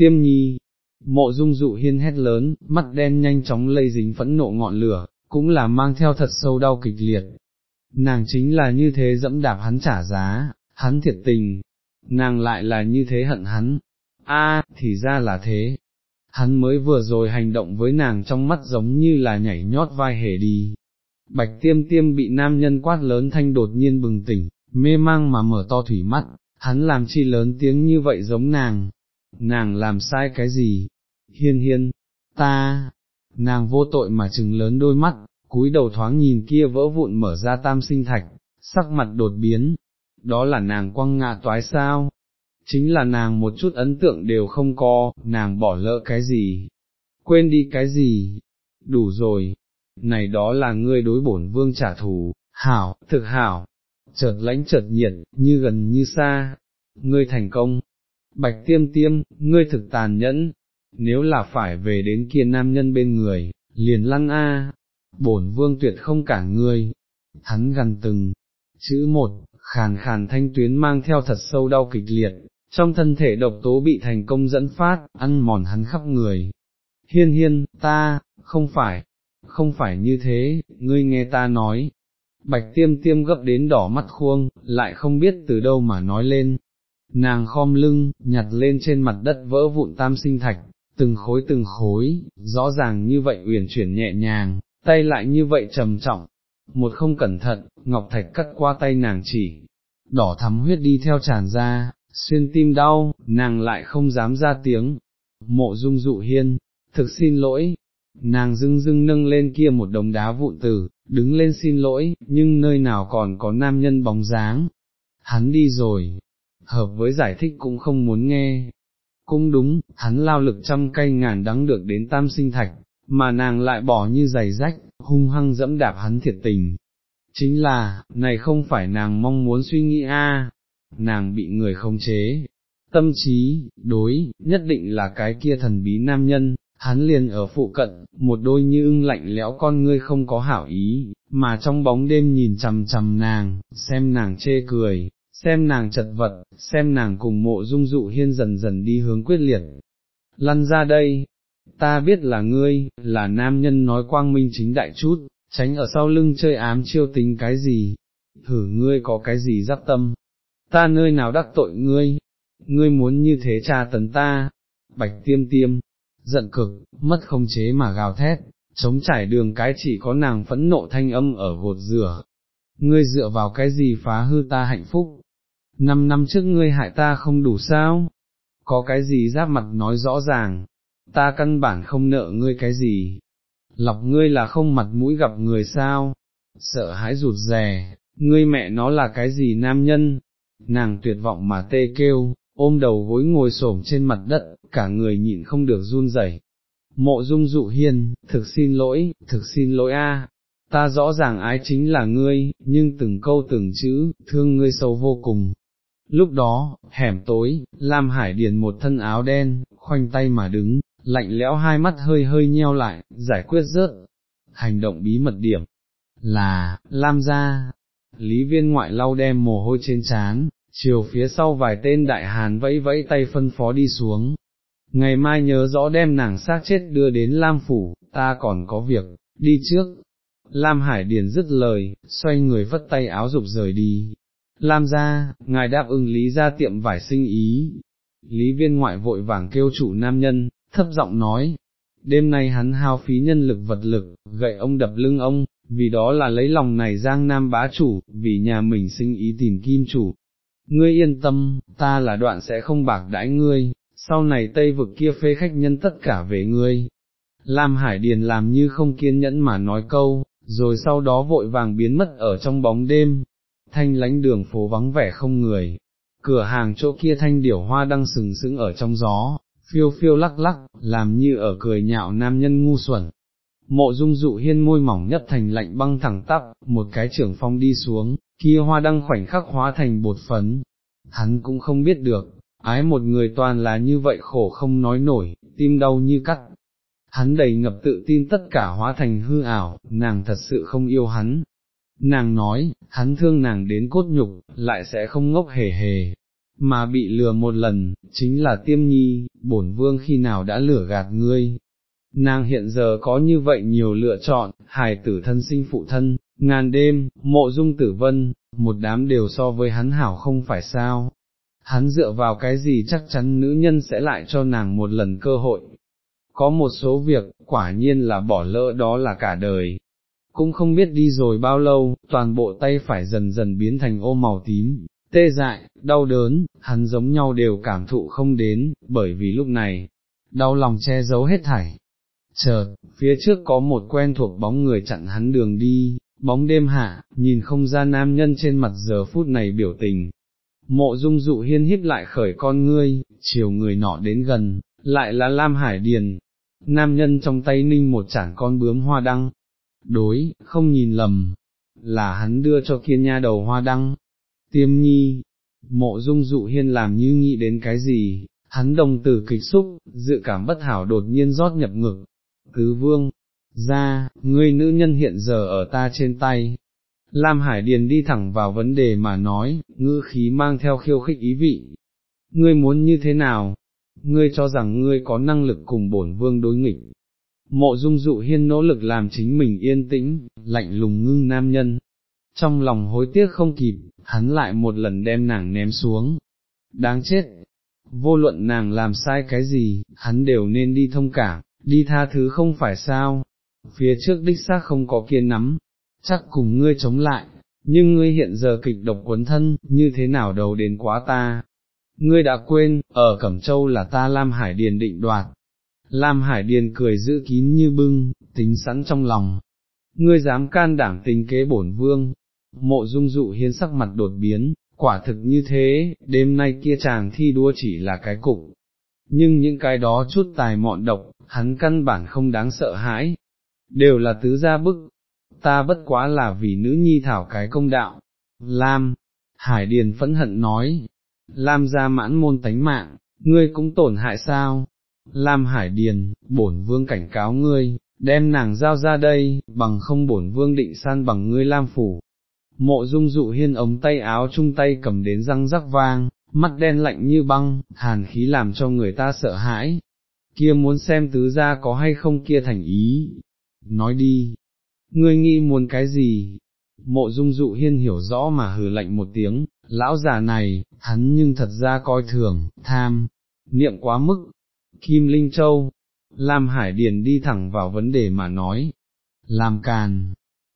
tiêm nhi, mộ dung dụ hiên hét lớn, mắt đen nhanh chóng lây dính phẫn nộ ngọn lửa, cũng là mang theo thật sâu đau kịch liệt. Nàng chính là như thế dẫm đạp hắn trả giá, hắn thiệt tình, nàng lại là như thế hận hắn, a thì ra là thế. Hắn mới vừa rồi hành động với nàng trong mắt giống như là nhảy nhót vai hề đi. Bạch tiêm tiêm bị nam nhân quát lớn thanh đột nhiên bừng tỉnh, mê mang mà mở to thủy mắt, hắn làm chi lớn tiếng như vậy giống nàng, nàng làm sai cái gì, hiên hiên, ta, nàng vô tội mà chừng lớn đôi mắt, cúi đầu thoáng nhìn kia vỡ vụn mở ra tam sinh thạch, sắc mặt đột biến, đó là nàng quăng ngạ toái sao, chính là nàng một chút ấn tượng đều không có, nàng bỏ lỡ cái gì, quên đi cái gì, đủ rồi, này đó là ngươi đối bổn vương trả thù, hảo, thực hảo, chợt lãnh chợt nhiệt, như gần như xa, ngươi thành công, bạch tiêm tiêm, ngươi thực tàn nhẫn, nếu là phải về đến kia nam nhân bên người, liền lăn a, bổn vương tuyệt không cả ngươi, hắn gần từng, chữ một, khàn khàn thanh tuyến mang theo thật sâu đau kịch liệt, trong thân thể độc tố bị thành công dẫn phát, ăn mòn hắn khắp người. Hiên hiên, ta, không phải, không phải như thế, ngươi nghe ta nói. Bạch tiêm tiêm gấp đến đỏ mắt khuông, lại không biết từ đâu mà nói lên. Nàng khom lưng, nhặt lên trên mặt đất vỡ vụn tam sinh thạch, từng khối từng khối, rõ ràng như vậy uyển chuyển nhẹ nhàng, tay lại như vậy trầm trọng. Một không cẩn thận, ngọc thạch cắt qua tay nàng chỉ, đỏ thắm huyết đi theo tràn ra, xuyên tim đau, nàng lại không dám ra tiếng. Mộ dung dụ hiên, thực xin lỗi, nàng dưng dưng nâng lên kia một đống đá vụn tử, đứng lên xin lỗi, nhưng nơi nào còn có nam nhân bóng dáng. Hắn đi rồi, hợp với giải thích cũng không muốn nghe. Cũng đúng, hắn lao lực trăm cây ngàn đắng được đến tam sinh thạch, mà nàng lại bỏ như giày rách, hung hăng dẫm đạp hắn thiệt tình. Chính là, này không phải nàng mong muốn suy nghĩ a, nàng bị người không chế, tâm trí, đối, nhất định là cái kia thần bí nam nhân, hắn liền ở phụ cận, một đôi như ưng lạnh lẽo con ngươi không có hảo ý, mà trong bóng đêm nhìn chầm chầm nàng, xem nàng chê cười, xem nàng chật vật, xem nàng cùng mộ dung dụ hiên dần dần đi hướng quyết liệt. Lăn ra đây, ta biết là ngươi, là nam nhân nói quang minh chính đại chút, tránh ở sau lưng chơi ám chiêu tính cái gì, thử ngươi có cái gì giáp tâm, ta nơi nào đắc tội ngươi, ngươi muốn như thế tra tấn ta, bạch tiêm tiêm, giận cực, mất không chế mà gào thét, chống trải đường cái chỉ có nàng phẫn nộ thanh âm ở gột rửa. Ngươi dựa vào cái gì phá hư ta hạnh phúc? Năm năm trước ngươi hại ta không đủ sao? Có cái gì giáp mặt nói rõ ràng? Ta căn bản không nợ ngươi cái gì? Lọc ngươi là không mặt mũi gặp người sao? Sợ hãi rụt rè, ngươi mẹ nó là cái gì nam nhân? Nàng tuyệt vọng mà tê kêu, ôm đầu gối ngồi xổm trên mặt đất, cả người nhịn không được run rẩy. Mộ dung dụ hiên, thực xin lỗi, thực xin lỗi a, ta rõ ràng ái chính là ngươi, nhưng từng câu từng chữ, thương ngươi sâu vô cùng. Lúc đó, hẻm tối, Lam Hải Điền một thân áo đen, khoanh tay mà đứng, lạnh lẽo hai mắt hơi hơi nheo lại, giải quyết rớt. Hành động bí mật điểm, là, Lam ra, Lý viên ngoại lau đem mồ hôi trên trán, chiều phía sau vài tên đại hàn vẫy vẫy tay phân phó đi xuống. Ngày mai nhớ rõ đem nàng xác chết đưa đến Lam Phủ, ta còn có việc, đi trước. Lam Hải Điền dứt lời, xoay người vất tay áo dục rời đi. Lam gia, ngài đáp ứng Lý ra tiệm vải sinh ý. Lý viên ngoại vội vàng kêu chủ nam nhân, thấp giọng nói. Đêm nay hắn hao phí nhân lực vật lực, gậy ông đập lưng ông, vì đó là lấy lòng này giang nam bá chủ, vì nhà mình sinh ý tìm kim chủ, ngươi yên tâm, ta là đoạn sẽ không bạc đãi ngươi, sau này tây vực kia phê khách nhân tất cả về ngươi. Lam Hải Điền làm như không kiên nhẫn mà nói câu, rồi sau đó vội vàng biến mất ở trong bóng đêm, thanh lánh đường phố vắng vẻ không người, cửa hàng chỗ kia thanh điểu hoa đang sừng sững ở trong gió, phiêu phiêu lắc lắc, làm như ở cười nhạo nam nhân ngu xuẩn. Mộ dung dụ hiên môi mỏng nhất thành lạnh băng thẳng tắp, một cái trưởng phong đi xuống, kia hoa đăng khoảnh khắc hóa thành bột phấn, hắn cũng không biết được, ái một người toàn là như vậy khổ không nói nổi, tim đau như cắt. Hắn đầy ngập tự tin tất cả hóa thành hư ảo, nàng thật sự không yêu hắn. Nàng nói, hắn thương nàng đến cốt nhục, lại sẽ không ngốc hề hề. mà bị lừa một lần, chính là tiêm nhi, bổn vương khi nào đã lừa gạt ngươi. Nàng hiện giờ có như vậy nhiều lựa chọn, hài tử thân sinh phụ thân, ngàn đêm, mộ dung tử vân, một đám đều so với hắn hảo không phải sao. Hắn dựa vào cái gì chắc chắn nữ nhân sẽ lại cho nàng một lần cơ hội. Có một số việc, quả nhiên là bỏ lỡ đó là cả đời. Cũng không biết đi rồi bao lâu, toàn bộ tay phải dần dần biến thành ô màu tím, tê dại, đau đớn, hắn giống nhau đều cảm thụ không đến, bởi vì lúc này, đau lòng che giấu hết thảy. Chợt, phía trước có một quen thuộc bóng người chặn hắn đường đi, bóng đêm hạ, nhìn không ra nam nhân trên mặt giờ phút này biểu tình. Mộ dung dụ hiên híp lại khởi con ngươi, chiều người nọ đến gần, lại là Lam Hải Điền. Nam nhân trong tay ninh một chản con bướm hoa đăng. Đối, không nhìn lầm, là hắn đưa cho kiên nha đầu hoa đăng. Tiêm nhi, mộ dung dụ hiên làm như nghĩ đến cái gì, hắn đồng tử kịch xúc, dự cảm bất hảo đột nhiên rót nhập ngực. Tứ vương, ra, ngươi nữ nhân hiện giờ ở ta trên tay. Lam Hải Điền đi thẳng vào vấn đề mà nói, ngữ khí mang theo khiêu khích ý vị. Ngươi muốn như thế nào? Ngươi cho rằng ngươi có năng lực cùng bổn vương đối nghịch. Mộ dung dụ hiên nỗ lực làm chính mình yên tĩnh, lạnh lùng ngưng nam nhân. Trong lòng hối tiếc không kịp, hắn lại một lần đem nàng ném xuống. Đáng chết! Vô luận nàng làm sai cái gì, hắn đều nên đi thông cảm, đi tha thứ không phải sao, phía trước đích xác không có kiên nắm, chắc cùng ngươi chống lại, nhưng ngươi hiện giờ kịch độc quấn thân, như thế nào đầu đến quá ta. Ngươi đã quên, ở Cẩm Châu là ta Lam Hải Điền định đoạt. Lam Hải Điền cười giữ kín như bưng, tính sẵn trong lòng. Ngươi dám can đảm tính kế bổn vương. Mộ dung dụ hiến sắc mặt đột biến, quả thực như thế, đêm nay kia chàng thi đua chỉ là cái cục. Nhưng những cái đó chút tài mọn độc, hắn căn bản không đáng sợ hãi, đều là tứ gia bức, ta bất quá là vì nữ nhi thảo cái công đạo. Lam, Hải Điền phẫn hận nói, Lam gia mãn môn tánh mạng, ngươi cũng tổn hại sao? Lam Hải Điền, bổn vương cảnh cáo ngươi, đem nàng giao ra đây, bằng không bổn vương định san bằng ngươi Lam phủ. Mộ dung dụ hiên ống tay áo chung tay cầm đến răng rắc vang, mắt đen lạnh như băng, hàn khí làm cho người ta sợ hãi. Kia muốn xem tứ gia có hay không kia thành ý, nói đi, ngươi nghĩ muốn cái gì? Mộ dung dụ hiên hiểu rõ mà hừ lạnh một tiếng, lão già này, hắn nhưng thật ra coi thường, tham, niệm quá mức. Kim Linh Châu, Lam Hải Điền đi thẳng vào vấn đề mà nói, làm càn,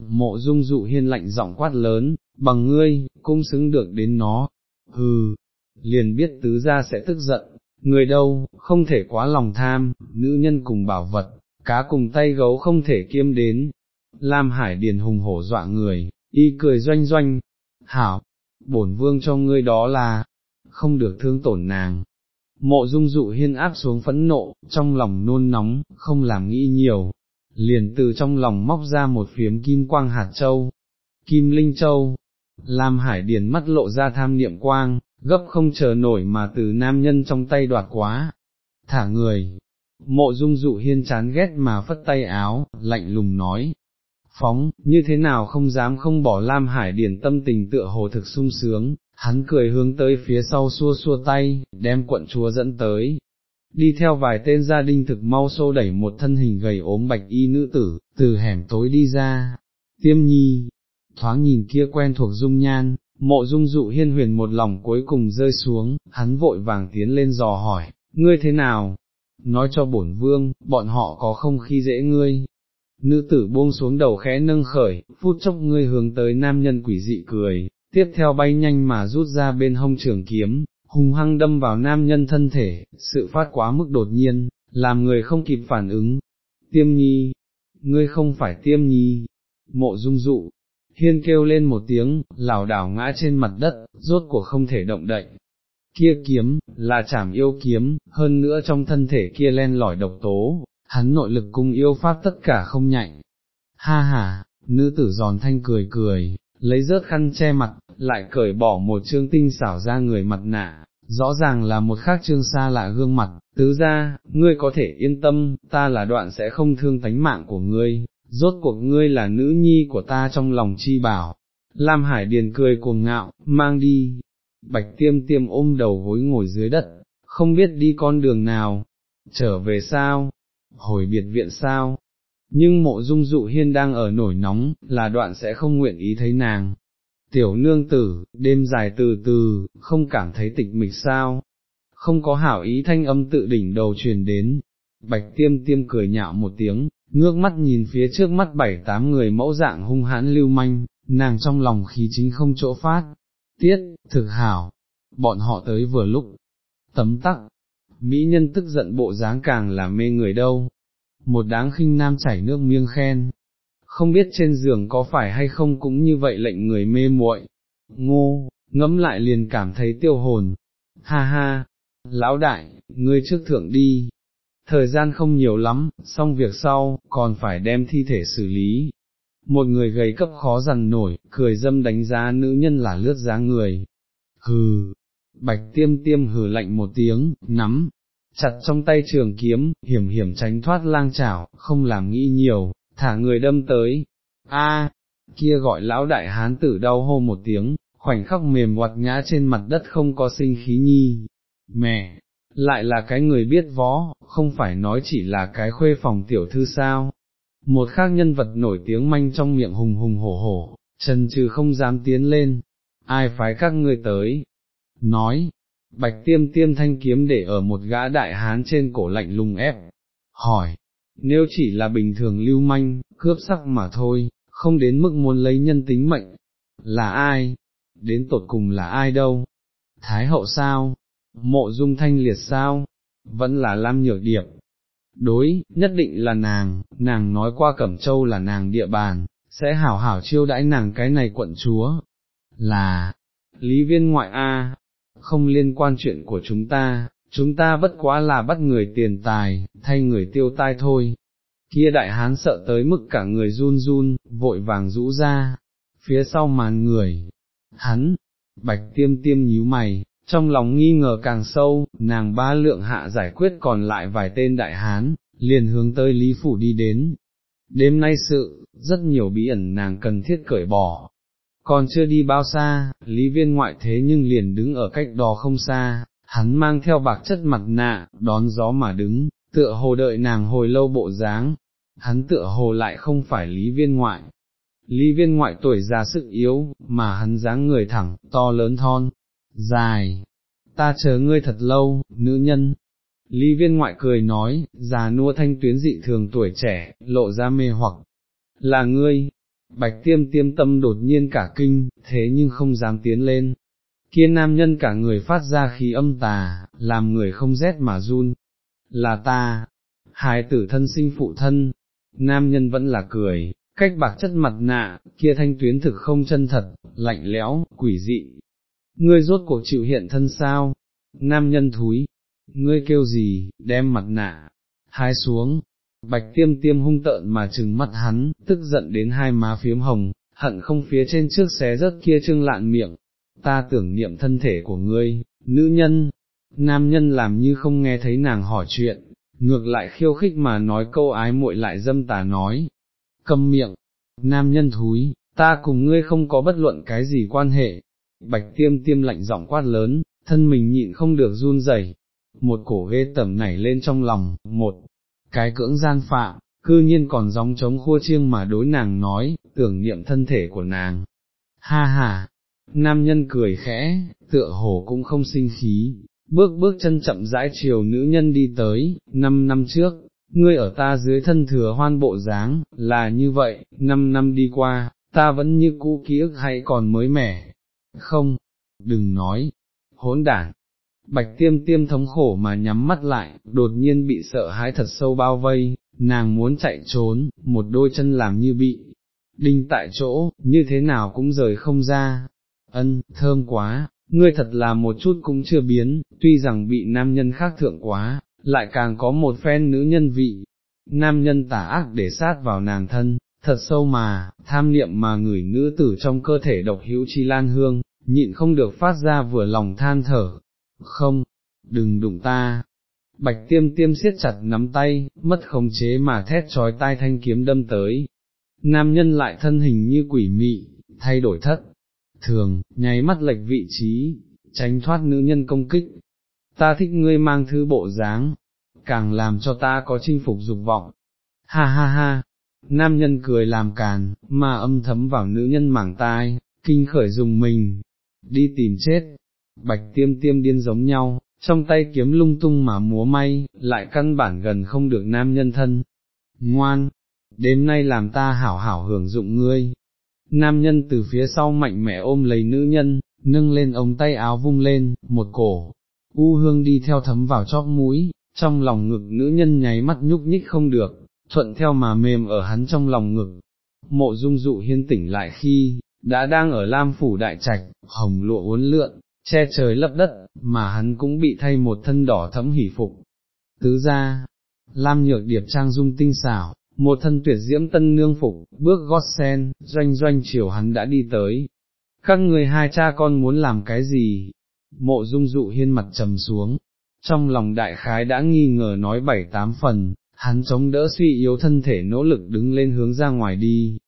mộ dung dụ hiên lạnh giọng quát lớn, bằng ngươi, cũng xứng được đến nó, hừ, liền biết tứ gia sẽ tức giận, người đâu, không thể quá lòng tham, nữ nhân cùng bảo vật, cá cùng tay gấu không thể kiêm đến. Lam Hải Điền hùng hổ dọa người, y cười doanh doanh, hảo, bổn vương cho ngươi đó là, không được thương tổn nàng. Mộ dung dụ hiên áp xuống phẫn nộ, trong lòng nôn nóng, không làm nghĩ nhiều, liền từ trong lòng móc ra một phiếm kim quang hạt châu, kim linh châu, Lam Hải Điền mắt lộ ra tham niệm quang, gấp không chờ nổi mà từ nam nhân trong tay đoạt quá, thả người, Mộ dung dụ hiên chán ghét mà phất tay áo, lạnh lùng nói, phóng, như thế nào không dám không bỏ Lam Hải Điển tâm tình tựa hồ thực sung sướng, hắn cười hướng tới phía sau xua xua tay, đem quận chúa dẫn tới. Đi theo vài tên gia đình thực mau xô đẩy một thân hình gầy ốm bạch y nữ tử, từ hẻm tối đi ra, tiêm nhi, thoáng nhìn kia quen thuộc dung nhan, mộ dung dụ hiên huyền một lòng cuối cùng rơi xuống, hắn vội vàng tiến lên dò hỏi, ngươi thế nào, nói cho bổn vương, bọn họ có không khi dễ ngươi. Nữ tử buông xuống đầu khẽ nâng khởi, phút chốc ngươi hướng tới nam nhân quỷ dị cười, tiếp theo bay nhanh mà rút ra bên hông trường kiếm, hung hăng đâm vào nam nhân thân thể, sự phát quá mức đột nhiên, làm người không kịp phản ứng. Tiêm nhi, ngươi không phải tiêm nhi, mộ dung dụ, hiên kêu lên một tiếng, lảo đảo ngã trên mặt đất, rốt cuộc không thể động đậy, kia kiếm, là chảm yêu kiếm, hơn nữa trong thân thể kia len lỏi độc tố, hắn nội lực cung yêu pháp tất cả không nhạnh. Ha ha, nữ tử giòn thanh cười cười, lấy rớt khăn che mặt, lại cởi bỏ một trương tinh xảo ra người mặt nạ, rõ ràng là một khác trương xa lạ gương mặt, tứ ra, ngươi có thể yên tâm, ta là đoạn sẽ không thương tánh mạng của ngươi, rốt cuộc ngươi là nữ nhi của ta trong lòng chi bảo. Lam Hải Điền cười cuồng ngạo, mang đi, bạch tiêm tiêm ôm đầu gối ngồi dưới đất, không biết đi con đường nào, trở về sao, hồi biệt viện sao, nhưng mộ dung dụ hiên đang ở nổi nóng, là đoạn sẽ không nguyện ý thấy nàng. Tiểu nương tử, đêm dài từ từ, không cảm thấy tịch mịch sao, không có hảo ý thanh âm tự đỉnh đầu truyền đến, bạch tiêm tiêm cười nhạo một tiếng, ngước mắt nhìn phía trước mắt bảy tám người mẫu dạng hung hãn lưu manh, nàng trong lòng khí chính không chỗ phát, tiết, thực hảo, bọn họ tới vừa lúc, tấm tắc, mỹ nhân tức giận bộ dáng càng là mê người đâu, một đáng khinh nam chảy nước miêng khen, không biết trên giường có phải hay không cũng như vậy lệnh người mê muội. ngô, ngẫm lại liền cảm thấy tiêu hồn, ha ha, lão đại, ngươi trước thượng đi, thời gian không nhiều lắm, xong việc sau, còn phải đem thi thể xử lý. Một người gầy cấp khó dằn nổi, cười dâm đánh giá nữ nhân là lướt giá người. Hừ, bạch tiêm tiêm hừ lạnh một tiếng, nắm, chặt trong tay trường kiếm, hiểm hiểm tránh thoát lang chảo, không làm nghĩ nhiều, thả người đâm tới. A, kia gọi lão đại hán tử đau hô một tiếng, khoảnh khắc mềm hoạt ngã trên mặt đất không có sinh khí nhi. Mẹ, lại là cái người biết võ, không phải nói chỉ là cái khuê phòng tiểu thư sao. Một khác nhân vật nổi tiếng manh trong miệng hùng hùng hổ hổ, trần trừ không dám tiến lên, ai phái các ngươi tới. Nói, bạch tiêm tiêm thanh kiếm để ở một gã đại hán trên cổ lạnh lùng ép, hỏi, nếu chỉ là bình thường lưu manh, cướp sắc mà thôi, không đến mức muốn lấy nhân tính mệnh, là ai, đến tột cùng là ai đâu, Thái hậu sao, mộ dung thanh liệt sao, vẫn là Lam Nhược Điệp. Đối, nhất định là nàng, nàng nói qua Cẩm Châu là nàng địa bàn, sẽ hảo hảo chiêu đãi nàng cái này quận chúa, là, lý viên ngoại A, không liên quan chuyện của chúng ta, chúng ta bất quá là bắt người tiền tài, thay người tiêu tai thôi. Kia đại hán sợ tới mức cả người run run, vội vàng rũ ra, phía sau màn người, hắn, bạch tiêm tiêm nhíu mày, trong lòng nghi ngờ càng sâu, nàng ba lượng hạ giải quyết còn lại vài tên đại hán, liền hướng tới Lý Phủ đi đến. Đêm nay sự, rất nhiều bí ẩn nàng cần thiết cởi bỏ. Còn chưa đi bao xa, Lý Viên ngoại thế nhưng liền đứng ở cách đó không xa, hắn mang theo bạc chất mặt nạ, đón gió mà đứng, tựa hồ đợi nàng hồi lâu bộ dáng, hắn tựa hồ lại không phải Lý Viên ngoại. Lý Viên ngoại tuổi già sức yếu, mà hắn dáng người thẳng, to lớn thon, dài, ta chờ ngươi thật lâu, nữ nhân. Lý viên ngoại cười nói, già nua thanh tuyến dị thường tuổi trẻ, lộ ra mê hoặc, là ngươi, bạch tiêm tiêm tâm đột nhiên cả kinh, thế nhưng không dám tiến lên. Kia nam nhân cả người phát ra khí âm tà, làm người không rét mà run. Là ta, hài tử thân sinh phụ thân, nam nhân vẫn là cười, cách bạc chất mặt nạ, kia thanh tuyến thực không chân thật, lạnh lẽo, quỷ dị, ngươi rốt cuộc chịu hiện thân sao, nam nhân thúi, ngươi kêu gì, đem mặt nạ, hai xuống, bạch tiêm tiêm hung tợn mà trừng mắt hắn, tức giận đến hai má phiếm hồng, hận không phía trên trước xé rớt kia trương lạn miệng, ta tưởng niệm thân thể của ngươi, nữ nhân, nam nhân làm như không nghe thấy nàng hỏi chuyện, ngược lại khiêu khích mà nói câu ái muội lại dâm tà nói, câm miệng, nam nhân thúi, ta cùng ngươi không có bất luận cái gì quan hệ, bạch tiêm tiêm lạnh giọng quát lớn, thân mình nhịn không được run rẩy, một cổ ghê tẩm nảy lên trong lòng, một cái cưỡng gian phạm, cư nhiên còn gióng trống khua chiêng mà đối nàng nói, tưởng niệm thân thể của nàng. Ha ha, nam nhân cười khẽ, tựa hồ cũng không sinh khí, bước bước chân chậm rãi chiều nữ nhân đi tới, năm năm trước, ngươi ở ta dưới thân thừa hoan bộ dáng, là như vậy, năm năm đi qua, ta vẫn như cũ ký ức hay còn mới mẻ, không, đừng nói, hỗn đản. Bạch tiêm tiêm thống khổ mà nhắm mắt lại, đột nhiên bị sợ hãi thật sâu bao vây, nàng muốn chạy trốn, một đôi chân làm như bị, đinh tại chỗ, như thế nào cũng rời không ra. Ân, thơm quá, ngươi thật là một chút cũng chưa biến, tuy rằng bị nam nhân khác thượng quá, lại càng có một phen nữ nhân vị. Nam nhân tả ác để sát vào nàng thân, thật sâu mà, tham niệm mà người nữ tử trong cơ thể độc hữu chi lan hương, nhịn không được phát ra vừa lòng than thở, không, đừng đụng ta. Bạch tiêm tiêm siết chặt nắm tay, mất khống chế mà thét trói tai thanh kiếm đâm tới. Nam nhân lại thân hình như quỷ mị, thay đổi thất, thường, nháy mắt lệch vị trí, tránh thoát nữ nhân công kích. Ta thích ngươi mang thứ bộ dáng, càng làm cho ta có chinh phục dục vọng. Ha ha ha, nam nhân cười làm càn, mà âm thấm vào nữ nhân mảng tai, kinh khởi dùng mình, đi tìm chết, bạch tiêm tiêm điên giống nhau, trong tay kiếm lung tung mà múa may, lại căn bản gần không được nam nhân thân. Ngoan, đêm nay làm ta hảo hảo hưởng dụng ngươi. Nam nhân từ phía sau mạnh mẽ ôm lấy nữ nhân, nâng lên ống tay áo vung lên, một cổ, u hương đi theo thấm vào chóp mũi, trong lòng ngực nữ nhân nháy mắt nhúc nhích không được, thuận theo mà mềm ở hắn trong lòng ngực. Mộ dung dụ hiên tỉnh lại khi, đã đang ở Lam Phủ Đại Trạch, hồng lụa uốn lượn, che trời lấp đất, mà hắn cũng bị thay một thân đỏ thấm hỉ phục. Tứ ra, Lam nhược điệp trang dung tinh xảo, một thân tuyệt diễm tân nương phục, bước gót sen, doanh doanh chiều hắn đã đi tới. Các người hai cha con muốn làm cái gì? Mộ dung dụ hiên mặt trầm xuống, trong lòng đại khái đã nghi ngờ nói bảy tám phần, hắn chống đỡ suy yếu thân thể nỗ lực đứng lên hướng ra ngoài đi.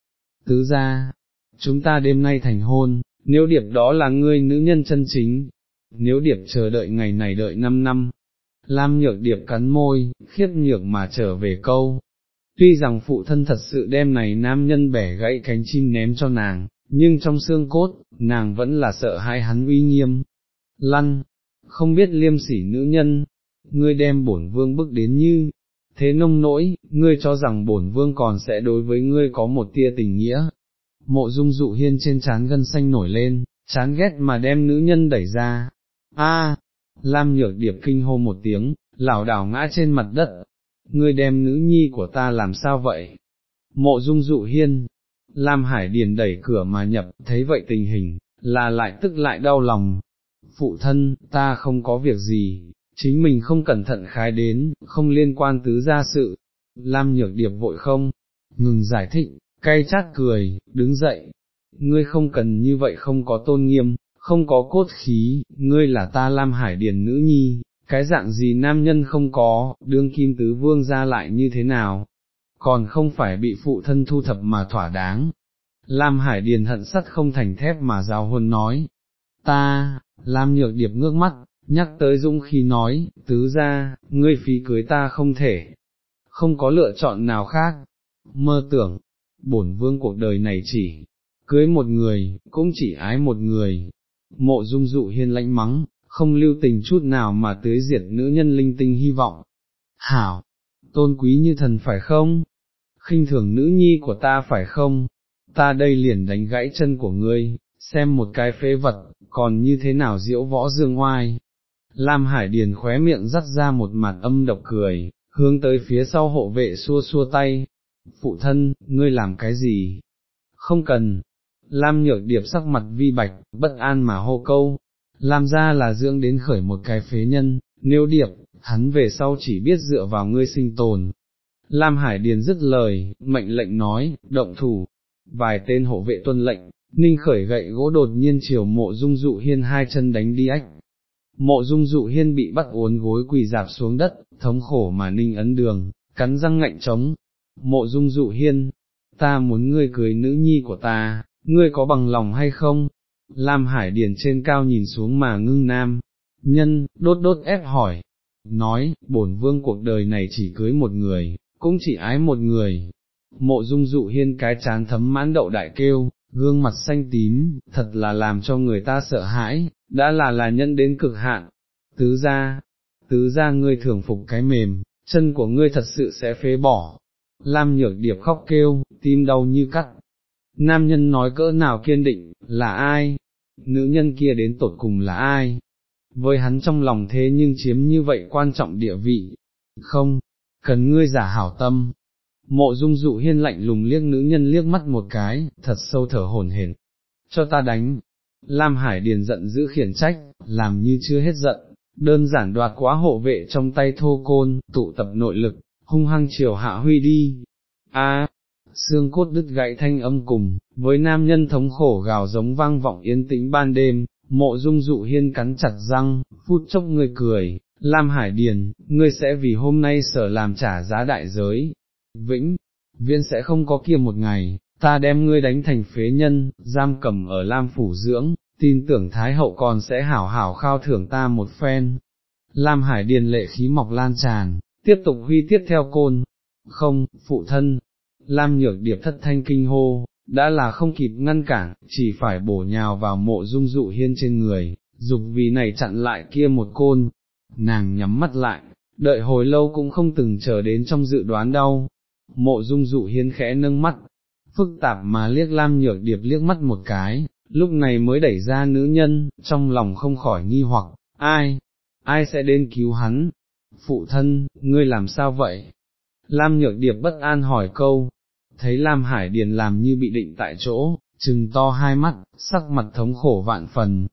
Tứ ra, chúng ta đêm nay thành hôn, nếu điệp đó là ngươi nữ nhân chân chính, nếu điệp chờ đợi ngày này đợi năm năm, Lam nhược điệp cắn môi, khiếp nhược mà trở về câu. Tuy rằng phụ thân thật sự đem này nam nhân bẻ gãy cánh chim ném cho nàng, nhưng trong xương cốt, nàng vẫn là sợ hai hắn uy nghiêm. Lăn, không biết liêm sỉ nữ nhân, ngươi đem bổn vương bước đến như, thế nông nỗi, ngươi cho rằng bổn vương còn sẽ đối với ngươi có một tia tình nghĩa. Mộ dung dụ hiên trên trán gân xanh nổi lên, chán ghét mà đem nữ nhân đẩy ra. A, Lam nhược điệp kinh hô một tiếng, lảo đảo ngã trên mặt đất, ngươi đem nữ nhi của ta làm sao vậy? Mộ dung dụ hiên, Lam Hải Điền đẩy cửa mà nhập, thấy vậy tình hình, là lại tức lại đau lòng. Phụ thân, ta không có việc gì, chính mình không cẩn thận khái đến, không liên quan tứ gia sự. Lam nhược điệp vội không, ngừng giải thích, cay chát cười, đứng dậy. Ngươi không cần như vậy không có tôn nghiêm, không có cốt khí, ngươi là ta Lam Hải Điền nữ nhi, cái dạng gì nam nhân không có, đương kim tứ vương ra lại như thế nào, còn không phải bị phụ thân thu thập mà thỏa đáng. Lam Hải Điền hận sắt không thành thép mà giao huân nói, ta, Lam Nhược Điệp ngước mắt, nhắc tới dũng khi nói, tứ ra, ngươi phí cưới ta không thể, không có lựa chọn nào khác, mơ tưởng, bổn vương cuộc đời này chỉ, cưới một người, cũng chỉ ái một người, mộ dung dụ hiên lãnh mắng, không lưu tình chút nào mà tưới diệt nữ nhân linh tinh hy vọng. Hảo, tôn quý như thần phải không? khinh thường nữ nhi của ta phải không? Ta đây liền đánh gãy chân của ngươi, xem một cái phế vật, còn như thế nào diễu võ dương oai. Lam Hải Điền khóe miệng dắt ra một mặt âm độc cười, hướng tới phía sau hộ vệ xua xua tay. Phụ thân, ngươi làm cái gì? Không cần. Lam nhược điệp sắc mặt vi bạch, bất an mà hô câu làm ra là dưỡng đến khởi một cái phế nhân, nếu điệp, hắn về sau chỉ biết dựa vào ngươi sinh tồn. Lam Hải Điền dứt lời, mệnh lệnh nói, động thủ, vài tên hộ vệ tuân lệnh, ninh khởi gậy gỗ đột nhiên chiều mộ dung dụ hiên hai chân đánh đi ách. Mộ dung dụ hiên bị bắt uốn gối quỳ dạp xuống đất, thống khổ mà ninh ấn đường, cắn răng ngạnh trống. Mộ dung dụ hiên, ta muốn ngươi cưới nữ nhi của ta, ngươi có bằng lòng hay không? Lam Hải Điền trên cao nhìn xuống mà ngưng nam, nhân, đốt đốt ép hỏi, nói, bổn vương cuộc đời này chỉ cưới một người, cũng chỉ ái một người. Mộ dung dụ hiên cái chán thấm mãn đậu đại kêu, gương mặt xanh tím, thật là làm cho người ta sợ hãi, đã là là nhân đến cực hạn. Tứ ra, tứ ra ngươi thường phục cái mềm, chân của ngươi thật sự sẽ phế bỏ. Lam nhược điệp khóc kêu, tim đau như cắt. Nam nhân nói cỡ nào kiên định, là ai? Nữ nhân kia đến tột cùng là ai? Với hắn trong lòng thế nhưng chiếm như vậy quan trọng địa vị. Không, cần ngươi giả hảo tâm. Mộ dung dụ hiên lạnh lùng liếc nữ nhân liếc mắt một cái, thật sâu thở hồn hển. Cho ta đánh. Lam Hải Điền giận giữ khiển trách, làm như chưa hết giận, đơn giản đoạt quá hộ vệ trong tay thô côn, tụ tập nội lực, hung hăng chiều hạ huy đi. A, xương cốt đứt gãy thanh âm cùng, với nam nhân thống khổ gào giống vang vọng yên tĩnh ban đêm, mộ dung dụ hiên cắn chặt răng, phút chốc ngươi cười, Lam Hải Điền, ngươi sẽ vì hôm nay sở làm trả giá đại giới, vĩnh, viên sẽ không có kia một ngày, ta đem ngươi đánh thành phế nhân, giam cầm ở Lam Phủ dưỡng, tin tưởng Thái Hậu còn sẽ hảo hảo khao thưởng ta một phen. Lam Hải Điền lệ khí mọc lan tràn, tiếp tục huy tiếp theo côn, không, phụ thân, Lam Nhược Điệp thất thanh kinh hô, đã là không kịp ngăn cản, chỉ phải bổ nhào vào mộ dung dụ hiên trên người, dục vì này chặn lại kia một côn, nàng nhắm mắt lại, đợi hồi lâu cũng không từng chờ đến trong dự đoán đâu. Mộ dung dụ hiên khẽ nâng mắt, phức tạp mà liếc Lam Nhược Điệp liếc mắt một cái, lúc này mới đẩy ra nữ nhân, trong lòng không khỏi nghi hoặc, ai, ai sẽ đến cứu hắn, phụ thân, ngươi làm sao vậy? Lam Nhược Điệp bất an hỏi câu, thấy Lam Hải Điền làm như bị định tại chỗ, trừng to hai mắt, sắc mặt thống khổ vạn phần.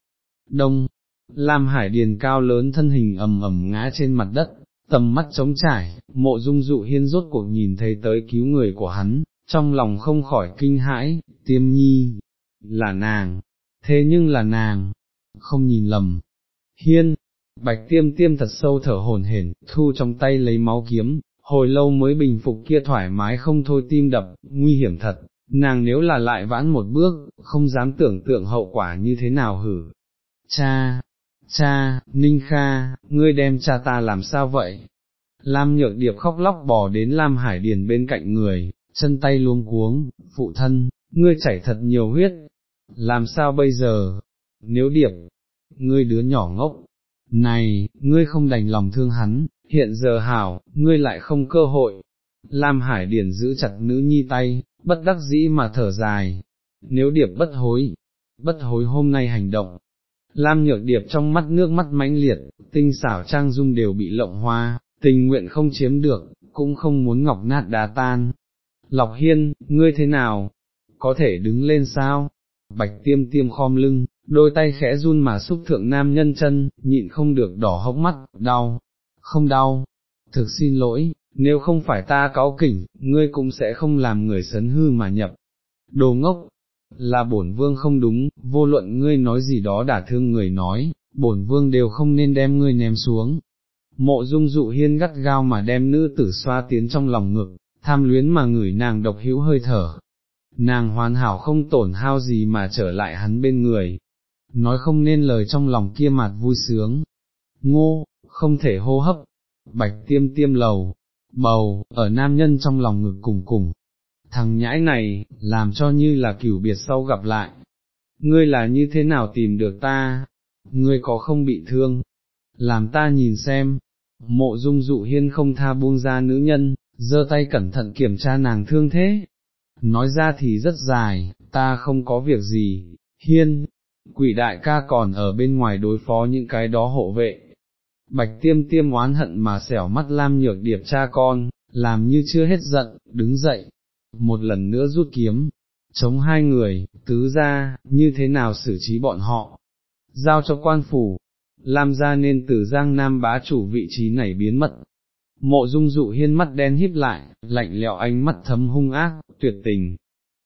Đông, Lam Hải Điền cao lớn thân hình ầm ầm ngã trên mặt đất, tầm mắt trống trải, mộ dung dụ hiên rốt cuộc nhìn thấy tới cứu người của hắn, trong lòng không khỏi kinh hãi, tiêm nhi, là nàng, thế nhưng là nàng, không nhìn lầm. Hiên, bạch tiêm tiêm thật sâu thở hồn hển, thu trong tay lấy máu kiếm, hồi lâu mới bình phục kia thoải mái không thôi tim đập, nguy hiểm thật, nàng nếu là lại vãn một bước, không dám tưởng tượng hậu quả như thế nào hử. Cha, cha, Ninh Kha, ngươi đem cha ta làm sao vậy? Lam nhược điệp khóc lóc bò đến Lam Hải Điền bên cạnh người, chân tay luống cuống, phụ thân, ngươi chảy thật nhiều huyết, làm sao bây giờ? Nếu điệp, ngươi đứa nhỏ ngốc, này, ngươi không đành lòng thương hắn, hiện giờ hảo, ngươi lại không cơ hội. Lam Hải Điển giữ chặt nữ nhi tay, bất đắc dĩ mà thở dài, nếu điệp bất hối, bất hối hôm nay hành động. Lam nhược điệp trong mắt nước mắt mãnh liệt, tinh xảo trang dung đều bị lộng hoa, tình nguyện không chiếm được, cũng không muốn ngọc nát đá tan. Lọc hiên, ngươi thế nào? Có thể đứng lên sao? Bạch tiêm tiêm khom lưng, đôi tay khẽ run mà xúc thượng nam nhân chân, nhịn không được đỏ hốc mắt, đau, không đau, thực xin lỗi, nếu không phải ta cáo kỉnh, ngươi cũng sẽ không làm người sấn hư mà nhập. Đồ ngốc, là bổn vương không đúng, vô luận ngươi nói gì đó đả thương người nói, bổn vương đều không nên đem ngươi ném xuống. Mộ dung dụ hiên gắt gao mà đem nữ tử xoa tiến trong lòng ngực, tham luyến mà ngửi nàng độc hữu hơi thở. Nàng hoàn hảo không tổn hao gì mà trở lại hắn bên người, nói không nên lời trong lòng kia mặt vui sướng. Ngô, không thể hô hấp, bạch tiêm tiêm lầu, bầu, ở nam nhân trong lòng ngực cùng cùng. Thằng nhãi này, làm cho như là cửu biệt sau gặp lại. Ngươi là như thế nào tìm được ta? Ngươi có không bị thương? Làm ta nhìn xem. Mộ dung dụ hiên không tha buông ra nữ nhân, giơ tay cẩn thận kiểm tra nàng thương thế. Nói ra thì rất dài, ta không có việc gì, hiên, quỷ đại ca còn ở bên ngoài đối phó những cái đó hộ vệ. Bạch tiêm tiêm oán hận mà xẻo mắt lam nhược điệp cha con, làm như chưa hết giận, đứng dậy, một lần nữa rút kiếm, chống hai người, tứ ra, như thế nào xử trí bọn họ, giao cho quan phủ, Lam ra nên từ giang nam bá chủ vị trí này biến mất. Mộ dung dụ hiên mắt đen híp lại, lạnh lẽo ánh mắt thấm hung ác, tuyệt tình.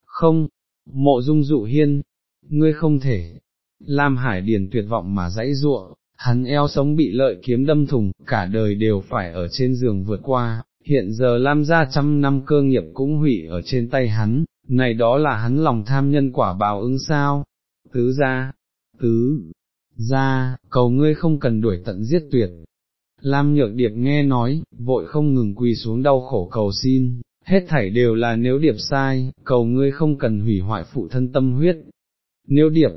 Không, mộ dung dụ hiên, ngươi không thể, Lam Hải Điền tuyệt vọng mà dãy ruộng, hắn eo sống bị lợi kiếm đâm thùng, cả đời đều phải ở trên giường vượt qua, hiện giờ Lam gia trăm năm cơ nghiệp cũng hủy ở trên tay hắn, này đó là hắn lòng tham nhân quả báo ứng sao, tứ gia tứ, gia cầu ngươi không cần đuổi tận giết tuyệt. Lam nhược điệp nghe nói, vội không ngừng quỳ xuống đau khổ cầu xin, hết thảy đều là nếu điệp sai, cầu ngươi không cần hủy hoại phụ thân tâm huyết. Nếu điệp,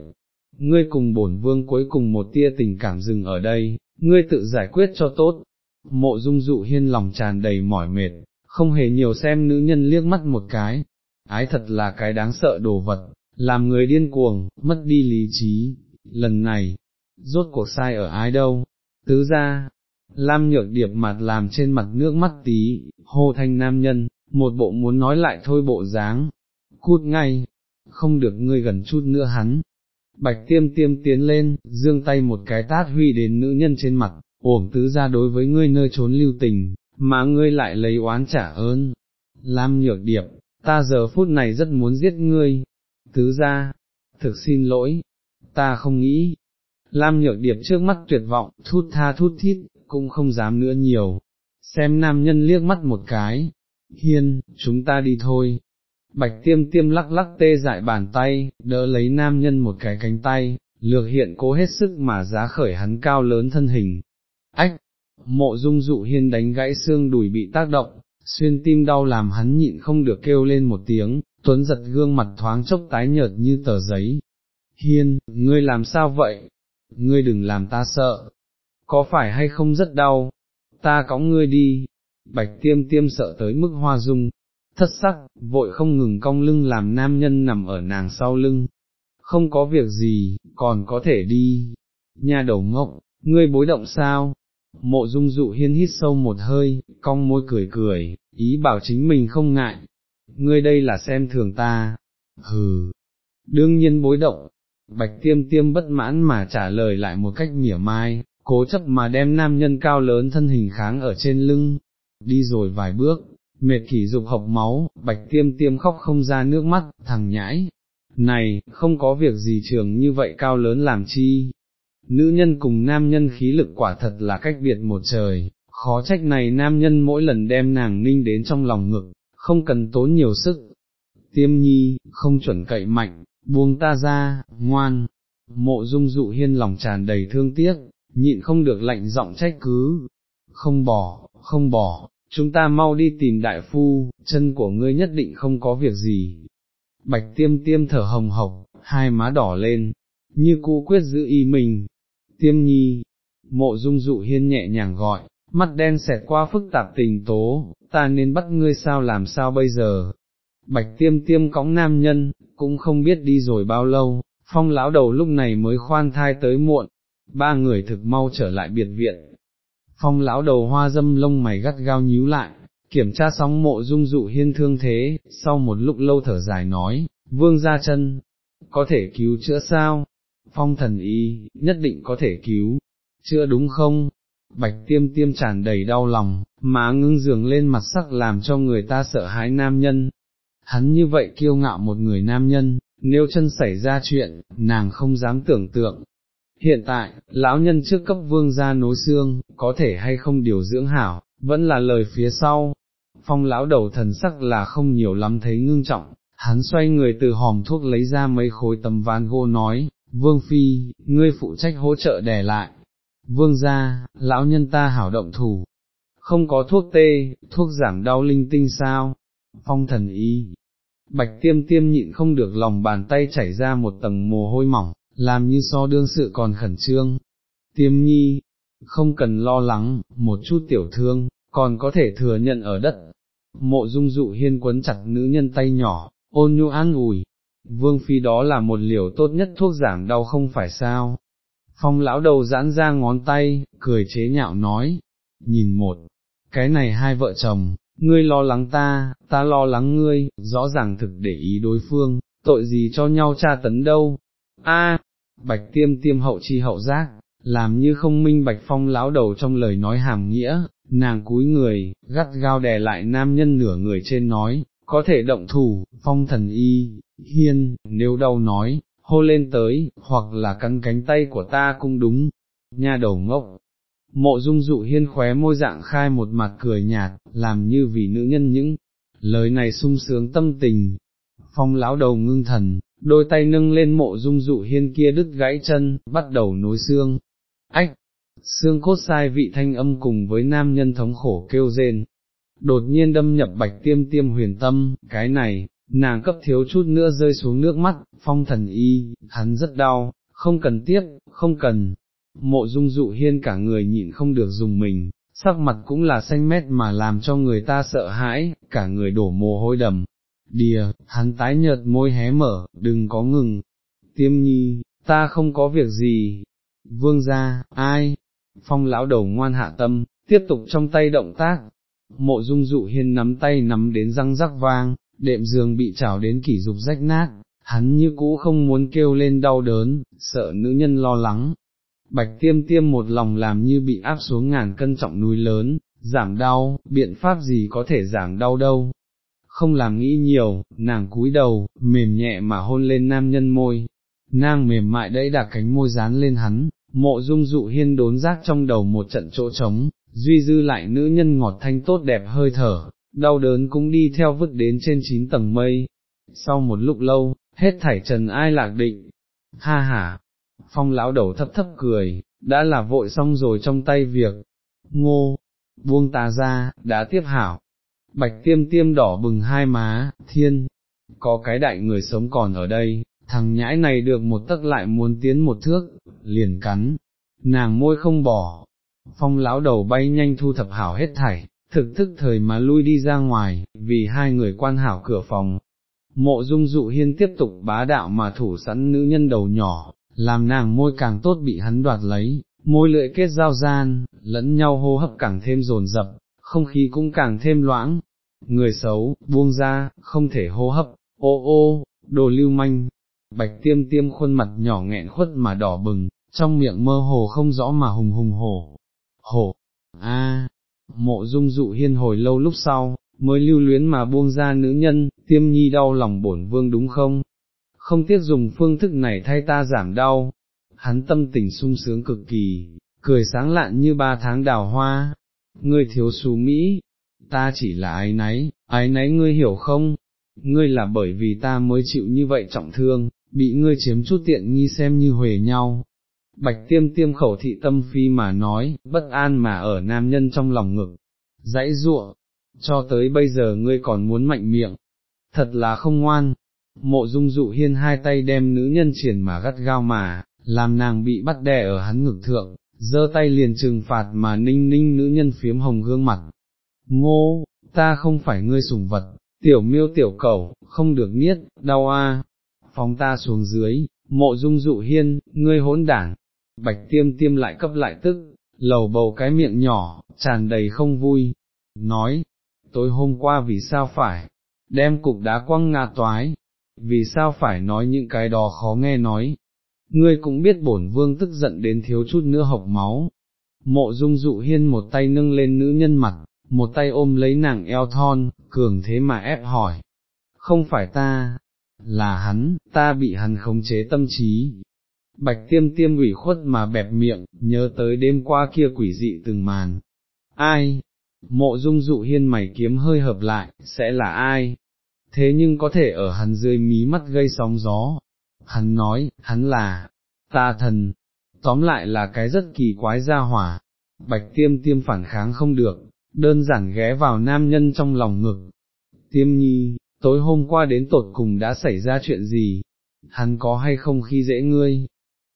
ngươi cùng bổn vương cuối cùng một tia tình cảm dừng ở đây, ngươi tự giải quyết cho tốt. Mộ dung dụ hiên lòng tràn đầy mỏi mệt, không hề nhiều xem nữ nhân liếc mắt một cái, ái thật là cái đáng sợ đồ vật, làm người điên cuồng, mất đi lý trí, lần này, rốt cuộc sai ở ai đâu, tứ ra, Lam nhược điệp mặt làm trên mặt nước mắt tí, hô thanh nam nhân, một bộ muốn nói lại thôi bộ dáng, cút ngay, không được ngươi gần chút nữa hắn, Bạch tiêm tiêm tiến lên, dương tay một cái tát huy đến nữ nhân trên mặt, ổm tứ ra đối với ngươi nơi trốn lưu tình, mà ngươi lại lấy oán trả ơn. Lam nhược điệp, ta giờ phút này rất muốn giết ngươi. Tứ ra, thực xin lỗi, ta không nghĩ. Lam nhược điệp trước mắt tuyệt vọng, thút tha thút thít, cũng không dám nữa nhiều. Xem nam nhân liếc mắt một cái. Hiên, chúng ta đi thôi, Bạch tiêm tiêm lắc lắc tê dại bàn tay, đỡ lấy nam nhân một cái cánh tay, lược hiện cố hết sức mà giá khởi hắn cao lớn thân hình. Ách, mộ dung dụ hiên đánh gãy xương đùi bị tác động, xuyên tim đau làm hắn nhịn không được kêu lên một tiếng, tuấn giật gương mặt thoáng chốc tái nhợt như tờ giấy. Hiên, ngươi làm sao vậy? Ngươi đừng làm ta sợ. Có phải hay không rất đau? Ta cõng ngươi đi. Bạch tiêm tiêm sợ tới mức hoa dung, thất sắc, vội không ngừng cong lưng làm nam nhân nằm ở nàng sau lưng. Không có việc gì, còn có thể đi. Nhà đầu ngộng, ngươi bối động sao? Mộ dung dụ hiên hít sâu một hơi, cong môi cười cười, ý bảo chính mình không ngại. Ngươi đây là xem thường ta. Hừ. Đương nhiên bối động. Bạch tiêm tiêm bất mãn mà trả lời lại một cách mỉa mai, cố chấp mà đem nam nhân cao lớn thân hình kháng ở trên lưng. Đi rồi vài bước, mệt kỷ dục học máu, bạch tiêm tiêm khóc không ra nước mắt, thằng nhãi. Này, không có việc gì trường như vậy cao lớn làm chi, nữ nhân cùng nam nhân khí lực quả thật là cách biệt một trời, khó trách này nam nhân mỗi lần đem nàng ninh đến trong lòng ngực, không cần tốn nhiều sức. Tiêm nhi, không chuẩn cậy mạnh, buông ta ra, ngoan, mộ dung dụ hiên lòng tràn đầy thương tiếc, nhịn không được lạnh giọng trách cứ, không bỏ, không bỏ, chúng ta mau đi tìm đại phu, chân của ngươi nhất định không có việc gì. Bạch tiêm tiêm thở hồng hộc, hai má đỏ lên, như cũ quyết giữ y mình, tiêm nhi, mộ dung dụ hiên nhẹ nhàng gọi, mắt đen xẹt qua phức tạp tình tố, ta nên bắt ngươi sao làm sao bây giờ. Bạch tiêm tiêm cõng nam nhân, cũng không biết đi rồi bao lâu, phong lão đầu lúc này mới khoan thai tới muộn, ba người thực mau trở lại biệt viện. Phong lão đầu hoa dâm lông mày gắt gao nhíu lại, kiểm tra xong mộ dung dụ hiên thương thế, sau một lúc lâu thở dài nói, vương ra chân, có thể cứu chữa sao, phong thần y, nhất định có thể cứu, chưa đúng không? Bạch tiêm tiêm tràn đầy đau lòng, má ngưng dường lên mặt sắc làm cho người ta sợ hãi nam nhân. Hắn như vậy kiêu ngạo một người nam nhân, nếu chân xảy ra chuyện, nàng không dám tưởng tượng. Hiện tại, lão nhân trước cấp vương gia nối xương, có thể hay không điều dưỡng hảo, vẫn là lời phía sau. Phong lão đầu thần sắc là không nhiều lắm thấy ngưng trọng, hắn xoay người từ hòm thuốc lấy ra mấy khối tấm ván gỗ nói, Vương Phi, ngươi phụ trách hỗ trợ đè lại. Vương gia, lão nhân ta hảo động thủ. Không có thuốc tê, thuốc giảm đau linh tinh sao? Phong thần y. Bạch tiêm tiêm nhịn không được lòng bàn tay chảy ra một tầng mồ hôi mỏng, làm như so đương sự còn khẩn trương. Tiêm nhi, không cần lo lắng, một chút tiểu thương, còn có thể thừa nhận ở đất. Mộ dung dụ hiên quấn chặt nữ nhân tay nhỏ, ôn nhu an ủi, vương phi đó là một liều tốt nhất thuốc giảm đau không phải sao. Phong lão đầu giãn ra ngón tay, cười chế nhạo nói, nhìn một, cái này hai vợ chồng, ngươi lo lắng ta, ta lo lắng ngươi, rõ ràng thực để ý đối phương, tội gì cho nhau tra tấn đâu. A, bạch tiêm tiêm hậu chi hậu giác, làm như không minh bạch phong lão đầu trong lời nói hàm nghĩa, nàng cúi người, gắt gao đè lại nam nhân nửa người trên nói, có thể động thủ, phong thần y, hiên, nếu đau nói, hô lên tới, hoặc là cắn cánh tay của ta cũng đúng, nha đầu ngốc. Mộ dung dụ hiên khóe môi dạng khai một mặt cười nhạt, làm như vì nữ nhân những lời này sung sướng tâm tình. Phong lão đầu ngưng thần, đôi tay nâng lên mộ dung dụ hiên kia đứt gãy chân, bắt đầu nối xương. Ách! Xương cốt sai vị thanh âm cùng với nam nhân thống khổ kêu rên, đột nhiên đâm nhập bạch tiêm tiêm huyền tâm, cái này, nàng cấp thiếu chút nữa rơi xuống nước mắt, phong thần y, hắn rất đau, không cần tiếp, không cần. Mộ dung dụ hiên cả người nhịn không được dùng mình, sắc mặt cũng là xanh mét mà làm cho người ta sợ hãi, cả người đổ mồ hôi đầm. Đìa, hắn tái nhợt môi hé mở, đừng có ngừng. Tiêm nhi, ta không có việc gì. Vương gia, ai? Phong lão đầu ngoan hạ tâm, tiếp tục trong tay động tác, mộ dung dụ hiên nắm tay nắm đến răng rắc vang, đệm giường bị chảo đến kỷ dục rách nát, hắn như cũ không muốn kêu lên đau đớn, sợ nữ nhân lo lắng. Bạch tiêm tiêm một lòng làm như bị áp xuống ngàn cân trọng núi lớn, giảm đau, biện pháp gì có thể giảm đau đâu. Không làm nghĩ nhiều, nàng cúi đầu, mềm nhẹ mà hôn lên nam nhân môi, nàng mềm mại đẫy đặt cánh môi dán lên hắn, mộ dung dụ hiên đốn rác trong đầu một trận chỗ trống, duy dư lại nữ nhân ngọt thanh tốt đẹp hơi thở, đau đớn cũng đi theo vứt đến trên chín tầng mây. Sau một lúc lâu, hết thảy trần ai lạc định, ha ha, phong lão đầu thấp thấp cười, đã là vội xong rồi trong tay việc, ngô, buông ta ra, đã tiếp hảo, bạch tiêm tiêm đỏ bừng hai má, thiên, có cái đại người sống còn ở đây, thằng nhãi này được một tấc lại muốn tiến một thước, liền cắn, nàng môi không bỏ, phong lão đầu bay nhanh thu thập hảo hết thảy, thực thức thời mà lui đi ra ngoài, vì hai người quan hảo cửa phòng. Mộ dung dụ hiên tiếp tục bá đạo mà thủ sẵn nữ nhân đầu nhỏ, làm nàng môi càng tốt bị hắn đoạt lấy, môi lưỡi kết giao gian, lẫn nhau hô hấp càng thêm rồn rập, không khí cũng càng thêm loãng. Người xấu, buông ra, không thể hô hấp, ô ô, đồ lưu manh. Bạch tiêm tiêm khuôn mặt nhỏ nghẹn khuất mà đỏ bừng, trong miệng mơ hồ không rõ mà hùng hùng hổ. Hổ, a, mộ dung dụ hiên hồi lâu lúc sau, mới lưu luyến mà buông ra nữ nhân, tiêm nhi đau lòng bổn vương đúng không? Không tiếc dùng phương thức này thay ta giảm đau, hắn tâm tình sung sướng cực kỳ, cười sáng lạn như ba tháng đào hoa, ngươi thiếu xú Mỹ, ta chỉ là ái náy, ái náy ngươi hiểu không? Ngươi là bởi vì ta mới chịu như vậy trọng thương, bị ngươi chiếm chút tiện nghi xem như huề nhau, Bạch tiêm tiêm khẩu thị tâm phi mà nói, bất an mà ở nam nhân trong lòng ngực, dãy ruộng, cho tới bây giờ ngươi còn muốn mạnh miệng, thật là không ngoan. Mộ dung dụ hiên hai tay đem nữ nhân triển mà gắt gao mà, làm nàng bị bắt đè ở hắn ngực thượng, giơ tay liền trừng phạt mà ninh ninh nữ nhân phiếm hồng gương mặt. Ngô, ta không phải ngươi sủng vật, tiểu miêu tiểu cẩu không được niết, đau a, phóng ta xuống dưới, mộ dung dụ hiên, ngươi hỗn đảng, bạch tiêm tiêm lại cấp lại tức, lầu bầu cái miệng nhỏ, tràn đầy không vui, nói, tối hôm qua vì sao phải, đem cục đá quăng ngà toái, vì sao phải nói những cái đó khó nghe nói, ngươi cũng biết bổn vương tức giận đến thiếu chút nữa hộc máu. Mộ dung dụ hiên một tay nâng lên nữ nhân mặt, một tay ôm lấy nàng eo thon, cường thế mà ép hỏi. Không phải ta, là hắn, ta bị hắn khống chế tâm trí, bạch tiêm tiêm ủy khuất mà bẹp miệng, nhớ tới đêm qua kia quỷ dị từng màn. Ai? Mộ dung dụ hiên mày kiếm hơi hợp lại, sẽ là ai? Thế nhưng có thể ở hắn dưới mí mắt gây sóng gió. Hắn nói, hắn là, ta thần, tóm lại là cái rất kỳ quái gia hỏa. Bạch tiêm tiêm phản kháng không được, đơn giản ghé vào nam nhân trong lòng ngực. Tiêm nhi, tối hôm qua đến tột cùng đã xảy ra chuyện gì? Hắn có hay không khi dễ ngươi?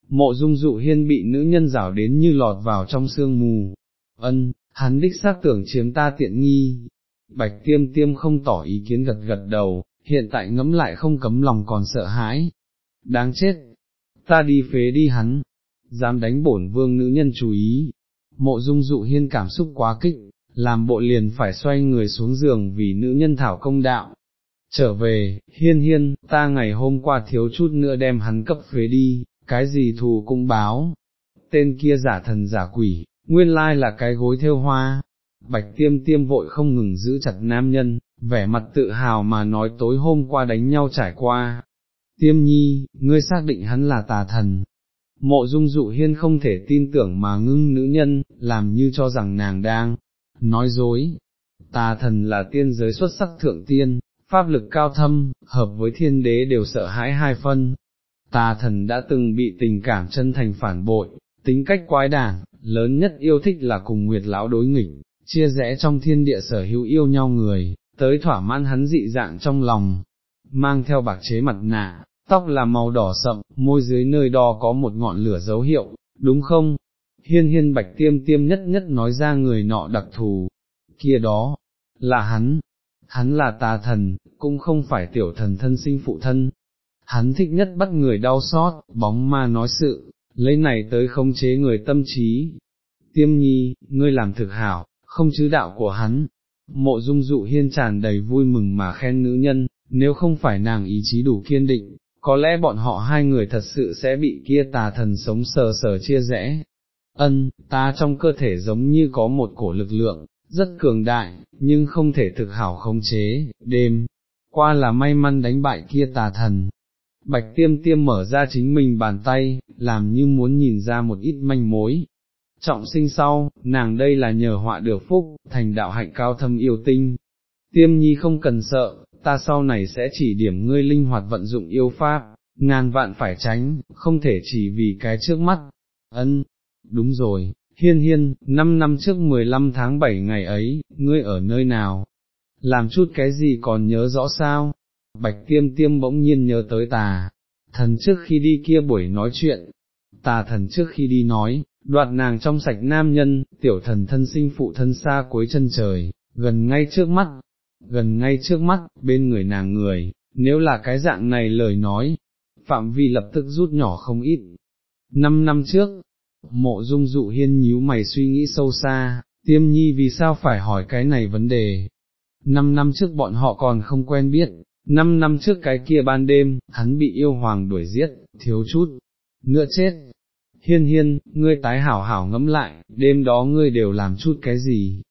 mộ dung dụ hiên bị nữ nhân rảo đến như lọt vào trong sương mù, ân, hắn đích xác tưởng chiếm ta tiện nghi, bạch tiêm tiêm không tỏ ý kiến gật gật đầu, hiện tại ngẫm lại không cấm lòng còn sợ hãi, đáng chết, ta đi phế đi hắn, dám đánh bổn vương nữ nhân chú ý, mộ dung dụ hiên cảm xúc quá kích, làm bộ liền phải xoay người xuống giường vì nữ nhân thảo công đạo. Trở về, hiên hiên, ta ngày hôm qua thiếu chút nữa đem hắn cấp phế đi, cái gì thù cũng báo, tên kia giả thần giả quỷ, nguyên lai là cái gối theo hoa, bạch tiêm tiêm vội không ngừng giữ chặt nam nhân, vẻ mặt tự hào mà nói tối hôm qua đánh nhau trải qua, tiêm nhi, ngươi xác định hắn là tà thần. Mộ dung dụ hiên không thể tin tưởng mà ngưng nữ nhân, làm như cho rằng nàng đang nói dối. Tà thần là tiên giới xuất sắc thượng tiên, pháp lực cao thâm, hợp với thiên đế đều sợ hãi hai phân, tà thần đã từng bị tình cảm chân thành phản bội, tính cách quái đản, lớn nhất yêu thích là cùng Nguyệt Lão đối nghịch, chia rẽ trong thiên địa sở hữu yêu nhau người, tới thỏa mãn hắn dị dạng trong lòng, mang theo bạc chế mặt nạ, tóc là màu đỏ sậm, môi dưới nơi đo có một ngọn lửa dấu hiệu, đúng không? Hiên hiên bạch tiêm tiêm nhất nhất nói ra người nọ đặc thù, kia đó, là hắn, hắn là tà thần, cũng không phải tiểu thần thân sinh phụ thân, hắn thích nhất bắt người đau xót, bóng ma nói sự, lấy này tới khống chế người tâm trí. Tiêm nhi, ngươi làm thực hảo, không chứ đạo của hắn. Mộ dung dụ hiên tràn đầy vui mừng mà khen nữ nhân, nếu không phải nàng ý chí đủ kiên định, có lẽ bọn họ hai người thật sự sẽ bị kia tà thần sống sờ sờ chia rẽ. Ân, ta trong cơ thể giống như có một cổ lực lượng, rất cường đại, nhưng không thể thực hảo khống chế, đêm, qua là may mắn đánh bại kia tà thần, Bạch tiêm tiêm mở ra chính mình bàn tay, làm như muốn nhìn ra một ít manh mối. Trọng sinh sau, nàng đây là nhờ họa được phúc, thành đạo hạnh cao thâm yêu tinh. Tiêm nhi không cần sợ, ta sau này sẽ chỉ điểm ngươi linh hoạt vận dụng yêu pháp, ngàn vạn phải tránh, không thể chỉ vì cái trước mắt. Ân, đúng rồi, hiên hiên, năm năm trước 15 tháng 7 ngày ấy, ngươi ở nơi nào? Làm chút cái gì còn nhớ rõ sao? Bạch tiêm tiêm bỗng nhiên nhớ tới tà, thần trước khi đi kia buổi nói chuyện, tà thần trước khi đi nói, đoạt nàng trong sạch nam nhân, tiểu thần thân sinh phụ thân xa cuối chân trời, gần ngay trước mắt, gần ngay trước mắt, bên người nàng người, nếu là cái dạng này lời nói, phạm vi lập tức rút nhỏ không ít. Năm năm trước, mộ dung dụ hiên nhíu mày suy nghĩ sâu xa, tiêm nhi vì sao phải hỏi cái này vấn đề. Năm năm trước bọn họ còn không quen biết, năm năm trước cái kia ban đêm, hắn bị yêu hoàng đuổi giết, thiếu chút, nữa chết. Hiên hiên, ngươi tái hảo hảo ngẫm lại, đêm đó ngươi đều làm chút cái gì?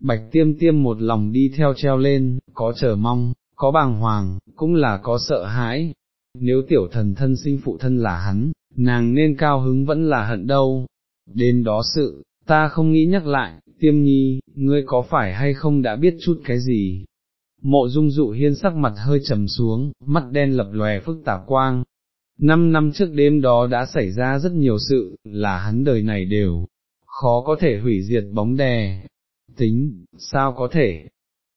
Bạch tiêm tiêm một lòng đi theo treo lên, có chờ mong, có bàng hoàng, cũng là có sợ hãi. Nếu tiểu thần thân sinh phụ thân là hắn, nàng nên cao hứng vẫn là hận đâu. Đến đó sự, ta không nghĩ nhắc lại, tiêm nhi, ngươi có phải hay không đã biết chút cái gì? Mộ dung dụ hiên sắc mặt hơi trầm xuống, mắt đen lập lòe phức tạp quang. Năm năm trước đêm đó đã xảy ra rất nhiều sự, là hắn đời này đều, khó có thể hủy diệt bóng đè. Tính, sao có thể?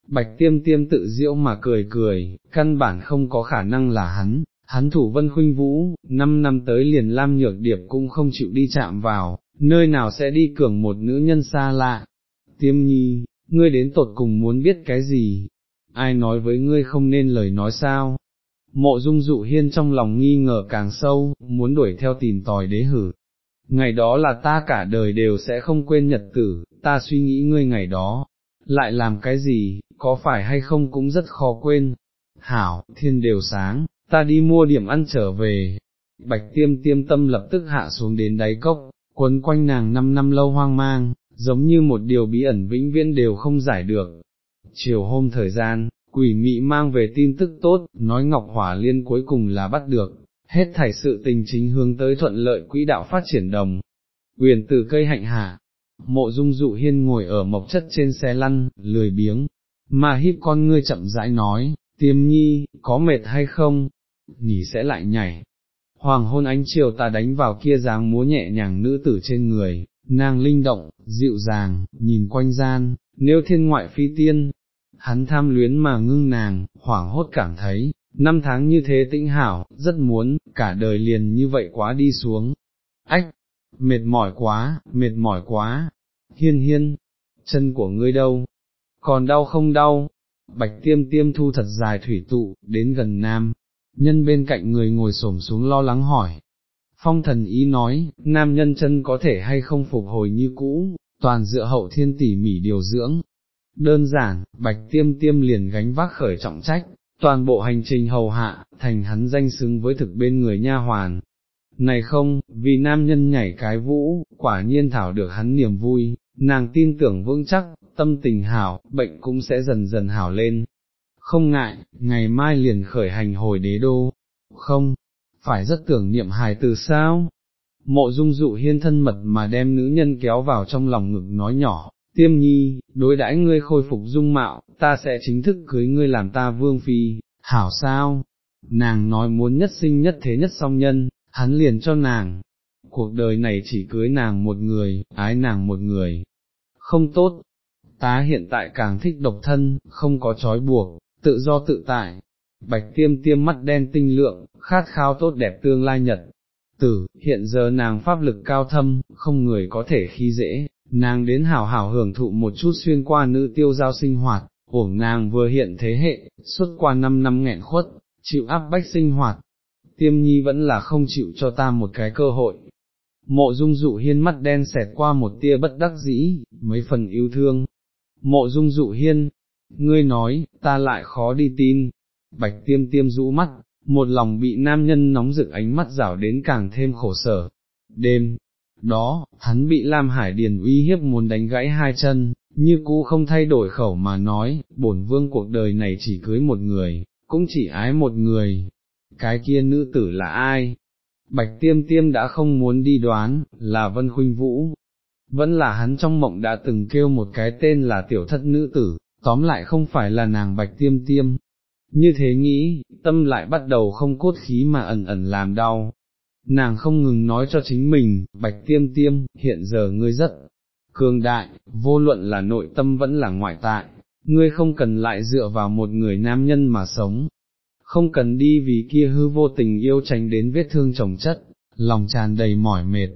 Bạch tiêm tiêm tự diễu mà cười cười, căn bản không có khả năng là hắn, hắn thủ vân khuynh vũ, năm năm tới liền lam nhược điệp cũng không chịu đi chạm vào, nơi nào sẽ đi cường một nữ nhân xa lạ. Tiêm nhi, ngươi đến tột cùng muốn biết cái gì, ai nói với ngươi không nên lời nói sao. Mộ dung dụ hiên trong lòng nghi ngờ càng sâu, muốn đuổi theo tìm tòi đế hử. Ngày đó là ta cả đời đều sẽ không quên nhật tử, ta suy nghĩ ngươi ngày đó, lại làm cái gì, có phải hay không cũng rất khó quên. Hảo, thiên đều sáng, ta đi mua điểm ăn trở về. Bạch tiêm tiêm tâm lập tức hạ xuống đến đáy cốc, quấn quanh nàng năm năm lâu hoang mang, giống như một điều bí ẩn vĩnh viễn đều không giải được. Chiều hôm thời gian, quỷ mị mang về tin tức tốt, nói Ngọc Hỏa Liên cuối cùng là bắt được, hết thảy sự tình chính hướng tới thuận lợi quỹ đạo phát triển đồng. Quyền từ cây hạnh hạ, mộ dung dụ hiên ngồi ở mộc chất trên xe lăn, lười biếng, mà híp con ngươi chậm rãi nói, tiêm nhi, có mệt hay không, nghỉ sẽ lại nhảy. Hoàng hôn ánh chiều ta đánh vào kia dáng múa nhẹ nhàng nữ tử trên người, nàng linh động, dịu dàng, nhìn quanh gian, nếu thiên ngoại phi tiên, hắn tham luyến mà ngưng nàng, hoảng hốt cảm thấy, năm tháng như thế tĩnh hảo, rất muốn, cả đời liền như vậy quá đi xuống. Ách, mệt mỏi quá, mệt mỏi quá, hiên hiên, chân của ngươi đâu, còn đau không đau, bạch tiêm tiêm thu thật dài thủy tụ, đến gần nam, nhân bên cạnh người ngồi xổm xuống lo lắng hỏi. Phong thần ý nói, nam nhân chân có thể hay không phục hồi như cũ, toàn dựa hậu thiên tỉ mỉ điều dưỡng. Đơn giản, bạch tiêm tiêm liền gánh vác khởi trọng trách, toàn bộ hành trình hầu hạ, thành hắn danh xứng với thực bên người nha hoàn. Này không, vì nam nhân nhảy cái vũ, quả nhiên thảo được hắn niềm vui, nàng tin tưởng vững chắc, tâm tình hảo, bệnh cũng sẽ dần dần hảo lên. Không ngại, ngày mai liền khởi hành hồi đế đô, không, phải rất tưởng niệm hài từ sao. Mộ dung dụ hiên thân mật mà đem nữ nhân kéo vào trong lòng ngực nói nhỏ, tiêm nhi, đối đãi ngươi khôi phục dung mạo, ta sẽ chính thức cưới ngươi làm ta vương phi, hảo sao, nàng nói muốn nhất sinh nhất thế nhất song nhân, hắn liền cho nàng, cuộc đời này chỉ cưới nàng một người, ái nàng một người, không tốt, ta hiện tại càng thích độc thân, không có trói buộc, tự do tự tại, bạch tiêm tiêm mắt đen tinh lượng, khát khao tốt đẹp tương lai nhật. Tử, hiện giờ nàng pháp lực cao thâm, không người có thể khi dễ, nàng đến hảo hảo hưởng thụ một chút xuyên qua nữ tiêu giao sinh hoạt, uổng nàng vừa hiện thế hệ, suốt qua năm năm nghẹn khuất, chịu áp bách sinh hoạt, tiêm nhi vẫn là không chịu cho ta một cái cơ hội. Mộ dung dụ hiên mắt đen xẹt qua một tia bất đắc dĩ, mấy phần yêu thương. Mộ dung dụ hiên, ngươi nói, ta lại khó đi tin. Bạch tiêm tiêm rũ mắt, một lòng bị nam nhân nóng rực ánh mắt rảo đến càng thêm khổ sở. Đêm, đó, hắn bị Lam Hải Điền uy hiếp muốn đánh gãy hai chân, như cũ không thay đổi khẩu mà nói, bổn vương cuộc đời này chỉ cưới một người, cũng chỉ ái một người. Cái kia nữ tử là ai? Bạch tiêm tiêm đã không muốn đi đoán, là Vân Khuynh Vũ. Vẫn là hắn trong mộng đã từng kêu một cái tên là tiểu thất nữ tử, tóm lại không phải là nàng bạch tiêm tiêm. như thế nghĩ, tâm lại bắt đầu không cốt khí mà ẩn ẩn làm đau. Nàng không ngừng nói cho chính mình, bạch tiêm tiêm, hiện giờ ngươi rất cường đại, vô luận là nội tâm vẫn là ngoại tại, ngươi không cần lại dựa vào một người nam nhân mà sống, không cần đi vì kia hư vô tình yêu tránh đến vết thương chồng chất, lòng tràn đầy mỏi mệt.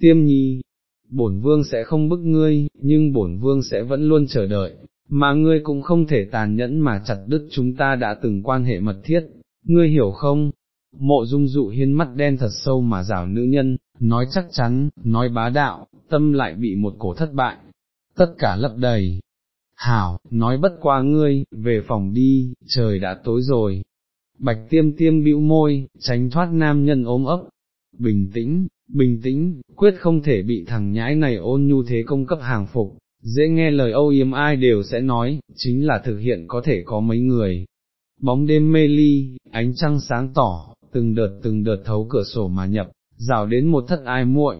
Tiêm nhi, bổn vương sẽ không bức ngươi, nhưng bổn vương sẽ vẫn luôn chờ đợi, mà ngươi cũng không thể tàn nhẫn mà chặt đứt chúng ta đã từng quan hệ mật thiết, ngươi hiểu không? Mộ dung dụ hiên mắt đen thật sâu mà rảo nữ nhân, nói chắc chắn, nói bá đạo, tâm lại bị một cổ thất bại, tất cả lấp đầy. Hảo, nói bất qua ngươi, về phòng đi, trời đã tối rồi. Bạch tiêm tiêm bĩu môi, tránh thoát nam nhân ốm ấp. Bình tĩnh, bình tĩnh, quyết không thể bị thằng nhãi này ôn nhu thế công cấp hàng phục, dễ nghe lời âu yếm ai đều sẽ nói, chính là thực hiện có thể có mấy người. Bóng đêm mê ly, ánh trăng sáng tỏ, từng đợt từng đợt thấu cửa sổ mà nhập, rào đến một thất ai muội.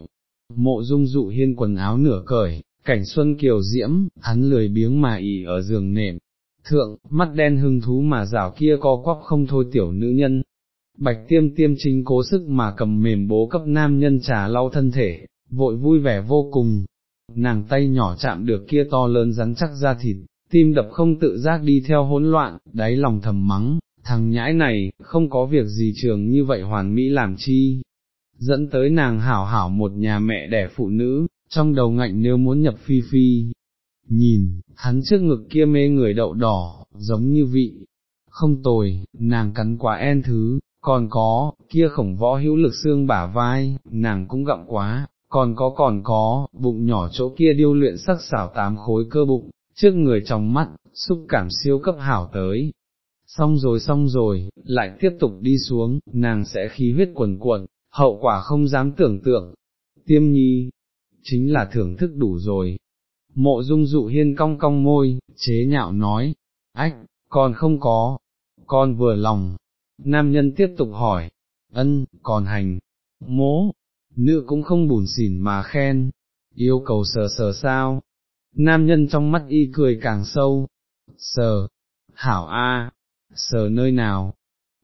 Mộ dung dụ hiên quần áo nửa cởi, cảnh xuân kiều diễm, hắn lười biếng mà ỉ ở giường nệm. Thượng, mắt đen hưng thú mà rào kia co quắp không thôi tiểu nữ nhân. Bạch tiêm tiêm chính cố sức mà cầm mềm bố cấp nam nhân trà lau thân thể, vội vui vẻ vô cùng, nàng tay nhỏ chạm được kia to lớn rắn chắc ra thịt, tim đập không tự giác đi theo hỗn loạn, đáy lòng thầm mắng, thằng nhãi này, không có việc gì trường như vậy hoàn mỹ làm chi, dẫn tới nàng hảo hảo một nhà mẹ đẻ phụ nữ, trong đầu ngạnh nếu muốn nhập phi phi. Nhìn, hắn trước ngực kia mê người đậu đỏ, giống như vị, không tồi, nàng cắn quá en thứ, còn có, kia khổng võ hữu lực xương bả vai, nàng cũng gặm quá, còn có còn có, bụng nhỏ chỗ kia điêu luyện sắc xảo tám khối cơ bụng, trước người trong mắt, xúc cảm siêu cấp hảo tới. Xong rồi xong rồi, lại tiếp tục đi xuống, nàng sẽ khí huyết quần cuộn, hậu quả không dám tưởng tượng. Tiêm nhi, chính là thưởng thức đủ rồi. Mộ dung dụ hiên cong cong môi, chế nhạo nói, ách, còn không có, con vừa lòng. Nam nhân tiếp tục hỏi, ân, còn hành, mố, nữ cũng không bùn xỉn mà khen, yêu cầu sờ sờ sao, nam nhân trong mắt y cười càng sâu, sờ, hảo a, sờ nơi nào,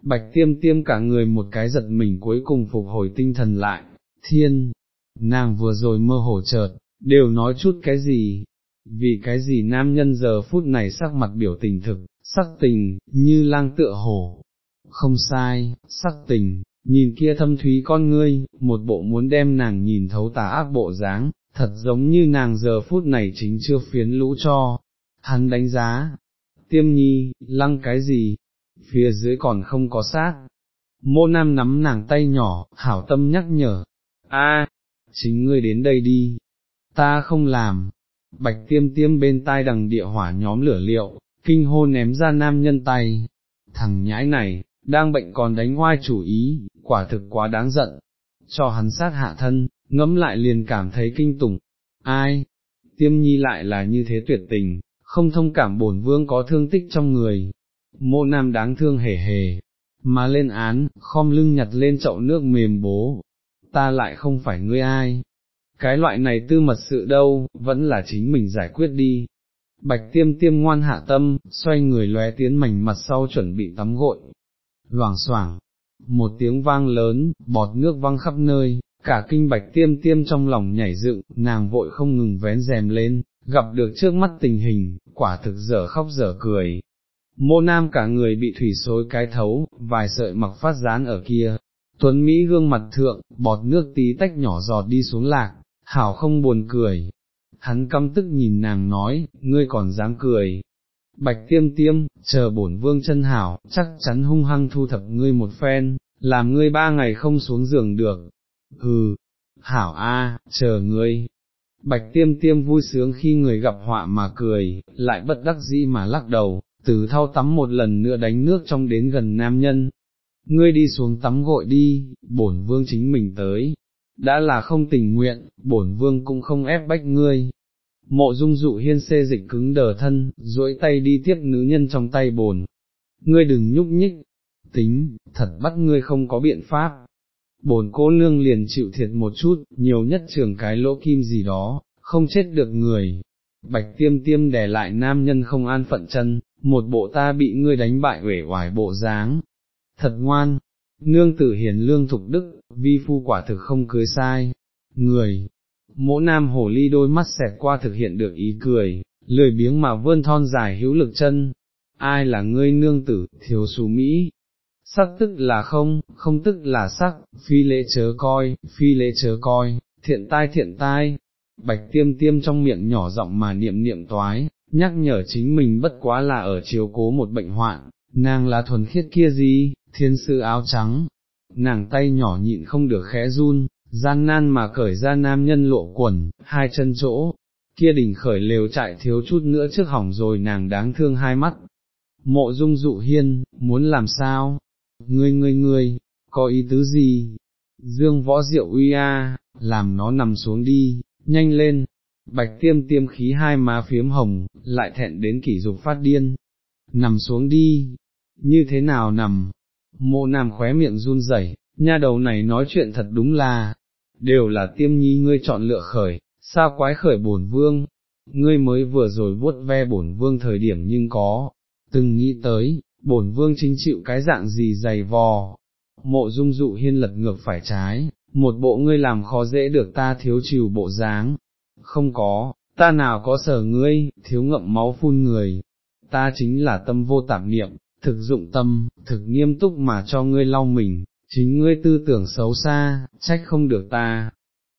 bạch tiêm tiêm cả người một cái giật mình cuối cùng phục hồi tinh thần lại, thiên, nàng vừa rồi mơ hồ chợt, đều nói chút cái gì, vì cái gì nam nhân giờ phút này sắc mặt biểu tình thực, sắc tình, như lang tựa hổ, không sai, sắc tình, nhìn kia thâm thúy con ngươi, một bộ muốn đem nàng nhìn thấu tà ác bộ dáng, thật giống như nàng giờ phút này chính chưa phiến lũ cho, hắn đánh giá, tiêm nhi, lăng cái gì, phía dưới còn không có xác, mô nam nắm nàng tay nhỏ, hảo tâm nhắc nhở, a, chính ngươi đến đây đi, ta không làm, bạch tiêm tiêm bên tai đằng địa hỏa nhóm lửa liệu, kinh hô ném ra nam nhân tay, thằng nhãi này, đang bệnh còn đánh hoai chủ ý, quả thực quá đáng giận, cho hắn sát hạ thân, ngẫm lại liền cảm thấy kinh tủng, ai, tiêm nhi lại là như thế tuyệt tình, không thông cảm bổn vương có thương tích trong người, mô nam đáng thương hề hề, mà lên án, khom lưng nhặt lên chậu nước mềm bố, ta lại không phải ngươi ai, cái loại này tư mật sự đâu, vẫn là chính mình giải quyết đi. Bạch tiêm tiêm ngoan hạ tâm, xoay người lóe tiến mảnh mặt sau chuẩn bị tắm gội, loảng xoảng, một tiếng vang lớn, bọt nước văng khắp nơi, cả kinh bạch tiêm tiêm trong lòng nhảy dựng, nàng vội không ngừng vén rèm lên, gặp được trước mắt tình hình, quả thực dở khóc dở cười. Mô nam cả người bị thủy xối cái thấu, vài sợi mặc phát dán ở kia, tuấn Mỹ gương mặt thượng, bọt nước tí tách nhỏ giọt đi xuống lạc, hảo không buồn cười. Hắn căm tức nhìn nàng nói, ngươi còn dám cười, bạch tiêm tiêm, chờ bổn vương chân hảo, chắc chắn hung hăng thu thập ngươi một phen, làm ngươi ba ngày không xuống giường được, hừ, hảo a, chờ ngươi. Bạch tiêm tiêm vui sướng khi người gặp họa mà cười, lại bất đắc dĩ mà lắc đầu, từ thao tắm một lần nữa đánh nước trong đến gần nam nhân. Ngươi đi xuống tắm gội đi, bổn vương chính mình tới. Đã là không tình nguyện, bổn vương cũng không ép bách ngươi, Mộ dung dụ hiên xê dịch cứng đờ thân, duỗi tay đi tiếp nữ nhân trong tay bồn. Ngươi đừng nhúc nhích, tính, thật bắt ngươi không có biện pháp. Bồn cô nương liền chịu thiệt một chút, nhiều nhất trường cái lỗ kim gì đó, không chết được người. Bạch tiêm tiêm đè lại nam nhân không an phận chân, một bộ ta bị ngươi đánh bại uể oải bộ dáng, thật ngoan, nương tử hiền lương thục đức, vi phu quả thực không cưới sai, người, mỗ nam hồ ly đôi mắt xẹt qua thực hiện được ý cười, lười biếng mà vươn thon dài hữu lực chân, ai là ngươi nương tử, thiếu xú Mỹ, sắc tức là không, không tức là sắc, phi lễ chớ coi, phi lễ chớ coi, thiện tai thiện tai, bạch tiêm tiêm trong miệng nhỏ giọng mà niệm niệm toái, nhắc nhở chính mình bất quá là ở chiếu cố một bệnh hoạn, nàng là thuần khiết kia gì, thiên sư áo trắng, nàng tay nhỏ nhịn không được khẽ run, gian nan mà cởi ra nam nhân lộ quần, hai chân chỗ, kia đỉnh khởi lều chạy thiếu chút nữa trước hỏng rồi nàng đáng thương hai mắt. Mộ dung dụ hiên, muốn làm sao? Ngươi ngươi ngươi, có ý tứ gì? Dương võ diệu uy a, làm nó nằm xuống đi, nhanh lên. Bạch tiêm tiêm khí hai má phiếm hồng, lại thẹn đến kỷ dục phát điên. Nằm xuống đi, như thế nào nằm? Mộ nam khóe miệng run rẩy, nha đầu này nói chuyện thật đúng là, đều là tiêm nhi ngươi chọn lựa khởi, sao quái khởi bổn vương, ngươi mới vừa rồi vuốt ve bổn vương thời điểm nhưng có, từng nghĩ tới, bổn vương chính chịu cái dạng gì dày vò, mộ dung dụ hiên lật ngược phải trái, một bộ ngươi làm khó dễ được ta thiếu chịu bộ dáng, không có, ta nào có sở ngươi, thiếu ngậm máu phun người, ta chính là tâm vô tạp niệm, thực dụng tâm, thực nghiêm túc mà cho ngươi lau mình, chính ngươi tư tưởng xấu xa, trách không được ta.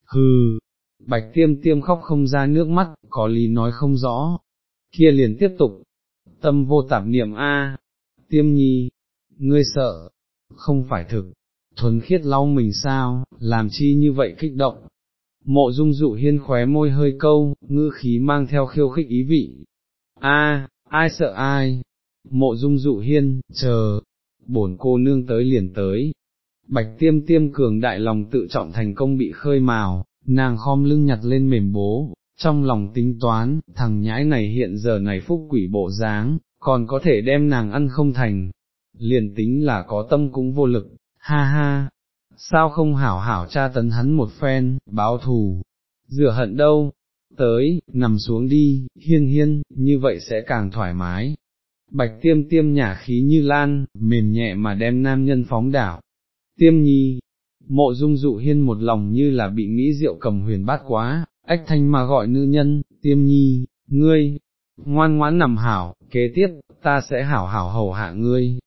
Hừ, bạch tiêm tiêm khóc không ra nước mắt, có lý nói không rõ, kia liền tiếp tục, tâm vô tạp niệm a, tiêm nhi, ngươi sợ, không phải thực, thuần khiết lau mình sao, làm chi như vậy kích động. Mộ dung dụ hiên khóe môi hơi câu, ngư khí mang theo khiêu khích ý vị. A, ai sợ ai? Mộ dung dụ hiên, chờ, bổn cô nương tới liền tới, bạch tiêm tiêm cường đại lòng tự trọng thành công bị khơi mào, nàng khom lưng nhặt lên mềm bố, trong lòng tính toán, thằng nhãi này hiện giờ này phúc quỷ bộ dáng, còn có thể đem nàng ăn không thành, liền tính là có tâm cũng vô lực, ha ha, sao không hảo hảo tra tấn hắn một phen, báo thù, rửa hận đâu, tới, nằm xuống đi, hiên hiên, như vậy sẽ càng thoải mái. Bạch tiêm tiêm nhả khí như lan, mềm nhẹ mà đem nam nhân phóng đảo, tiêm nhi, mộ dung dụ hiên một lòng như là bị mỹ rượu cầm huyền bát quá, ách thanh mà gọi nữ nhân, tiêm nhi, ngươi, ngoan ngoãn nằm hảo, kế tiếp, ta sẽ hảo hảo hầu hạ ngươi.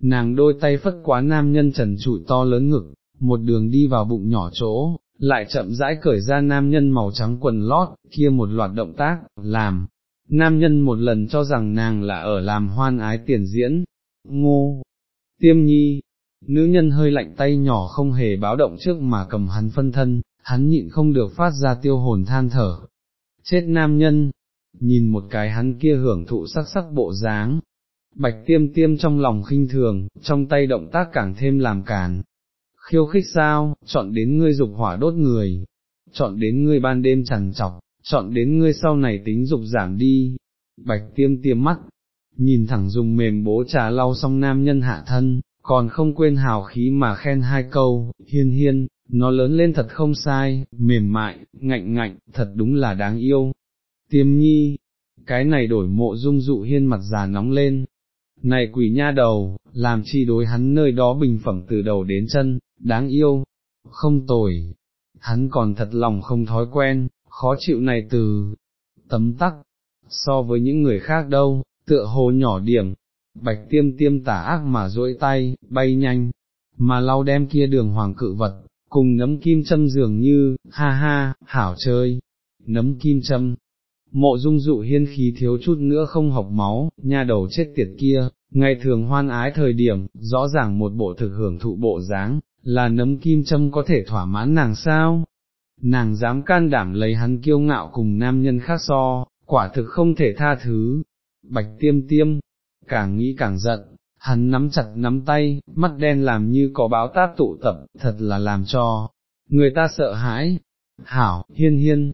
Nàng đôi tay phất quá nam nhân trần trụi to lớn ngực, một đường đi vào bụng nhỏ chỗ, lại chậm rãi cởi ra nam nhân màu trắng quần lót, kia một loạt động tác, làm, nam nhân một lần cho rằng nàng là ở làm hoan ái tiền diễn, ngô, tiêm nhi, nữ nhân hơi lạnh tay nhỏ không hề báo động trước mà cầm hắn phân thân, hắn nhịn không được phát ra tiêu hồn than thở. Chết nam nhân, nhìn một cái hắn kia hưởng thụ sắc sắc bộ dáng, bạch tiêm tiêm trong lòng khinh thường, trong tay động tác càng thêm làm càn. Khiêu khích sao, chọn đến ngươi dục hỏa đốt người, chọn đến ngươi ban đêm chẳng chọc, chọn đến ngươi sau này tính dục giảm đi. Bạch tiêm tiêm mắt, nhìn thẳng dùng mềm bố trà lau xong nam nhân hạ thân, còn không quên hào khí mà khen hai câu, hiên hiên, nó lớn lên thật không sai, mềm mại, ngạnh ngạnh, thật đúng là đáng yêu. Tiêm nhi, cái này đổi mộ dung dụ hiên mặt già nóng lên. Này quỷ nha đầu, làm chi đối hắn nơi đó bình phẩm từ đầu đến chân, đáng yêu, không tồi, hắn còn thật lòng không thói quen, khó chịu này từ tấm tắc, so với những người khác đâu, tựa hồ nhỏ điểm, bạch tiêm tiêm tả ác mà duỗi tay, bay nhanh, mà lau đem kia đường hoàng cự vật, cùng nấm kim châm dường như, ha ha, hảo chơi, nấm kim châm. Mộ dung dụ hiên khí thiếu chút nữa không học máu, nha đầu chết tiệt kia, ngày thường hoan ái thời điểm, rõ ràng một bộ thực hưởng thụ bộ dáng, là nấm kim châm có thể thỏa mãn nàng sao? Nàng dám can đảm lấy hắn kiêu ngạo cùng nam nhân khác so, quả thực không thể tha thứ. Bạch tiêm tiêm, càng nghĩ càng giận, hắn nắm chặt nắm tay, mắt đen làm như có báo táp tụ tập, thật là làm cho người ta sợ hãi. Hảo, hiên hiên,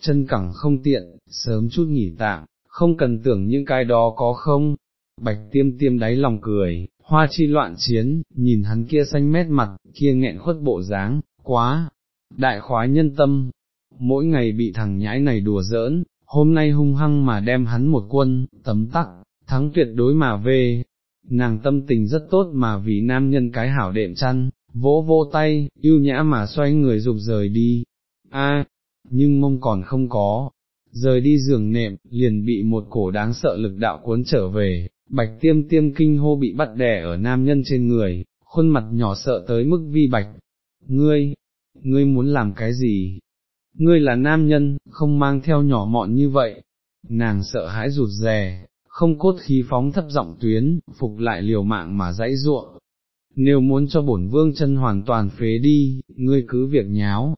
chân cẳng không tiện, sớm chút nghỉ tạm, không cần tưởng những cái đó có không. Bạch tiêm tiêm đáy lòng cười, hoa chi loạn chiến, nhìn hắn kia xanh mét mặt, kia nghẹn khuất bộ dáng, quá, đại khoái nhân tâm, mỗi ngày bị thằng nhãi này đùa giỡn, hôm nay hung hăng mà đem hắn một quân, tấm tắc, thắng tuyệt đối mà về, nàng tâm tình rất tốt mà vì nam nhân cái hảo đệm chăn, vỗ vô tay, yêu nhã mà xoay người dục rời đi, a nhưng mông còn không có, rời đi giường nệm, liền bị một cổ đáng sợ lực đạo cuốn trở về, bạch tiêm tiêm kinh hô bị bắt đè ở nam nhân trên người, khuôn mặt nhỏ sợ tới mức vi bạch, ngươi, ngươi muốn làm cái gì? Ngươi là nam nhân, không mang theo nhỏ mọn như vậy, nàng sợ hãi rụt rè, không cốt khí phóng thấp giọng tuyến, phục lại liều mạng mà dãy ruộng. Nếu muốn cho bổn vương chân hoàn toàn phế đi, ngươi cứ việc nháo.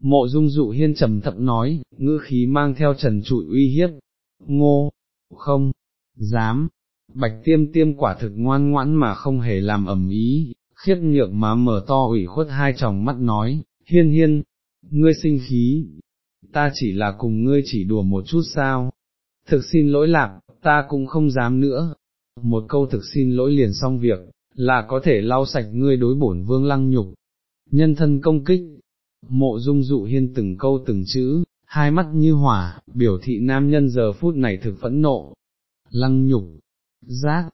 Mộ dung dụ hiên trầm thậm nói, ngữ khí mang theo trần trụi uy hiếp. Ngô, không, dám, bạch tiêm tiêm quả thực ngoan ngoãn mà không hề làm ẩm ý, khiếp nhược mà mở to ủy khuất hai tròng mắt nói, hiên hiên, ngươi sinh khí, ta chỉ là cùng ngươi chỉ đùa một chút sao, thực xin lỗi lạc, ta cũng không dám nữa, một câu thực xin lỗi liền xong việc, là có thể lau sạch ngươi đối bổn vương lăng nhục, nhân thân công kích, mộ dung dụ hiên từng câu từng chữ, hai mắt như hỏa, biểu thị nam nhân giờ phút này thực phẫn nộ, lăng nhục, giác,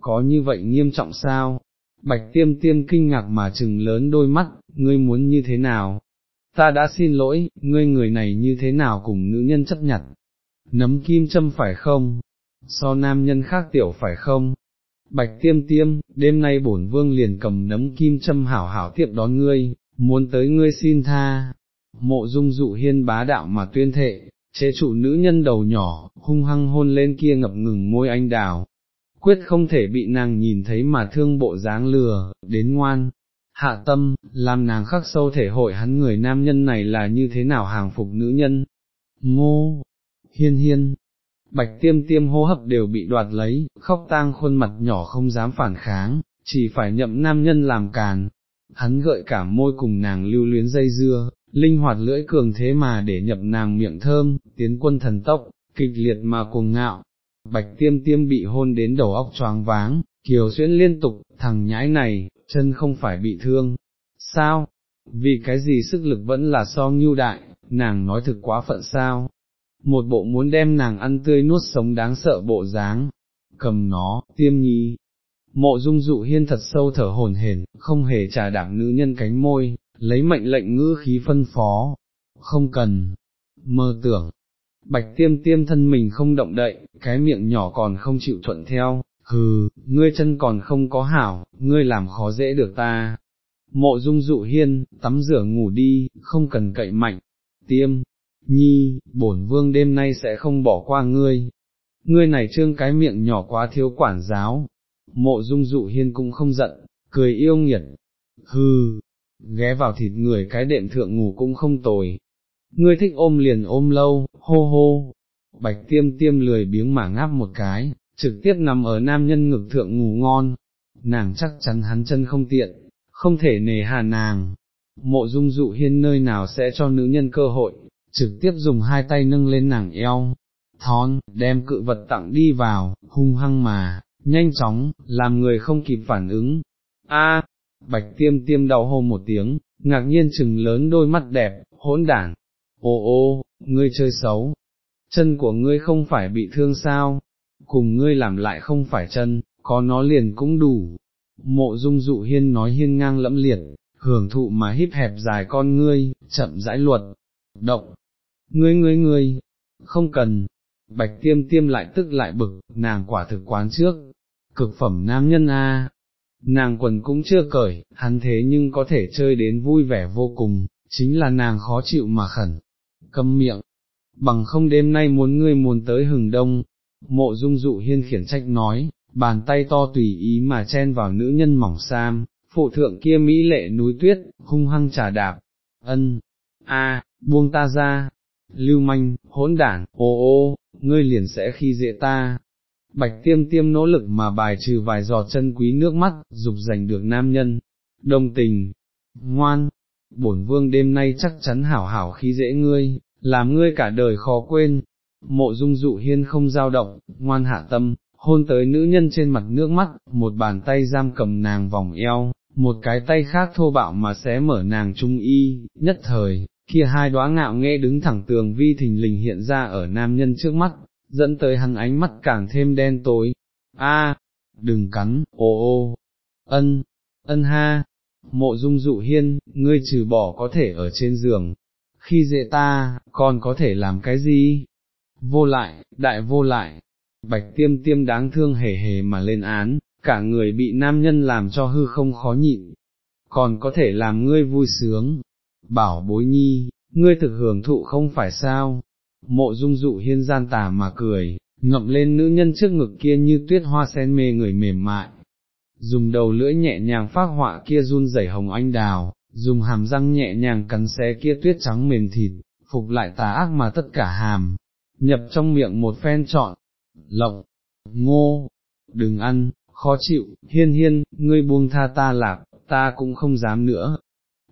có như vậy nghiêm trọng sao? Bạch tiêm tiêm kinh ngạc mà chừng lớn đôi mắt, ngươi muốn như thế nào? Ta đã xin lỗi, ngươi người này như thế nào cùng nữ nhân chấp nhận? Nấm kim châm phải không? So nam nhân khác tiểu phải không? Bạch tiêm tiêm, đêm nay bổn vương liền cầm nấm kim châm hảo hảo tiếp đón ngươi, muốn tới ngươi xin tha. Mộ dung dụ hiên bá đạo mà tuyên thệ, chế trụ nữ nhân đầu nhỏ, hung hăng hôn lên kia ngập ngừng môi anh đào, quyết không thể bị nàng nhìn thấy mà thương bộ dáng lừa, đến ngoan, hạ tâm, làm nàng khắc sâu thể hội hắn người nam nhân này là như thế nào hàng phục nữ nhân. Ngô, hiên hiên, bạch tiêm tiêm hô hấp đều bị đoạt lấy, khóc tang khuôn mặt nhỏ không dám phản kháng, chỉ phải nhậm nam nhân làm càn. Hắn gợi cả môi cùng nàng lưu luyến dây dưa, linh hoạt lưỡi cường thế mà để nhập nàng miệng thơm, tiến quân thần tốc, kịch liệt mà cuồng ngạo, bạch tiêm tiêm bị hôn đến đầu óc choáng váng, kiều xuyễn liên tục, thằng nhãi này, chân không phải bị thương, sao, vì cái gì sức lực vẫn là so ngưu đại, nàng nói thực quá phận sao, một bộ muốn đem nàng ăn tươi nuốt sống đáng sợ bộ dáng, cầm nó, tiêm nhi. Mộ dung dụ hiên thật sâu thở hồn hển, không hề trả đảng nữ nhân cánh môi, lấy mệnh lệnh ngữ khí phân phó, không cần, mơ tưởng, bạch tiêm tiêm thân mình không động đậy, cái miệng nhỏ còn không chịu thuận theo, hừ, ngươi chân còn không có hảo, ngươi làm khó dễ được ta. Mộ dung dụ hiên, tắm rửa ngủ đi, không cần cậy mạnh, tiêm, nhi, bổn vương đêm nay sẽ không bỏ qua ngươi. Ngươi này trương cái miệng nhỏ quá thiếu quản giáo, mộ dung dụ hiên cũng không giận, cười yêu nghiệt, hừ, ghé vào thịt người cái đệm thượng ngủ cũng không tồi, ngươi thích ôm liền ôm lâu, hô hô, bạch tiêm tiêm lười biếng mà ngáp một cái, trực tiếp nằm ở nam nhân ngực thượng ngủ ngon, nàng chắc chắn hắn chân không tiện, không thể nề hà nàng, mộ dung dụ hiên nơi nào sẽ cho nữ nhân cơ hội, trực tiếp dùng hai tay nâng lên nàng eo, thon, đem cự vật tặng đi vào, hung hăng mà, nhanh chóng, làm người không kịp phản ứng, a bạch tiêm tiêm đau hô một tiếng, ngạc nhiên chừng lớn đôi mắt đẹp, hỗn đảng ô ô, ngươi chơi xấu, chân của ngươi không phải bị thương sao, cùng ngươi làm lại không phải chân, có nó liền cũng đủ. Mộ dung dụ hiên nói hiên ngang lẫm liệt, hưởng thụ mà híp hẹp dài con ngươi, chậm rãi luật, động, ngươi ngươi ngươi, không cần, bạch tiêm tiêm lại tức lại bực, nàng quả thực quán trước, cực phẩm nam nhân a, nàng quần cũng chưa cởi, hắn thế nhưng có thể chơi đến vui vẻ vô cùng, chính là nàng khó chịu mà khẩn, câm miệng, bằng không đêm nay muốn ngươi muốn tới hừng đông, mộ dung dụ hiên khiển trách nói, bàn tay to tùy ý mà chen vào nữ nhân mỏng sam, phụ thượng kia mỹ lệ núi tuyết, hung hăng trả đạp, ân, a, buông ta ra, lưu manh, hỗn đản, ô ô, ngươi liền sẽ khi dễ ta. Bạch tiêm tiêm nỗ lực mà bài trừ vài giọt chân quý nước mắt, dục giành được nam nhân, đồng tình, ngoan, bổn vương đêm nay chắc chắn hảo hảo khi dễ ngươi, làm ngươi cả đời khó quên. Mộ dung dụ hiên không giao động, ngoan hạ tâm, hôn tới nữ nhân trên mặt nước mắt, một bàn tay giam cầm nàng vòng eo, một cái tay khác thô bạo mà xé mở nàng trung y, nhất thời, kia hai đóa ngạo nghệ đứng thẳng tường vi thình lình hiện ra ở nam nhân trước mắt, dẫn tới hắn ánh mắt càng thêm đen tối, a, đừng cắn, ô ô, ân, ân ha, mộ dung dụ hiên, ngươi trừ bỏ có thể ở trên giường, khi dễ ta, còn có thể làm cái gì? Vô lại, đại vô lại, bạch tiêm tiêm đáng thương hề hề mà lên án, cả người bị nam nhân làm cho hư không khó nhịn, còn có thể làm ngươi vui sướng, bảo bối nhi, ngươi thực hưởng thụ không phải sao, mộ dung dụ hiên gian tà mà cười, ngậm lên nữ nhân trước ngực kia như tuyết hoa sen mê người mềm mại, dùng đầu lưỡi nhẹ nhàng phát họa kia run rẩy hồng anh đào, dùng hàm răng nhẹ nhàng cắn xé kia tuyết trắng mềm thịt, phục lại tà ác mà tất cả hàm, nhập trong miệng một phen trọn, lộng, ngô, đừng ăn, khó chịu, hiên hiên, ngươi buông tha ta lạc, ta cũng không dám nữa.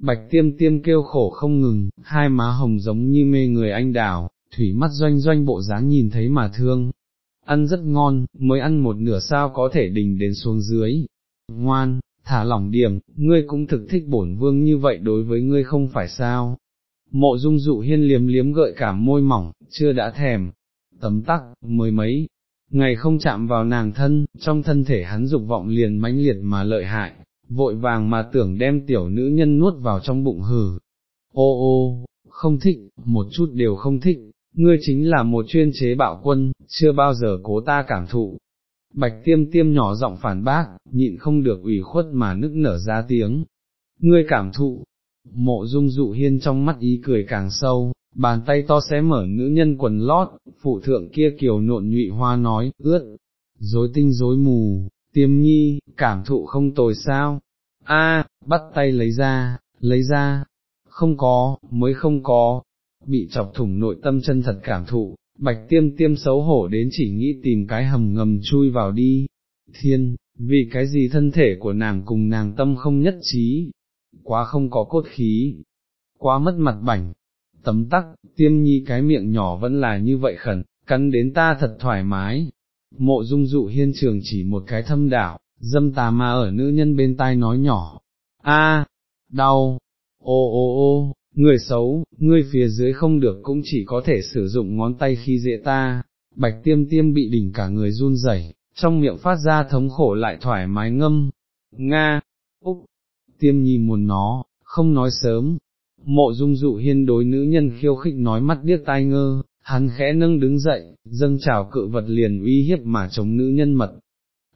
Bạch tiêm tiêm kêu khổ không ngừng, hai má hồng giống như mê người anh đào, thủy mắt doanh doanh bộ dáng nhìn thấy mà thương. Ăn rất ngon, mới ăn một nửa sao có thể đình đến xuống dưới. Ngoan, thả lỏng điểm, ngươi cũng thực thích bổn vương như vậy đối với ngươi không phải sao. Mộ dung dụ hiên liếm liếm gợi cả môi mỏng, chưa đã thèm, tấm tắc, mười mấy, ngày không chạm vào nàng thân, trong thân thể hắn dục vọng liền mãnh liệt mà lợi hại, vội vàng mà tưởng đem tiểu nữ nhân nuốt vào trong bụng hử. Ô ô, không thích, một chút đều không thích, ngươi chính là một chuyên chế bạo quân, chưa bao giờ cố ta cảm thụ. Bạch tiêm tiêm nhỏ giọng phản bác, nhịn không được ủy khuất mà nức nở ra tiếng. Ngươi cảm thụ, mộ dung dụ hiên trong mắt ý cười càng sâu, bàn tay to xé mở nữ nhân quần lót, phụ thượng kia kiều nộn nhụy hoa nói, ướt, dối tinh dối mù, tiêm nhi, cảm thụ không tồi sao, a bắt tay lấy ra, lấy ra, không có, mới không có, bị chọc thủng nội tâm chân thật cảm thụ, bạch tiêm tiêm xấu hổ đến chỉ nghĩ tìm cái hầm ngầm chui vào đi, thiên, vì cái gì thân thể của nàng cùng nàng tâm không nhất trí, quá không có cốt khí, quá mất mặt bảnh, tấm tắc, tiêm nhi cái miệng nhỏ vẫn là như vậy khẩn, cắn đến ta thật thoải mái. Mộ dung dụ hiên trường chỉ một cái thâm đảo, dâm tà mà ở nữ nhân bên tai nói nhỏ, a, đau, ô ô ô, người xấu, ngươi phía dưới không được cũng chỉ có thể sử dụng ngón tay khi dễ ta, bạch tiêm tiêm bị đỉnh cả người run rẩy, trong miệng phát ra thống khổ lại thoải mái ngâm, Nga, Úc, tiêm nhi muốn nó, không nói sớm, mộ dung dụ hiên đối nữ nhân khiêu khích nói mắt điếc tai ngơ, hắn khẽ nâng đứng dậy, dâng trào cự vật liền uy hiếp mà chống nữ nhân mật,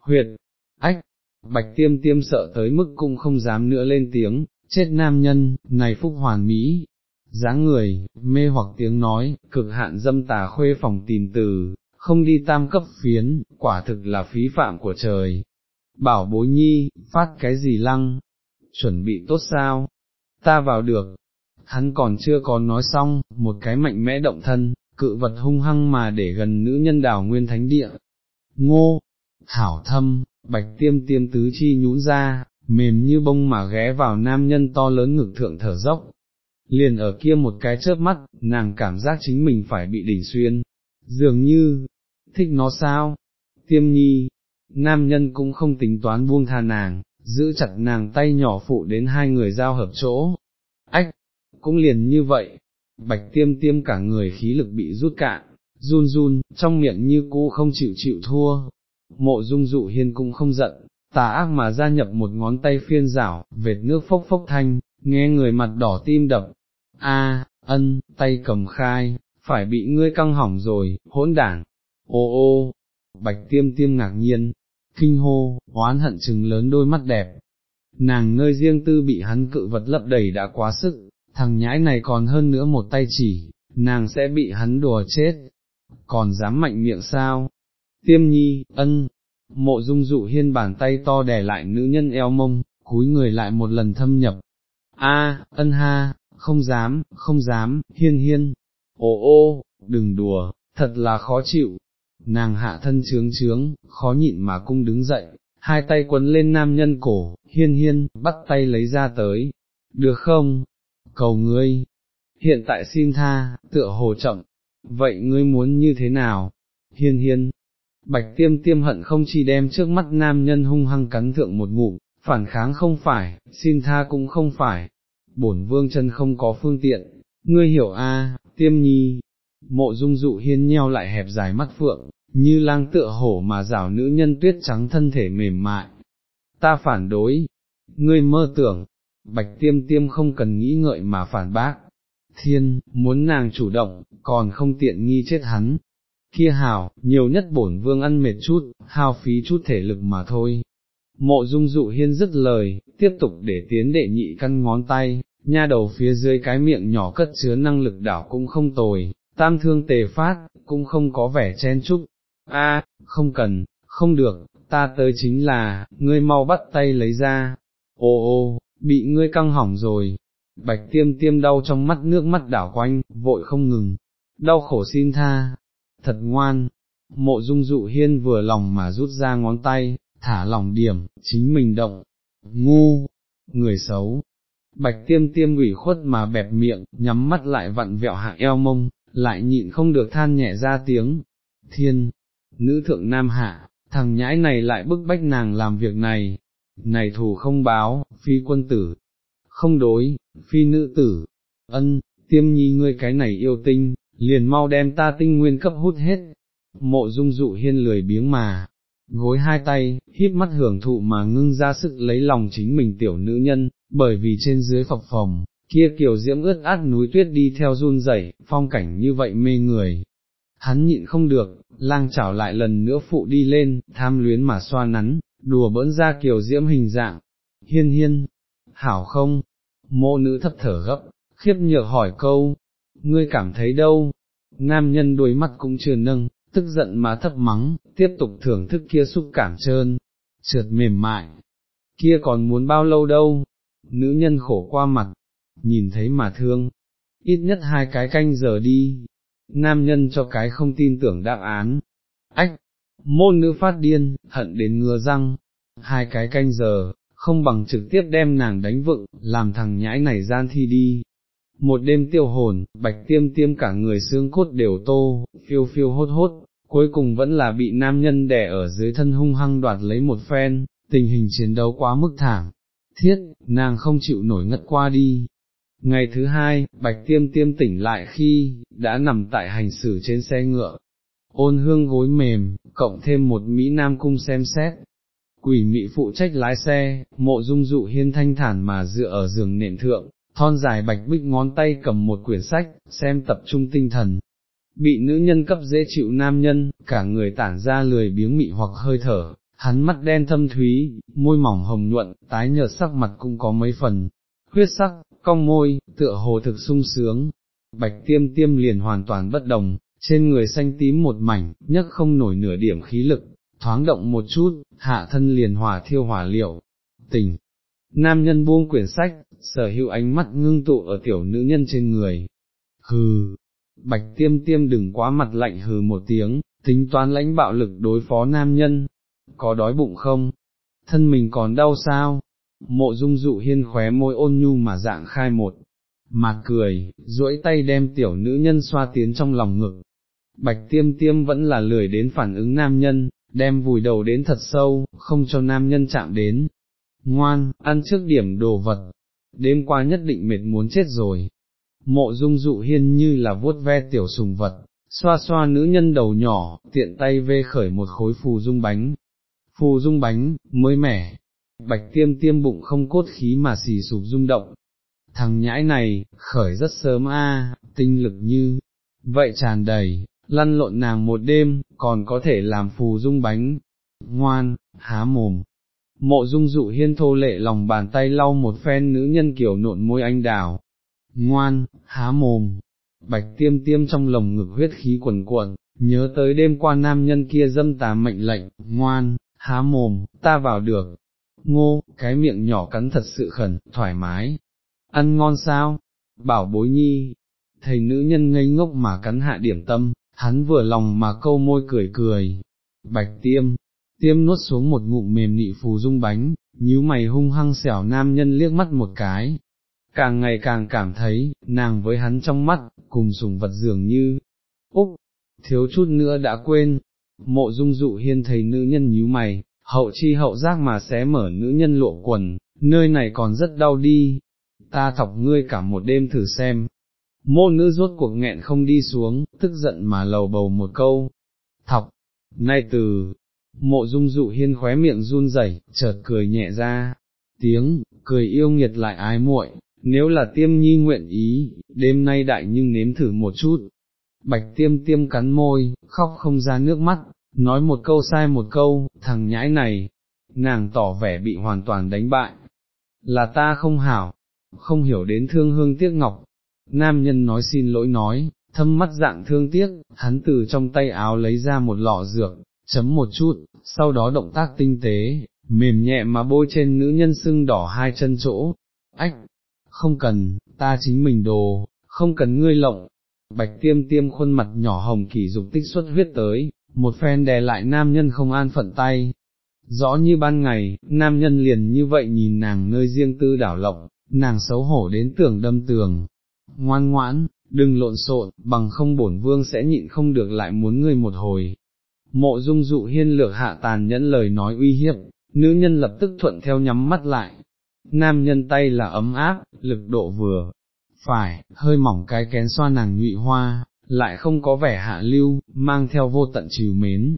huyệt, ách, bạch tiêm tiêm sợ tới mức cũng không dám nữa lên tiếng, chết nam nhân, này phúc hoàn mỹ, dáng người, mê hoặc tiếng nói, cực hạn dâm tà khuê phòng tìm từ, không đi tam cấp phiến, quả thực là phí phạm của trời. Bảo bối nhi, phát cái gì lăng, chuẩn bị tốt sao, ta vào được, hắn còn chưa có nói xong, một cái mạnh mẽ động thân, cự vật hung hăng mà để gần nữ nhân đảo nguyên thánh địa. Ngô, thảo thâm, bạch tiêm tiêm tứ chi nhún ra, mềm như bông mà ghé vào nam nhân to lớn ngực thượng thở dốc. Liền ở kia một cái chớp mắt, nàng cảm giác chính mình phải bị đỉnh xuyên, dường như, thích nó sao, tiêm nhi, nam nhân cũng không tính toán buông tha nàng, giữ chặt nàng tay nhỏ phụ đến hai người giao hợp chỗ, ách, cũng liền như vậy, bạch tiêm tiêm cả người khí lực bị rút cạn, run run, trong miệng như cũ không chịu chịu thua, mộ dung dụ hiên cũng không giận, tà ác mà gia nhập một ngón tay phiên rảo, vệt nước phốc phốc thanh, nghe người mặt đỏ tim đập, a ân, tay cầm khai, phải bị ngươi căng hỏng rồi, hỗn đảng, ô ô, bạch tiêm tiêm ngạc nhiên, kinh hô, oán hận chừng lớn đôi mắt đẹp, nàng nơi riêng tư bị hắn cự vật lấp đầy đã quá sức, thằng nhãi này còn hơn nữa một tay chỉ, nàng sẽ bị hắn đùa chết, còn dám mạnh miệng sao? Tiêm nhi, ân, mộ dung dụ hiên bàn tay to đè lại nữ nhân eo mông, cúi người lại một lần thâm nhập. A, ân ha, không dám, không dám, hiên hiên, ô ô, đừng đùa, thật là khó chịu. Nàng hạ thân trướng trướng, khó nhịn mà cung đứng dậy, hai tay quấn lên nam nhân cổ, hiên hiên, bắt tay lấy ra tới. Được không, cầu ngươi, hiện tại xin tha, tựa hồ chậm, vậy ngươi muốn như thế nào? Hiên hiên, bạch tiêm tiêm hận không chỉ đem trước mắt nam nhân hung hăng cắn thượng một ngụm, phản kháng không phải, xin tha cũng không phải, bổn vương chân không có phương tiện, ngươi hiểu a, tiêm nhi, mộ dung dụ hiên nheo lại hẹp dài mắt phượng, như lang tựa hổ mà rảo nữ nhân tuyết trắng thân thể mềm mại. Ta phản đối, ngươi mơ tưởng, bạch tiêm tiêm không cần nghĩ ngợi mà phản bác. Thiên, muốn nàng chủ động, còn không tiện nghi chết hắn. Kia hảo, nhiều nhất bổn vương ăn mệt chút, hao phí chút thể lực mà thôi. Mộ dung dụ hiên dứt lời, tiếp tục để tiến đệ nhị căn ngón tay, nha đầu phía dưới cái miệng nhỏ cất chứa năng lực đảo cũng không tồi, tam thương tề phát, cũng không có vẻ chen chúc. A, không cần, không được, ta tới chính là, ngươi mau bắt tay lấy ra. Ô ô, bị ngươi căng hỏng rồi. Bạch tiêm tiêm đau trong mắt nước mắt đảo quanh, vội không ngừng. Đau khổ xin tha. Thật ngoan. Mộ dung dụ hiên vừa lòng mà rút ra ngón tay, thả lòng điểm, chính mình động. Ngu, người xấu, bạch tiêm tiêm ủy khuất mà bẹp miệng, nhắm mắt lại vặn vẹo hạ eo mông, lại nhịn không được than nhẹ ra tiếng, thiên, nữ thượng nam hạ, thằng nhãi này lại bức bách nàng làm việc này, này thù không báo, phi quân tử, không đối, phi nữ tử, ân, tiêm nhi ngươi cái này yêu tinh, liền mau đem ta tinh nguyên cấp hút hết, mộ dung dụ hiên lười biếng mà, gối hai tay, híp mắt hưởng thụ mà ngưng ra sức lấy lòng chính mình tiểu nữ nhân, bởi vì trên dưới phập phòng, kia kiểu diễm ướt át núi tuyết đi theo run rẩy, phong cảnh như vậy mê người. Hắn nhịn không được, lang chảo lại lần nữa phụ đi lên, tham luyến mà xoa nắn, đùa bỡn ra kiểu diễm hình dạng. Hiên hiên, hảo không? Mô nữ thấp thở gấp, khiếp nhược hỏi câu, ngươi cảm thấy đâu? Nam nhân đuôi mắt cũng chưa nâng, tức giận mà thấp mắng, tiếp tục thưởng thức kia xúc cảm trơn, trượt mềm mại, kia còn muốn bao lâu đâu, nữ nhân khổ qua mặt, nhìn thấy mà thương, ít nhất hai cái canh giờ đi, nam nhân cho cái không tin tưởng đáp án, ách, môn nữ phát điên, hận đến ngừa răng, hai cái canh giờ, không bằng trực tiếp đem nàng đánh vựng, làm thằng nhãi này gian thi đi. Một đêm tiêu hồn, bạch tiêm tiêm cả người xương cốt đều tô, phiêu phiêu hốt hốt, cuối cùng vẫn là bị nam nhân đè ở dưới thân hung hăng đoạt lấy một phen, tình hình chiến đấu quá mức thảm, thiết, nàng không chịu nổi ngất qua đi. Ngày thứ hai, bạch tiêm tiêm tỉnh lại khi, đã nằm tại hành xử trên xe ngựa, ôn hương gối mềm, cộng thêm một Mỹ Nam cung xem xét. Quỷ Mỹ phụ trách lái xe, mộ dung dụ hiên thanh thản mà dựa ở giường nệm thượng, thon dài bạch bích ngón tay cầm một quyển sách, xem tập trung tinh thần. Bị nữ nhân cấp dễ chịu nam nhân, cả người tản ra lười biếng mị hoặc hơi thở, hắn mắt đen thâm thúy, môi mỏng hồng nhuận, tái nhợt sắc mặt cũng có mấy phần, huyết sắc, cong môi, tựa hồ thực sung sướng, bạch tiêm tiêm liền hoàn toàn bất đồng, trên người xanh tím một mảnh, nhấc không nổi nửa điểm khí lực, thoáng động một chút, hạ thân liền hỏa thiêu hỏa liệu, tình. Nam nhân buông quyển sách, sở hữu ánh mắt ngưng tụ ở tiểu nữ nhân trên người. Hừ, bạch tiêm tiêm đừng quá mặt lạnh hừ một tiếng, tính toán lãnh bạo lực đối phó nam nhân, có đói bụng không, thân mình còn đau sao, mộ dung dụ hiên khóe môi ôn nhu mà dạng khai một, mặt cười, duỗi tay đem tiểu nữ nhân xoa tiến trong lòng ngực, bạch tiêm tiêm vẫn là lười đến phản ứng nam nhân, đem vùi đầu đến thật sâu, không cho nam nhân chạm đến, ngoan, ăn trước điểm đồ vật, đêm qua nhất định mệt muốn chết rồi. Mộ dung dụ hiên như là vuốt ve tiểu sùng vật, xoa xoa nữ nhân đầu nhỏ, tiện tay vê khởi một khối phù dung bánh, phù dung bánh, mới mẻ, bạch tiêm tiêm bụng không cốt khí mà xì sụp rung động. Thằng nhãi này, khởi rất sớm a, tinh lực như, vậy tràn đầy, lăn lộn nàng một đêm, còn có thể làm phù dung bánh, ngoan, há mồm. Mộ dung dụ hiên thô lệ lòng bàn tay lau một phen nữ nhân kiểu nộn môi anh đào, ngoan, há mồm, bạch tiêm tiêm trong lồng ngực huyết khí quần cuộn, nhớ tới đêm qua nam nhân kia dâm tà mệnh lệnh, ngoan, há mồm, ta vào được, ngô, cái miệng nhỏ cắn thật sự khẩn, thoải mái, ăn ngon sao, bảo bối nhi, thầy nữ nhân ngây ngốc mà cắn hạ điểm tâm, hắn vừa lòng mà câu môi cười cười, bạch tiêm, tiêm nuốt xuống một ngụm mềm nị phù dung bánh, nhíu mày hung hăng xẻo nam nhân liếc mắt một cái, càng ngày càng cảm thấy, nàng với hắn trong mắt, cùng sùng vật dường như, úc, thiếu chút nữa đã quên, mộ dung dụ hiên thấy nữ nhân nhíu mày, hậu chi hậu giác mà xé mở nữ nhân lộ quần, nơi này còn rất đau đi, ta thọc ngươi cả một đêm thử xem. Mô nữ rốt cuộc nghẹn không đi xuống, tức giận mà lầu bầu một câu, thọc, nay từ, mộ dung dụ hiên khóe miệng run rẩy, chợt cười nhẹ ra, tiếng, cười yêu nghiệt lại ái muội, nếu là tiêm nhi nguyện ý, đêm nay đại nhưng nếm thử một chút. Bạch tiêm tiêm cắn môi, khóc không ra nước mắt, nói một câu sai một câu, thằng nhãi này, nàng tỏ vẻ bị hoàn toàn đánh bại. Là ta không hảo, không hiểu đến thương hương tiếc ngọc. Nam nhân nói xin lỗi nói, thâm mắt dạng thương tiếc, hắn từ trong tay áo lấy ra một lọ dược, chấm một chút, sau đó động tác tinh tế, mềm nhẹ mà bôi trên nữ nhân sưng đỏ hai chân chỗ. Ách, không cần, ta chính mình đồ, không cần ngươi lộng. Bạch tiêm tiêm khuôn mặt nhỏ hồng kỳ dục tích xuất huyết tới, một phen đè lại nam nhân không an phận tay. Rõ như ban ngày, nam nhân liền như vậy nhìn nàng nơi riêng tư đảo lộng, nàng xấu hổ đến tưởng đâm tường. Ngoan ngoãn, đừng lộn xộn, bằng không bổn vương sẽ nhịn không được lại muốn ngươi một hồi. Mộ dung dụ hiên lược hạ tàn nhẫn lời nói uy hiếp, nữ nhân lập tức thuận theo nhắm mắt lại. Nam nhân tay là ấm áp, lực độ vừa, phải, hơi mỏng cái kén xoa nàng nhụy hoa, lại không có vẻ hạ lưu, mang theo vô tận trừ mến.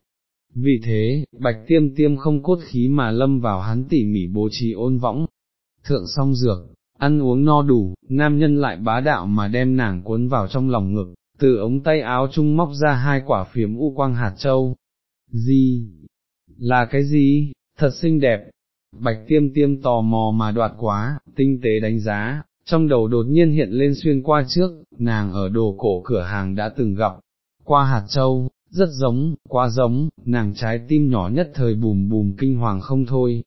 Vì thế, bạch tiêm tiêm không cốt khí mà lâm vào hắn tỉ mỉ bố trí ôn võng. Thượng song dược, ăn uống no đủ, nam nhân lại bá đạo mà đem nàng cuốn vào trong lòng ngực, từ ống tay áo trung móc ra hai quả phiếm u quang hạt châu. Gì? Là cái gì? Thật xinh đẹp. Bạch tiêm tiêm tò mò mà đoạt quá, tinh tế đánh giá, trong đầu đột nhiên hiện lên xuyên qua trước, nàng ở đồ cổ cửa hàng đã từng gặp, qua hạt châu, rất giống, quá giống, nàng trái tim nhỏ nhất thời bùm bùm kinh hoàng không thôi.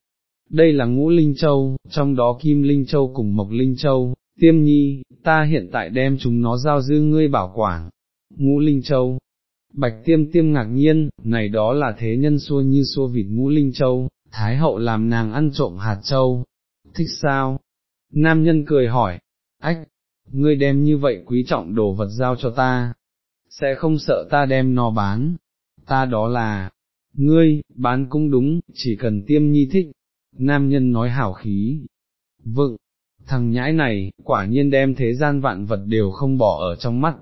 Đây là ngũ linh châu, trong đó kim linh châu cùng mộc linh châu, tiêm nhi, ta hiện tại đem chúng nó giao dư ngươi bảo quản. Ngũ linh châu, bạch tiêm tiêm ngạc nhiên, này đó là thế nhân xua như xua vịt ngũ linh châu, thái hậu làm nàng ăn trộm hạt châu. Thích sao? Nam nhân cười hỏi, ách, ngươi đem như vậy quý trọng đồ vật giao cho ta, sẽ không sợ ta đem nó bán, ta đó là, ngươi, bán cũng đúng, chỉ cần tiêm nhi thích, nam nhân nói hảo khí, vựng, thằng nhãi này, quả nhiên đem thế gian vạn vật đều không bỏ ở trong mắt.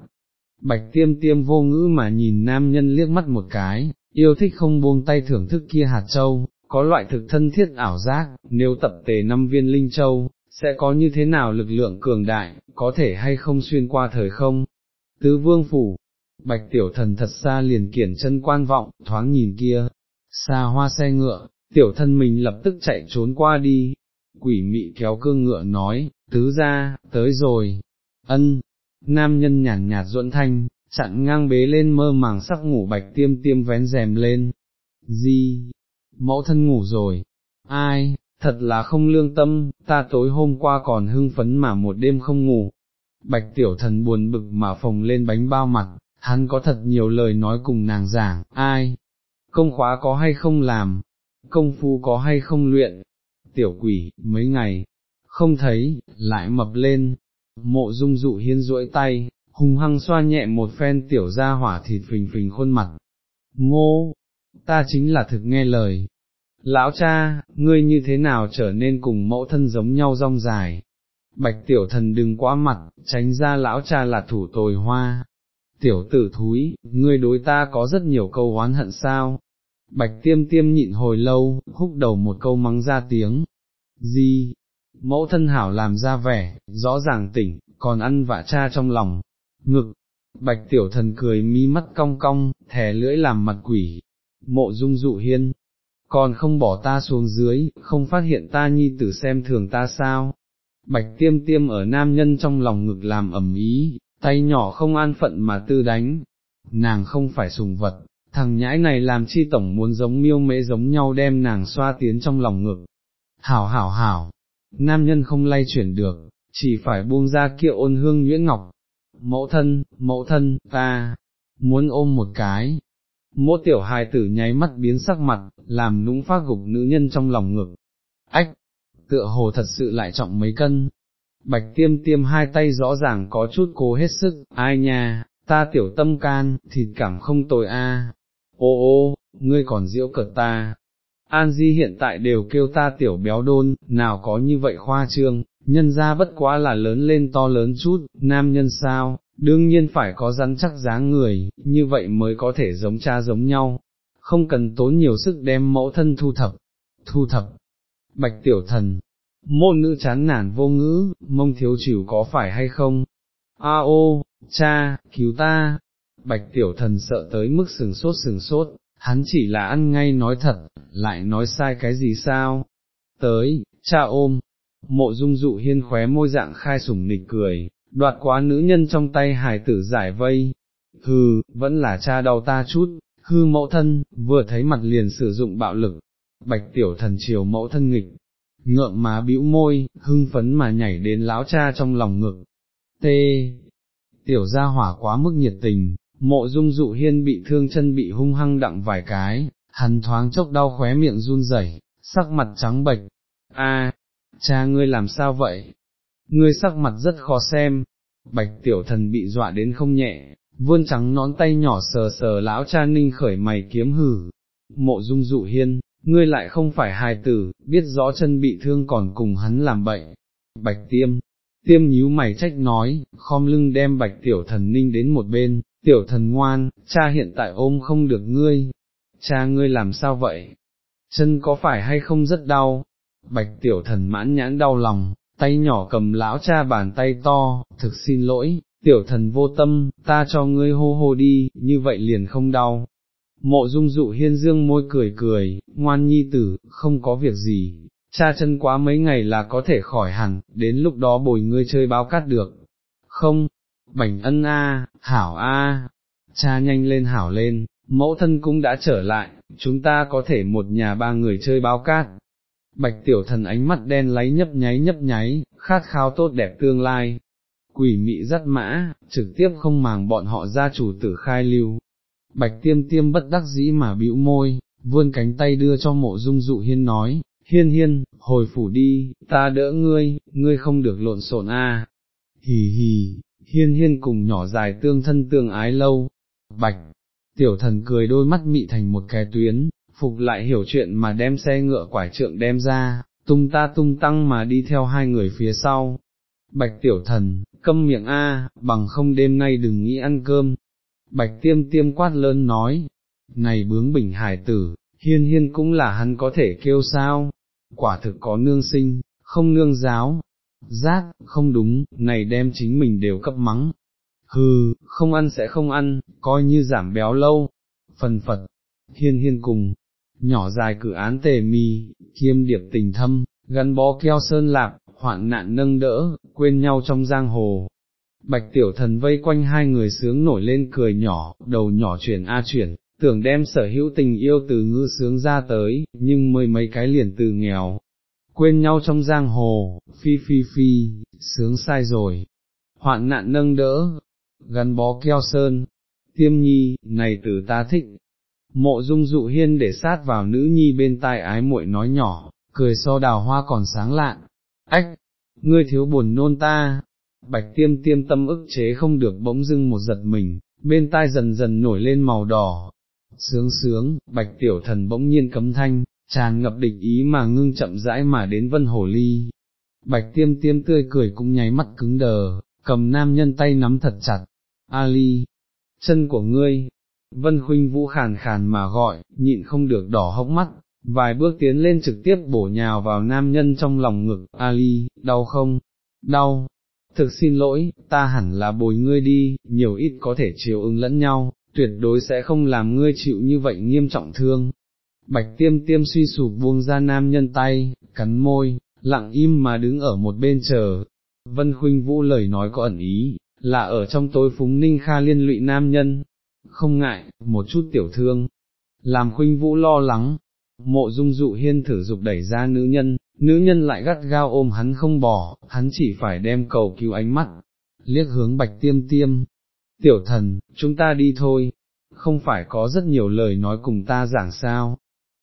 Bạch tiêm tiêm vô ngữ mà nhìn nam nhân liếc mắt một cái, yêu thích không buông tay thưởng thức kia hạt châu, có loại thực thân thiết ảo giác, nếu tập tề năm viên linh châu, sẽ có như thế nào lực lượng cường đại, có thể hay không xuyên qua thời không. Tứ vương phủ, bạch tiểu thần thật xa liền kiển chân quan vọng, thoáng nhìn kia, xa hoa xe ngựa, tiểu thân mình lập tức chạy trốn qua đi, quỷ mị kéo cương ngựa nói, tứ ra, tới rồi, ân, nam nhân nhàn nhạt duẫn thanh, chặn ngang bế lên mơ màng sắc ngủ bạch tiêm tiêm vén rèm lên, gì, mẫu thân ngủ rồi, ai, thật là không lương tâm, ta tối hôm qua còn hưng phấn mà một đêm không ngủ. Bạch tiểu thần buồn bực mà phồng lên bánh bao mặt, hắn có thật nhiều lời nói cùng nàng giảng, ai, công khóa có hay không làm, công phu có hay không luyện, tiểu quỷ, mấy ngày, không thấy, lại mập lên, mộ dung dụ hiên duỗi tay, hung hăng xoa nhẹ một phen tiểu ra hỏa thịt phình phình khuôn mặt, ngô, ta chính là thực nghe lời, Lão cha, ngươi như thế nào trở nên cùng mẫu thân giống nhau rong dài? Bạch tiểu thần đừng quá mặt, tránh ra lão cha là thủ tồi hoa. Tiểu tử thúi, ngươi đối ta có rất nhiều câu oán hận sao? Bạch tiêm tiêm nhịn hồi lâu, húc đầu một câu mắng ra tiếng. Gì? Mẫu thân hảo làm ra vẻ, rõ ràng tỉnh, còn ăn vạ cha trong lòng. Ngực, bạch tiểu thần cười mi mắt cong cong, thè lưỡi làm mặt quỷ. Mộ dung dụ hiên, còn không bỏ ta xuống dưới, không phát hiện ta nhi tử xem thường ta sao. Bạch tiêm tiêm ở nam nhân trong lòng ngực làm ẩm ý, tay nhỏ không an phận mà tư đánh, nàng không phải sùng vật, thằng nhãi này làm chi tổng muốn giống miêu mễ giống nhau đem nàng xoa tiến trong lòng ngực. Hảo hảo hảo, nam nhân không lay chuyển được, chỉ phải buông ra kia ôn hương nhuyễn ngọc. Mẫu thân, mẫu thân, ta, muốn ôm một cái, Mỗi tiểu hài tử nháy mắt biến sắc mặt, làm nũng phát gục nữ nhân trong lòng ngực. Ách, tựa hồ thật sự lại trọng mấy cân. Bạch tiêm tiêm hai tay rõ ràng có chút cố hết sức, ai nha, ta tiểu tâm can, thịt cảm không tồi a. Ô ô, ngươi còn diễu cợt ta. An Di hiện tại đều kêu ta tiểu béo đôn, nào có như vậy khoa trương, nhân ra bất quá là lớn lên to lớn chút, nam nhân sao, đương nhiên phải có rắn chắc dáng người, như vậy mới có thể giống cha giống nhau. không cần tốn nhiều sức đem mẫu thân thu thập, thu thập, bạch tiểu thần, môn nữ chán nản vô ngữ, mông thiếu chịu có phải hay không? A ô, cha, cứu ta, bạch tiểu thần sợ tới mức sừng sốt sừng sốt, hắn chỉ là ăn ngay nói thật, lại nói sai cái gì sao? Tới, cha ôm, mộ dung dụ hiên khóe môi dạng khai sủng nịch cười, đoạt quá nữ nhân trong tay hài tử giải vây, hừ, vẫn là cha đau ta chút, hư mẫu thân, vừa thấy mặt liền sử dụng bạo lực, bạch tiểu thần chiều mẫu thân nghịch, ngượng má bĩu môi, hưng phấn mà nhảy đến lão cha trong lòng ngực, tê, tiểu gia hỏa quá mức nhiệt tình, mộ dung dụ hiên bị thương chân bị hung hăng đặng vài cái, hắn thoáng chốc đau khóe miệng run rẩy, sắc mặt trắng bệch, a, cha ngươi làm sao vậy? Ngươi sắc mặt rất khó xem, bạch tiểu thần bị dọa đến không nhẹ, vươn trắng nón tay nhỏ sờ sờ lão cha ninh khởi mày kiếm hử, mộ dung dụ hiên, ngươi lại không phải hài tử, biết rõ chân bị thương còn cùng hắn làm bệnh, bạch tiêm, tiêm nhíu mày trách nói, khom lưng đem bạch tiểu thần ninh đến một bên, tiểu thần ngoan, cha hiện tại ôm không được ngươi, cha ngươi làm sao vậy, chân có phải hay không rất đau, bạch tiểu thần mãn nhãn đau lòng, tay nhỏ cầm lão cha bàn tay to, thực xin lỗi, tiểu thần vô tâm, ta cho ngươi hô hô đi, như vậy liền không đau. Mộ dung dụ hiên dương môi cười cười, ngoan nhi tử, không có việc gì, cha chân quá mấy ngày là có thể khỏi hẳn, đến lúc đó bồi ngươi chơi báo cát được. Không, bảnh ân a, hảo a, cha nhanh lên hảo lên, mẫu thân cũng đã trở lại, chúng ta có thể một nhà ba người chơi bao cát. Bạch tiểu thần ánh mắt đen lấy nhấp nháy nhấp nháy, khát khao tốt đẹp tương lai, quỷ mị dắt mã, trực tiếp không màng bọn họ gia chủ tử khai lưu. Bạch tiêm tiêm bất đắc dĩ mà bĩu môi, vươn cánh tay đưa cho mộ dung dụ hiên nói, hiên hiên, hồi phủ đi, ta đỡ ngươi, ngươi không được lộn xộn a. Hì hì, hiên hiên cùng nhỏ dài tương thân tương ái lâu. Bạch, tiểu thần cười đôi mắt mị thành một cái tuyến, phục lại hiểu chuyện mà đem xe ngựa quải trượng đem ra, tung ta tung tăng mà đi theo hai người phía sau. Bạch tiểu thần, câm miệng a, bằng không đêm nay đừng nghĩ ăn cơm. Bạch tiêm tiêm quát lớn nói, này bướng bỉnh hải tử, hiên hiên cũng là hắn có thể kêu sao, quả thực có nương sinh, không nương giáo, giác, không đúng, này đem chính mình đều cấp mắng. Hừ, không ăn sẽ không ăn, coi như giảm béo lâu. Phần Phật, hiên hiên cùng, nhỏ dài cử án tề mi, kiêm điệp tình thâm, gắn bó keo sơn lạc, hoạn nạn nâng đỡ, quên nhau trong giang hồ. Bạch tiểu thần vây quanh hai người sướng nổi lên cười nhỏ, đầu nhỏ chuyển a chuyển, tưởng đem sở hữu tình yêu từ ngư sướng ra tới, nhưng mười mấy cái liền từ nghèo. Quên nhau trong giang hồ, phi phi phi, sướng sai rồi. Hoạn nạn nâng đỡ, gắn bó keo sơn, tiêm nhi, này từ ta thích. Mộ dung dụ hiên để sát vào nữ nhi bên tai ái muội nói nhỏ, cười so đào hoa còn sáng lạn, ách, ngươi thiếu buồn nôn ta, bạch tiêm tiêm tâm ức chế không được bỗng dưng một giật mình, bên tai dần dần nổi lên màu đỏ, sướng sướng, bạch tiểu thần bỗng nhiên cấm thanh, tràn ngập địch ý mà ngưng chậm rãi mà đến vân hồ ly. Bạch tiêm tiêm tươi cười cũng nháy mắt cứng đờ, cầm nam nhân tay nắm thật chặt, Ali, chân của ngươi, vân khuynh vũ khàn khàn mà gọi, nhịn không được đỏ hốc mắt, vài bước tiến lên trực tiếp bổ nhào vào nam nhân trong lòng ngực, Ali, đau không? Đau. Thực xin lỗi, ta hẳn là bồi ngươi đi, nhiều ít có thể chiều ứng lẫn nhau, tuyệt đối sẽ không làm ngươi chịu như vậy nghiêm trọng thương. Bạch tiêm tiêm suy sụp buông ra nam nhân tay, cắn môi, lặng im mà đứng ở một bên chờ. Vân Khuynh Vũ lời nói có ẩn ý, là ở trong tối phúng ninh kha liên lụy nam nhân. Không ngại, một chút tiểu thương. Làm Khuynh Vũ lo lắng, Mộ dung dụ hiên thử dục đẩy ra nữ nhân, nữ nhân lại gắt gao ôm hắn không bỏ, hắn chỉ phải đem cầu cứu ánh mắt, liếc hướng bạch tiêm tiêm. Tiểu thần, chúng ta đi thôi, không phải có rất nhiều lời nói cùng ta giảng sao.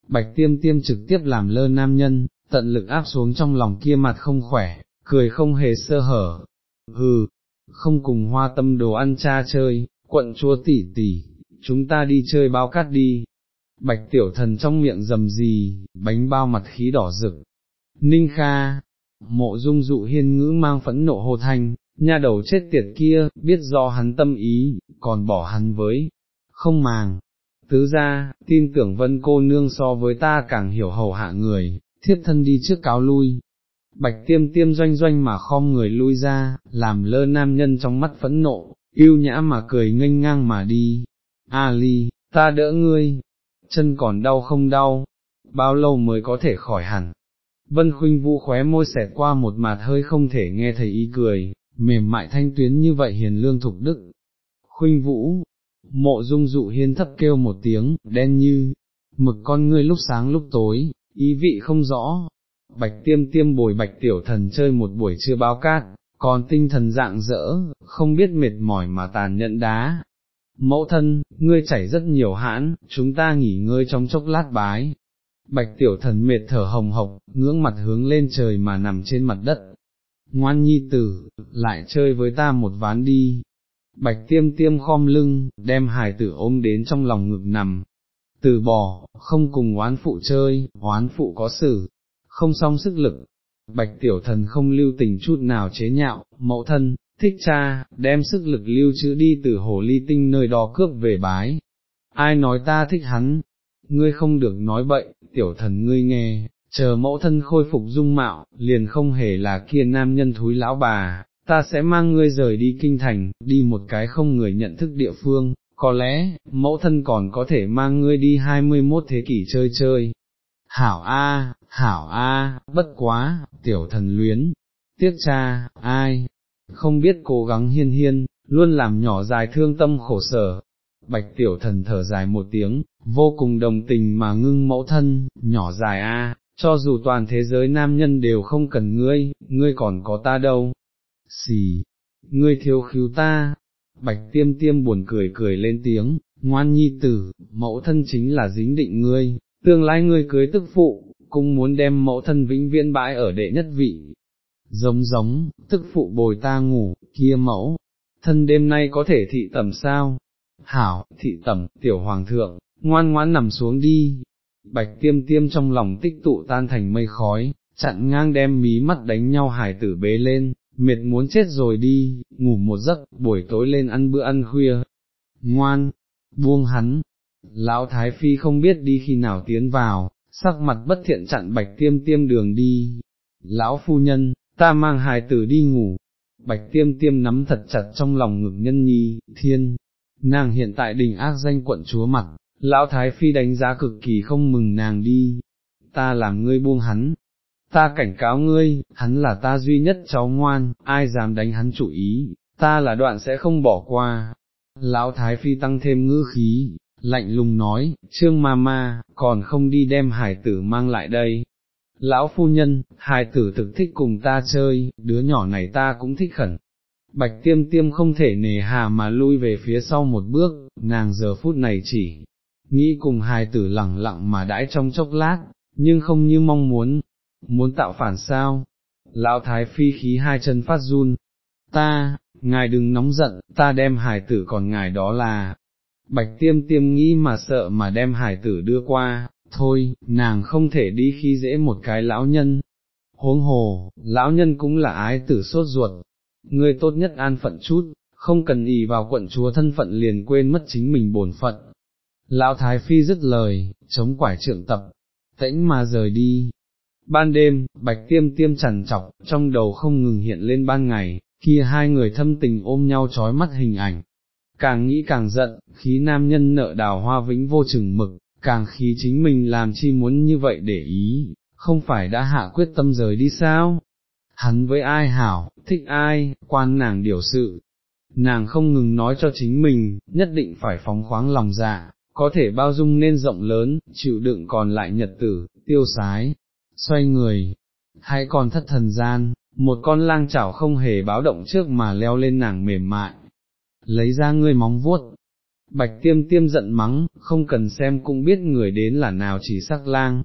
Bạch tiêm tiêm trực tiếp làm lơ nam nhân, tận lực áp xuống trong lòng kia mặt không khỏe, cười không hề sơ hở. Hừ, không cùng hoa tâm đồ ăn cha chơi, quận chúa tỷ tỷ, chúng ta đi chơi bao cát đi, bạch tiểu thần trong miệng rầm gì, bánh bao mặt khí đỏ rực. Ninh Kha, mộ dung dụ hiên ngữ mang phẫn nộ hồ thanh, nha đầu chết tiệt kia, biết do hắn tâm ý, còn bỏ hắn với, không màng tứ ra, tin tưởng vân cô nương so với ta càng hiểu hầu hạ người, thiết thân đi trước cáo lui. Bạch tiêm tiêm doanh doanh mà khom người lui ra, làm lơ nam nhân trong mắt phẫn nộ, yêu nhã mà cười nghênh ngang mà đi. A ly, ta đỡ ngươi, chân còn đau không đau, bao lâu mới có thể khỏi hẳn. Vân khuynh vũ khóe môi xẹt qua một mặt hơi không thể nghe thấy ý cười, mềm mại thanh tuyến như vậy hiền lương thục đức. Khuynh vũ, mộ dung dụ hiên thấp kêu một tiếng, đen như, mực con ngươi lúc sáng lúc tối, ý vị không rõ. Bạch tiêm tiêm bồi bạch tiểu thần chơi một buổi trưa báo cát, còn tinh thần dạng dỡ, không biết mệt mỏi mà tàn nhẫn đá. Mẫu thân, ngươi chảy rất nhiều hãn, chúng ta nghỉ ngơi trong chốc lát bái. Bạch tiểu thần mệt thở hồng hộc, ngưỡng mặt hướng lên trời mà nằm trên mặt đất. Ngoan nhi tử, lại chơi với ta một ván đi. Bạch tiêm tiêm khom lưng, đem hài tử ôm đến trong lòng ngực nằm. Từ bỏ, không cùng oán phụ chơi, oán phụ có xử, không song sức lực, Bạch tiểu thần không lưu tình chút nào chế nhạo, mẫu thân, thích cha, đem sức lực lưu trữ đi từ hồ ly tinh nơi đó cướp về bái. Ai nói ta thích hắn? Ngươi không được nói bậy, tiểu thần ngươi nghe, chờ mẫu thân khôi phục dung mạo, liền không hề là kia nam nhân thúi lão bà, ta sẽ mang ngươi rời đi kinh thành, đi một cái không người nhận thức địa phương, có lẽ, mẫu thân còn có thể mang ngươi đi 21 thế kỷ chơi chơi, hảo a, hảo a, bất quá, tiểu thần luyến, tiếc cha, ai, không biết cố gắng hiên hiên, luôn làm nhỏ dài thương tâm khổ sở. Bạch tiểu thần thở dài một tiếng, vô cùng đồng tình mà ngưng mẫu thân, nhỏ dài a, cho dù toàn thế giới nam nhân đều không cần ngươi, ngươi còn có ta đâu. Xì, ngươi thiếu khiếu ta. Bạch tiêm tiêm buồn cười cười lên tiếng, ngoan nhi tử, mẫu thân chính là dính định ngươi, tương lai ngươi cưới tức phụ, cũng muốn đem mẫu thân vĩnh viễn bãi ở đệ nhất vị. Giống giống, tức phụ bồi ta ngủ, kia mẫu, thân đêm nay có thể thị tầm sao? Hảo, thị tầm, tiểu hoàng thượng, ngoan ngoãn nằm xuống đi. Bạch tiêm tiêm trong lòng tích tụ tan thành mây khói, chặn ngang đem mí mắt đánh nhau hải tử bế lên, mệt muốn chết rồi đi, ngủ một giấc, buổi tối lên ăn bữa ăn khuya. Ngoan, buông hắn, Lão Thái Phi không biết đi khi nào tiến vào, sắc mặt bất thiện chặn bạch tiêm tiêm đường đi. Lão phu nhân, ta mang hài tử đi ngủ. Bạch tiêm tiêm nắm thật chặt trong lòng ngực nhân nhi, thiên, nàng hiện tại đình ác danh quận chúa mặt, lão Thái Phi đánh giá cực kỳ không mừng nàng đi. Ta làm ngươi buông hắn, ta cảnh cáo ngươi, hắn là ta duy nhất cháu ngoan, ai dám đánh hắn chủ ý, ta là đoạn sẽ không bỏ qua. Lão Thái Phi tăng thêm ngữ khí, lạnh lùng nói, trương ma ma, còn không đi đem hải tử mang lại đây. Lão phu nhân, hải tử thực thích cùng ta chơi, đứa nhỏ này ta cũng thích khẩn. Bạch tiêm tiêm không thể nề hà mà lui về phía sau một bước, nàng giờ phút này chỉ, nghĩ cùng hài tử lẳng lặng mà đãi trong chốc lát, nhưng không như mong muốn, muốn tạo phản sao. Lão thái phi khí hai chân phát run, ta, ngài đừng nóng giận, ta đem hài tử còn ngài đó là, Bạch tiêm tiêm nghĩ mà sợ mà đem hải tử đưa qua, thôi, nàng không thể đi khi dễ một cái lão nhân. Huống hồ, lão nhân cũng là ái tử sốt ruột, ngươi tốt nhất an phận chút, không cần ý vào quận chúa thân phận liền quên mất chính mình bổn phận. Lão Thái Phi dứt lời, chống quải trượng tập, tĩnh mà rời đi. Ban đêm, bạch tiêm tiêm chằn chọc, trong đầu không ngừng hiện lên ban ngày, kia hai người thâm tình ôm nhau trói mắt hình ảnh, càng nghĩ càng giận, khí nam nhân nợ đào hoa vĩnh vô chừng mực, càng khí chính mình làm chi muốn như vậy để ý, không phải đã hạ quyết tâm rời đi sao? Hắn với ai hảo, thích ai, quan nàng điều sự. Nàng không ngừng nói cho chính mình, nhất định phải phóng khoáng lòng dạ, có thể bao dung nên rộng lớn, chịu đựng còn lại nhật tử, tiêu sái, xoay người, hãy còn thất thần gian, một con lang chảo không hề báo động trước mà leo lên nàng mềm mại, lấy ra ngươi móng vuốt. Bạch tiêm tiêm giận mắng, không cần xem cũng biết người đến là nào chỉ sắc lang.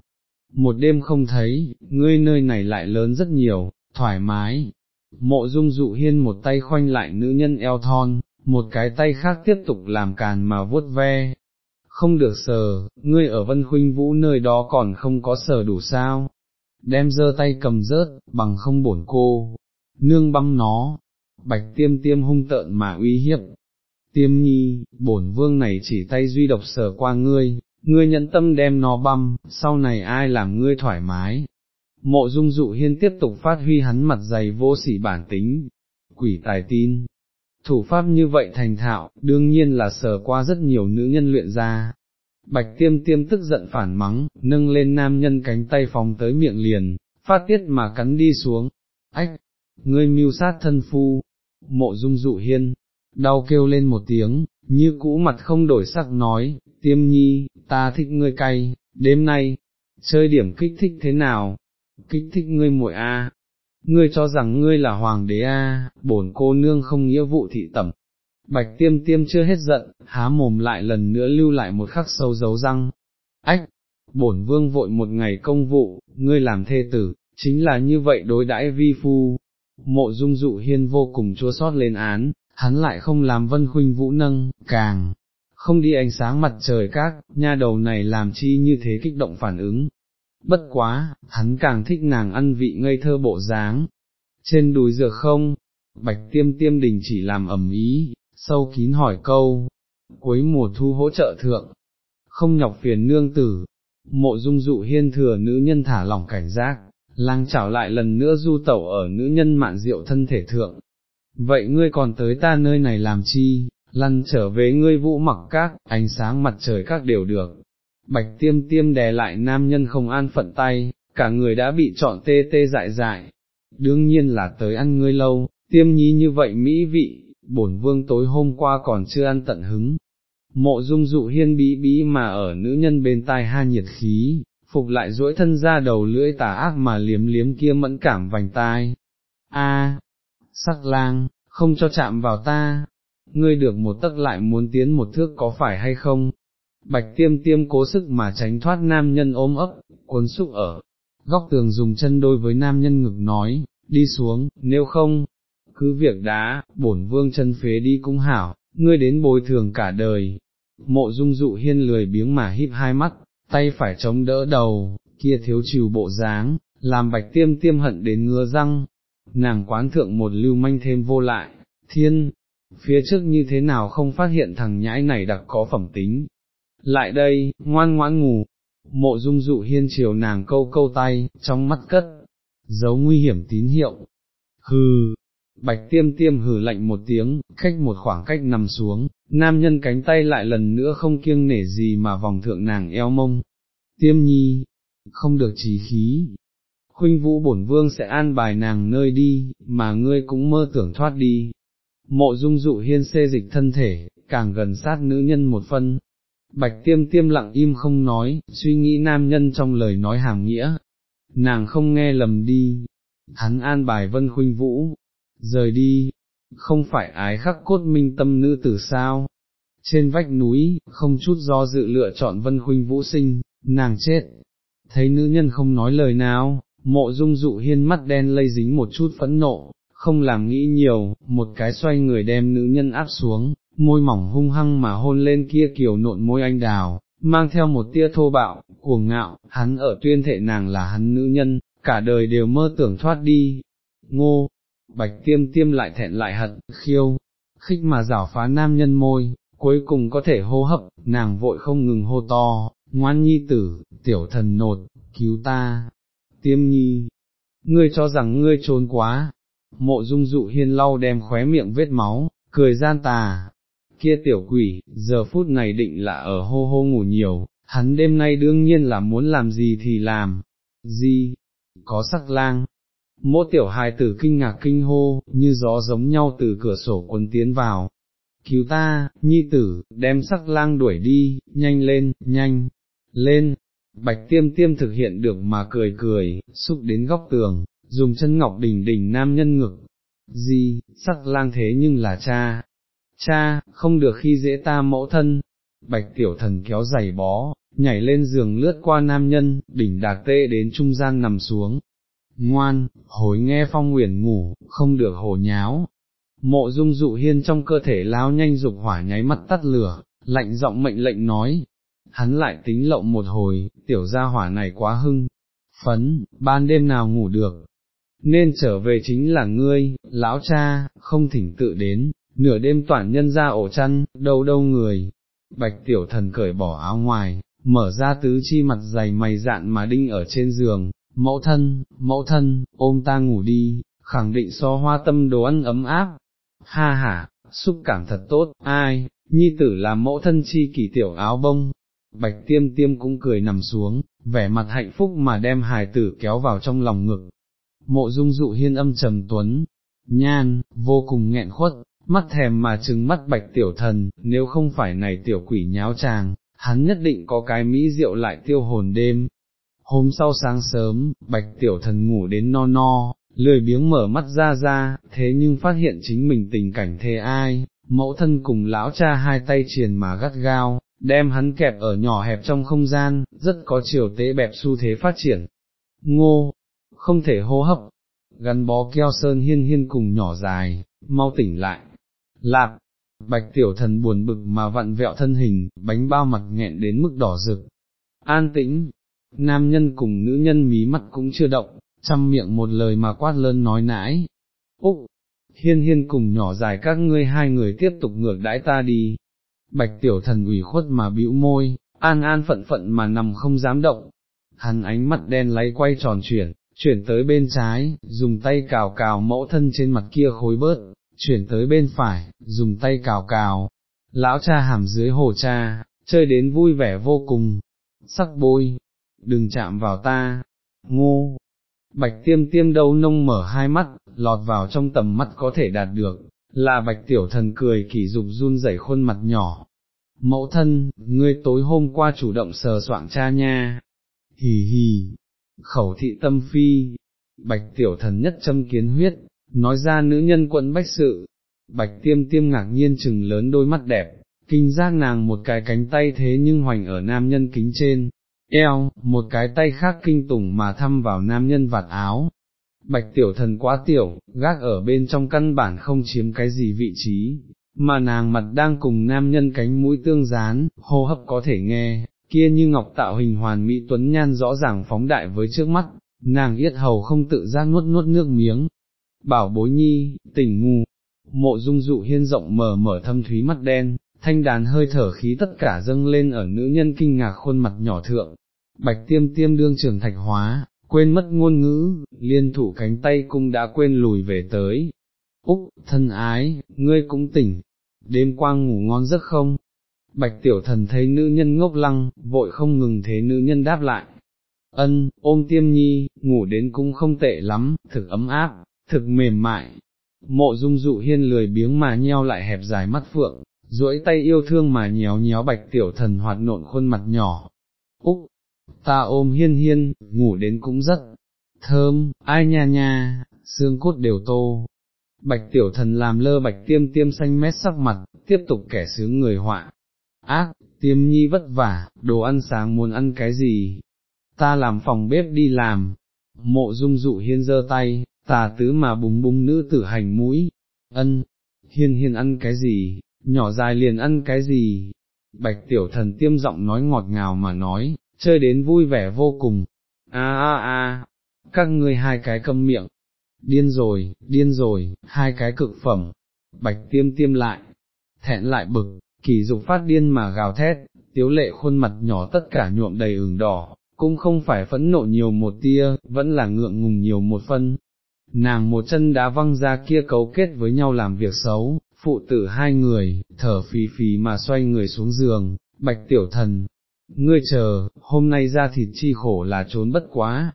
Một đêm không thấy, ngươi nơi này lại lớn rất nhiều, thoải mái. Mộ dung dụ hiên một tay khoanh lại nữ nhân eo thon, một cái tay khác tiếp tục làm càn mà vuốt ve. Không được sờ, ngươi ở vân khuynh vũ nơi đó còn không có sờ đủ sao. Đem dơ tay cầm rớt, bằng không bổn cô. Nương băm nó, bạch tiêm tiêm hung tợn mà uy hiếp. tiêm nhi, bổn vương này chỉ tay duy độc sở qua ngươi, ngươi nhẫn tâm đem nó băm, sau này ai làm ngươi thoải mái. Mộ dung dụ hiên tiếp tục phát huy hắn mặt dày vô sỉ bản tính, quỷ tài tin. Thủ pháp như vậy thành thạo, đương nhiên là sở qua rất nhiều nữ nhân luyện ra. Bạch tiêm tiêm tức giận phản mắng, nâng lên nam nhân cánh tay phóng tới miệng liền, phát tiết mà cắn đi xuống. Ách, ngươi mưu sát thân phu, mộ dung dụ hiên, đau kêu lên một tiếng, như cũ mặt không đổi sắc nói, tiêm nhi, ta thích ngươi cay, đêm nay, chơi điểm kích thích thế nào, kích thích ngươi muội a, ngươi cho rằng ngươi là hoàng đế a, bổn cô nương không nghĩa vụ thị tẩm. Bạch tiêm tiêm chưa hết giận, há mồm lại lần nữa lưu lại một khắc sâu dấu răng. Ách, bổn vương vội một ngày công vụ, ngươi làm thê tử, chính là như vậy đối đãi vi phu. Mộ dung dụ hiên vô cùng chua sót lên án, hắn lại không làm vân khuynh vũ nâng, càng không đi ánh sáng mặt trời các, nha đầu này làm chi như thế kích động phản ứng. Bất quá, hắn càng thích nàng ăn vị ngây thơ bộ dáng. Trên đùi dược không, bạch tiêm tiêm đình chỉ làm ẩm ý, sâu kín hỏi câu, cuối mùa thu hỗ trợ thượng, không nhọc phiền nương tử, mộ dung dụ hiên thừa nữ nhân thả lỏng cảnh giác, lang chảo lại lần nữa du tẩu ở nữ nhân mạn diệu thân thể thượng. Vậy ngươi còn tới ta nơi này làm chi, lăn trở về ngươi vũ mặc các, ánh sáng mặt trời các đều được. Bạch tiêm tiêm đè lại nam nhân không an phận tay, cả người đã bị trọn tê tê dại dại. Đương nhiên là tới ăn ngươi lâu, tiêm nhí như vậy mỹ vị, bổn vương tối hôm qua còn chưa ăn tận hứng. Mộ dung dụ hiên bí bí mà ở nữ nhân bên tai ha nhiệt khí, phục lại duỗi thân ra đầu lưỡi tà ác mà liếm liếm kia mẫn cảm vành tai. A, sắc lang, không cho chạm vào ta, ngươi được một tấc lại muốn tiến một thước có phải hay không? Bạch tiêm tiêm cố sức mà tránh thoát nam nhân ôm ấp, cuốn xúc ở, góc tường dùng chân đôi với nam nhân ngực nói, đi xuống, nếu không, cứ việc đá, bổn vương chân phế đi cũng hảo, ngươi đến bồi thường cả đời. Mộ dung dụ hiên lười biếng mà híp hai mắt, tay phải chống đỡ đầu, kia thiếu trừ bộ dáng, làm bạch tiêm tiêm hận đến ngứa răng, nàng quán thượng một lưu manh thêm vô lại, thiên, phía trước như thế nào không phát hiện thằng nhãi này đặc có phẩm tính. Lại đây, ngoan ngoãn ngủ, mộ dung dụ hiên chiều nàng câu câu tay, trong mắt cất, giấu nguy hiểm tín hiệu. Hừ, bạch tiêm tiêm hừ lạnh một tiếng, cách một khoảng cách nằm xuống, nam nhân cánh tay lại lần nữa không kiêng nể gì mà vòng thượng nàng eo mông. Tiêm nhi, không được trí khí. Khuynh vũ bổn vương sẽ an bài nàng nơi đi, mà ngươi cũng mơ tưởng thoát đi, mộ dung dụ hiên xê dịch thân thể, càng gần sát nữ nhân một phân. Bạch tiêm tiêm lặng im không nói, suy nghĩ nam nhân trong lời nói hàm nghĩa. Nàng không nghe lầm đi, hắn an bài vân khuynh vũ, rời đi, không phải ái khắc cốt minh tâm nữ tử sao. Trên vách núi, không chút do dự lựa chọn vân huynh vũ sinh, nàng chết. Thấy nữ nhân không nói lời nào, mộ dung dụ hiên mắt đen lây dính một chút phẫn nộ, không làm nghĩ nhiều, một cái xoay người đem nữ nhân áp xuống, môi mỏng hung hăng mà hôn lên kia kiểu nộn môi anh đào, mang theo một tia thô bạo, cuồng ngạo, hắn ở tuyên thệ nàng là hắn nữ nhân, cả đời đều mơ tưởng thoát đi. Ngô, bạch tiêm tiêm lại thẹn lại hận, khiêu, khích mà rảo phá nam nhân môi, cuối cùng có thể hô hấp, nàng vội không ngừng hô to, ngoan nhi tử, tiểu thần nột, cứu ta, tiêm nhi, ngươi cho rằng ngươi trốn quá, mộ dung dụ hiên lau đem khóe miệng vết máu, cười gian tà, kia tiểu quỷ, giờ phút này định là ở hô hô ngủ nhiều, hắn đêm nay đương nhiên là muốn làm gì thì làm, gì, có sắc lang. Mỗi tiểu hài tử kinh ngạc kinh hô, như gió giống nhau từ cửa sổ quân tiến vào. Cứu ta, nhi tử, đem sắc lang đuổi đi, nhanh lên, nhanh, lên. Bạch tiêm tiêm thực hiện được mà cười cười, xúc đến góc tường, dùng chân ngọc đỉnh đỉnh nam nhân ngực. Gì, sắc lang thế nhưng là cha. Cha, không được khi dễ ta mẫu thân. Bạch tiểu thần kéo giày bó, nhảy lên giường lướt qua nam nhân, đỉnh đạc tê đến trung gian nằm xuống. Ngoan, hối nghe phong nguyện ngủ, không được hồ nháo. Mộ dung dụ hiên trong cơ thể lao nhanh dục hỏa nháy mắt tắt lửa, lạnh giọng mệnh lệnh nói. Hắn lại tính lộng một hồi, tiểu gia hỏa này quá hưng, phấn, ban đêm nào ngủ được, nên trở về chính là ngươi, lão cha, không thỉnh tự đến, nửa đêm toàn nhân ra ổ chăn, đâu đâu người, bạch tiểu thần cởi bỏ áo ngoài, mở ra tứ chi mặt dày mày dạn mà đinh ở trên giường, mẫu thân, mẫu thân, ôm ta ngủ đi, khẳng định so hoa tâm đồ ăn ấm áp, ha ha, xúc cảm thật tốt, ai, nhi tử là mẫu thân chi kỳ tiểu áo bông, bạch tiêm tiêm cũng cười nằm xuống, vẻ mặt hạnh phúc mà đem hài tử kéo vào trong lòng ngực. Mộ dung dụ hiên âm trầm tuấn, nhan, vô cùng nghẹn khuất, mắt thèm mà trừng mắt bạch tiểu thần, nếu không phải này tiểu quỷ nháo chàng, hắn nhất định có cái mỹ rượu lại tiêu hồn đêm. Hôm sau sáng sớm, bạch tiểu thần ngủ đến no no, lười biếng mở mắt ra ra, thế nhưng phát hiện chính mình tình cảnh thế ai, mẫu thân cùng lão cha hai tay triền mà gắt gao, đem hắn kẹp ở nhỏ hẹp trong không gian, rất có chiều tế bẹp xu thế phát triển. Ngô, không thể hô hấp, gắn bó keo sơn hiên hiên cùng nhỏ dài, mau tỉnh lại. lạc bạch tiểu thần buồn bực mà vặn vẹo thân hình, bánh bao mặt nghẹn đến mức đỏ rực. An tĩnh, nam nhân cùng nữ nhân mí mắt cũng chưa động, chăm miệng một lời mà quát lớn nói nãi. Úc, hiên hiên cùng nhỏ dài các ngươi hai người tiếp tục ngược đãi ta đi. Bạch tiểu thần ủy khuất mà bĩu môi, an an phận phận mà nằm không dám động. Hắn ánh mắt đen lấy quay tròn chuyển, chuyển tới bên trái, dùng tay cào cào mẫu thân trên mặt kia khối bớt, chuyển tới bên phải, dùng tay cào cào. Lão cha hàm dưới hồ cha, chơi đến vui vẻ vô cùng. Sắc bôi, đừng chạm vào ta. Ngô, Bạch tiêm tiêm đâu nông mở hai mắt, lọt vào trong tầm mắt có thể đạt được, là bạch tiểu thần cười kỳ dục run rẩy khuôn mặt nhỏ. Mẫu thân, ngươi tối hôm qua chủ động sờ soạng cha nha. Hì hì, khẩu thị tâm phi, bạch tiểu thần nhất châm kiến huyết, nói ra nữ nhân quận bách sự. Bạch tiêm tiêm ngạc nhiên chừng lớn đôi mắt đẹp, kinh giác nàng một cái cánh tay thế nhưng hoành ở nam nhân kính trên, eo, một cái tay khác kinh tủng mà thăm vào nam nhân vạt áo. Bạch tiểu thần quá tiểu, gác ở bên trong căn bản không chiếm cái gì vị trí, mà nàng mặt đang cùng nam nhân cánh mũi tương dán, hô hấp có thể nghe, kia như ngọc tạo hình hoàn mỹ tuấn nhan rõ ràng phóng đại với trước mắt, nàng yết hầu không tự giác nuốt nuốt nước miếng. Bảo bối nhi, tỉnh ngu, mộ dung dụ hiên rộng mở mở thâm thúy mắt đen, thanh đàn hơi thở khí tất cả dâng lên ở nữ nhân kinh ngạc khuôn mặt nhỏ thượng, bạch tiêm tiêm đương trường thạch hóa, quên mất ngôn ngữ, liên thủ cánh tay cung đã quên lùi về tới. Úc, thân ái, ngươi cũng tỉnh, đêm qua ngủ ngon giấc không? Bạch tiểu thần thấy nữ nhân ngốc lăng, vội không ngừng thế nữ nhân đáp lại. Ân, ôm tiêm nhi, ngủ đến cũng không tệ lắm, thực ấm áp, thực mềm mại. Mộ dung dụ hiên lười biếng mà nheo lại hẹp dài mắt phượng, duỗi tay yêu thương mà nhéo nhéo bạch tiểu thần hoạt nộn khuôn mặt nhỏ. Úc, ta ôm hiên hiên, ngủ đến cũng rất thơm, ai nha nha, xương cốt đều tô. Bạch tiểu thần làm lơ bạch tiêm tiêm xanh mét sắc mặt, tiếp tục kẻ sướng người họa. Ác, tiêm nhi vất vả, đồ ăn sáng muốn ăn cái gì? Ta làm phòng bếp đi làm. Mộ dung dụ hiên giơ tay, tà tứ mà bùng bùng nữ tử hành mũi. Ân, hiên hiên ăn cái gì, nhỏ dài liền ăn cái gì? Bạch tiểu thần tiêm giọng nói ngọt ngào mà nói, chơi đến vui vẻ vô cùng. A a a, các ngươi hai cái câm miệng, điên rồi, điên rồi, hai cái cực phẩm, bạch tiêm tiêm lại, thẹn lại bực, kỳ dục phát điên mà gào thét, tiếu lệ khuôn mặt nhỏ tất cả nhuộm đầy ửng đỏ, cũng không phải phẫn nộ nhiều một tia, vẫn là ngượng ngùng nhiều một phân. Nàng một chân đá văng ra kia cấu kết với nhau làm việc xấu, phụ tử hai người, thở phì phì mà xoay người xuống giường, bạch tiểu thần, ngươi chờ, hôm nay ra thịt chi khổ là trốn bất quá.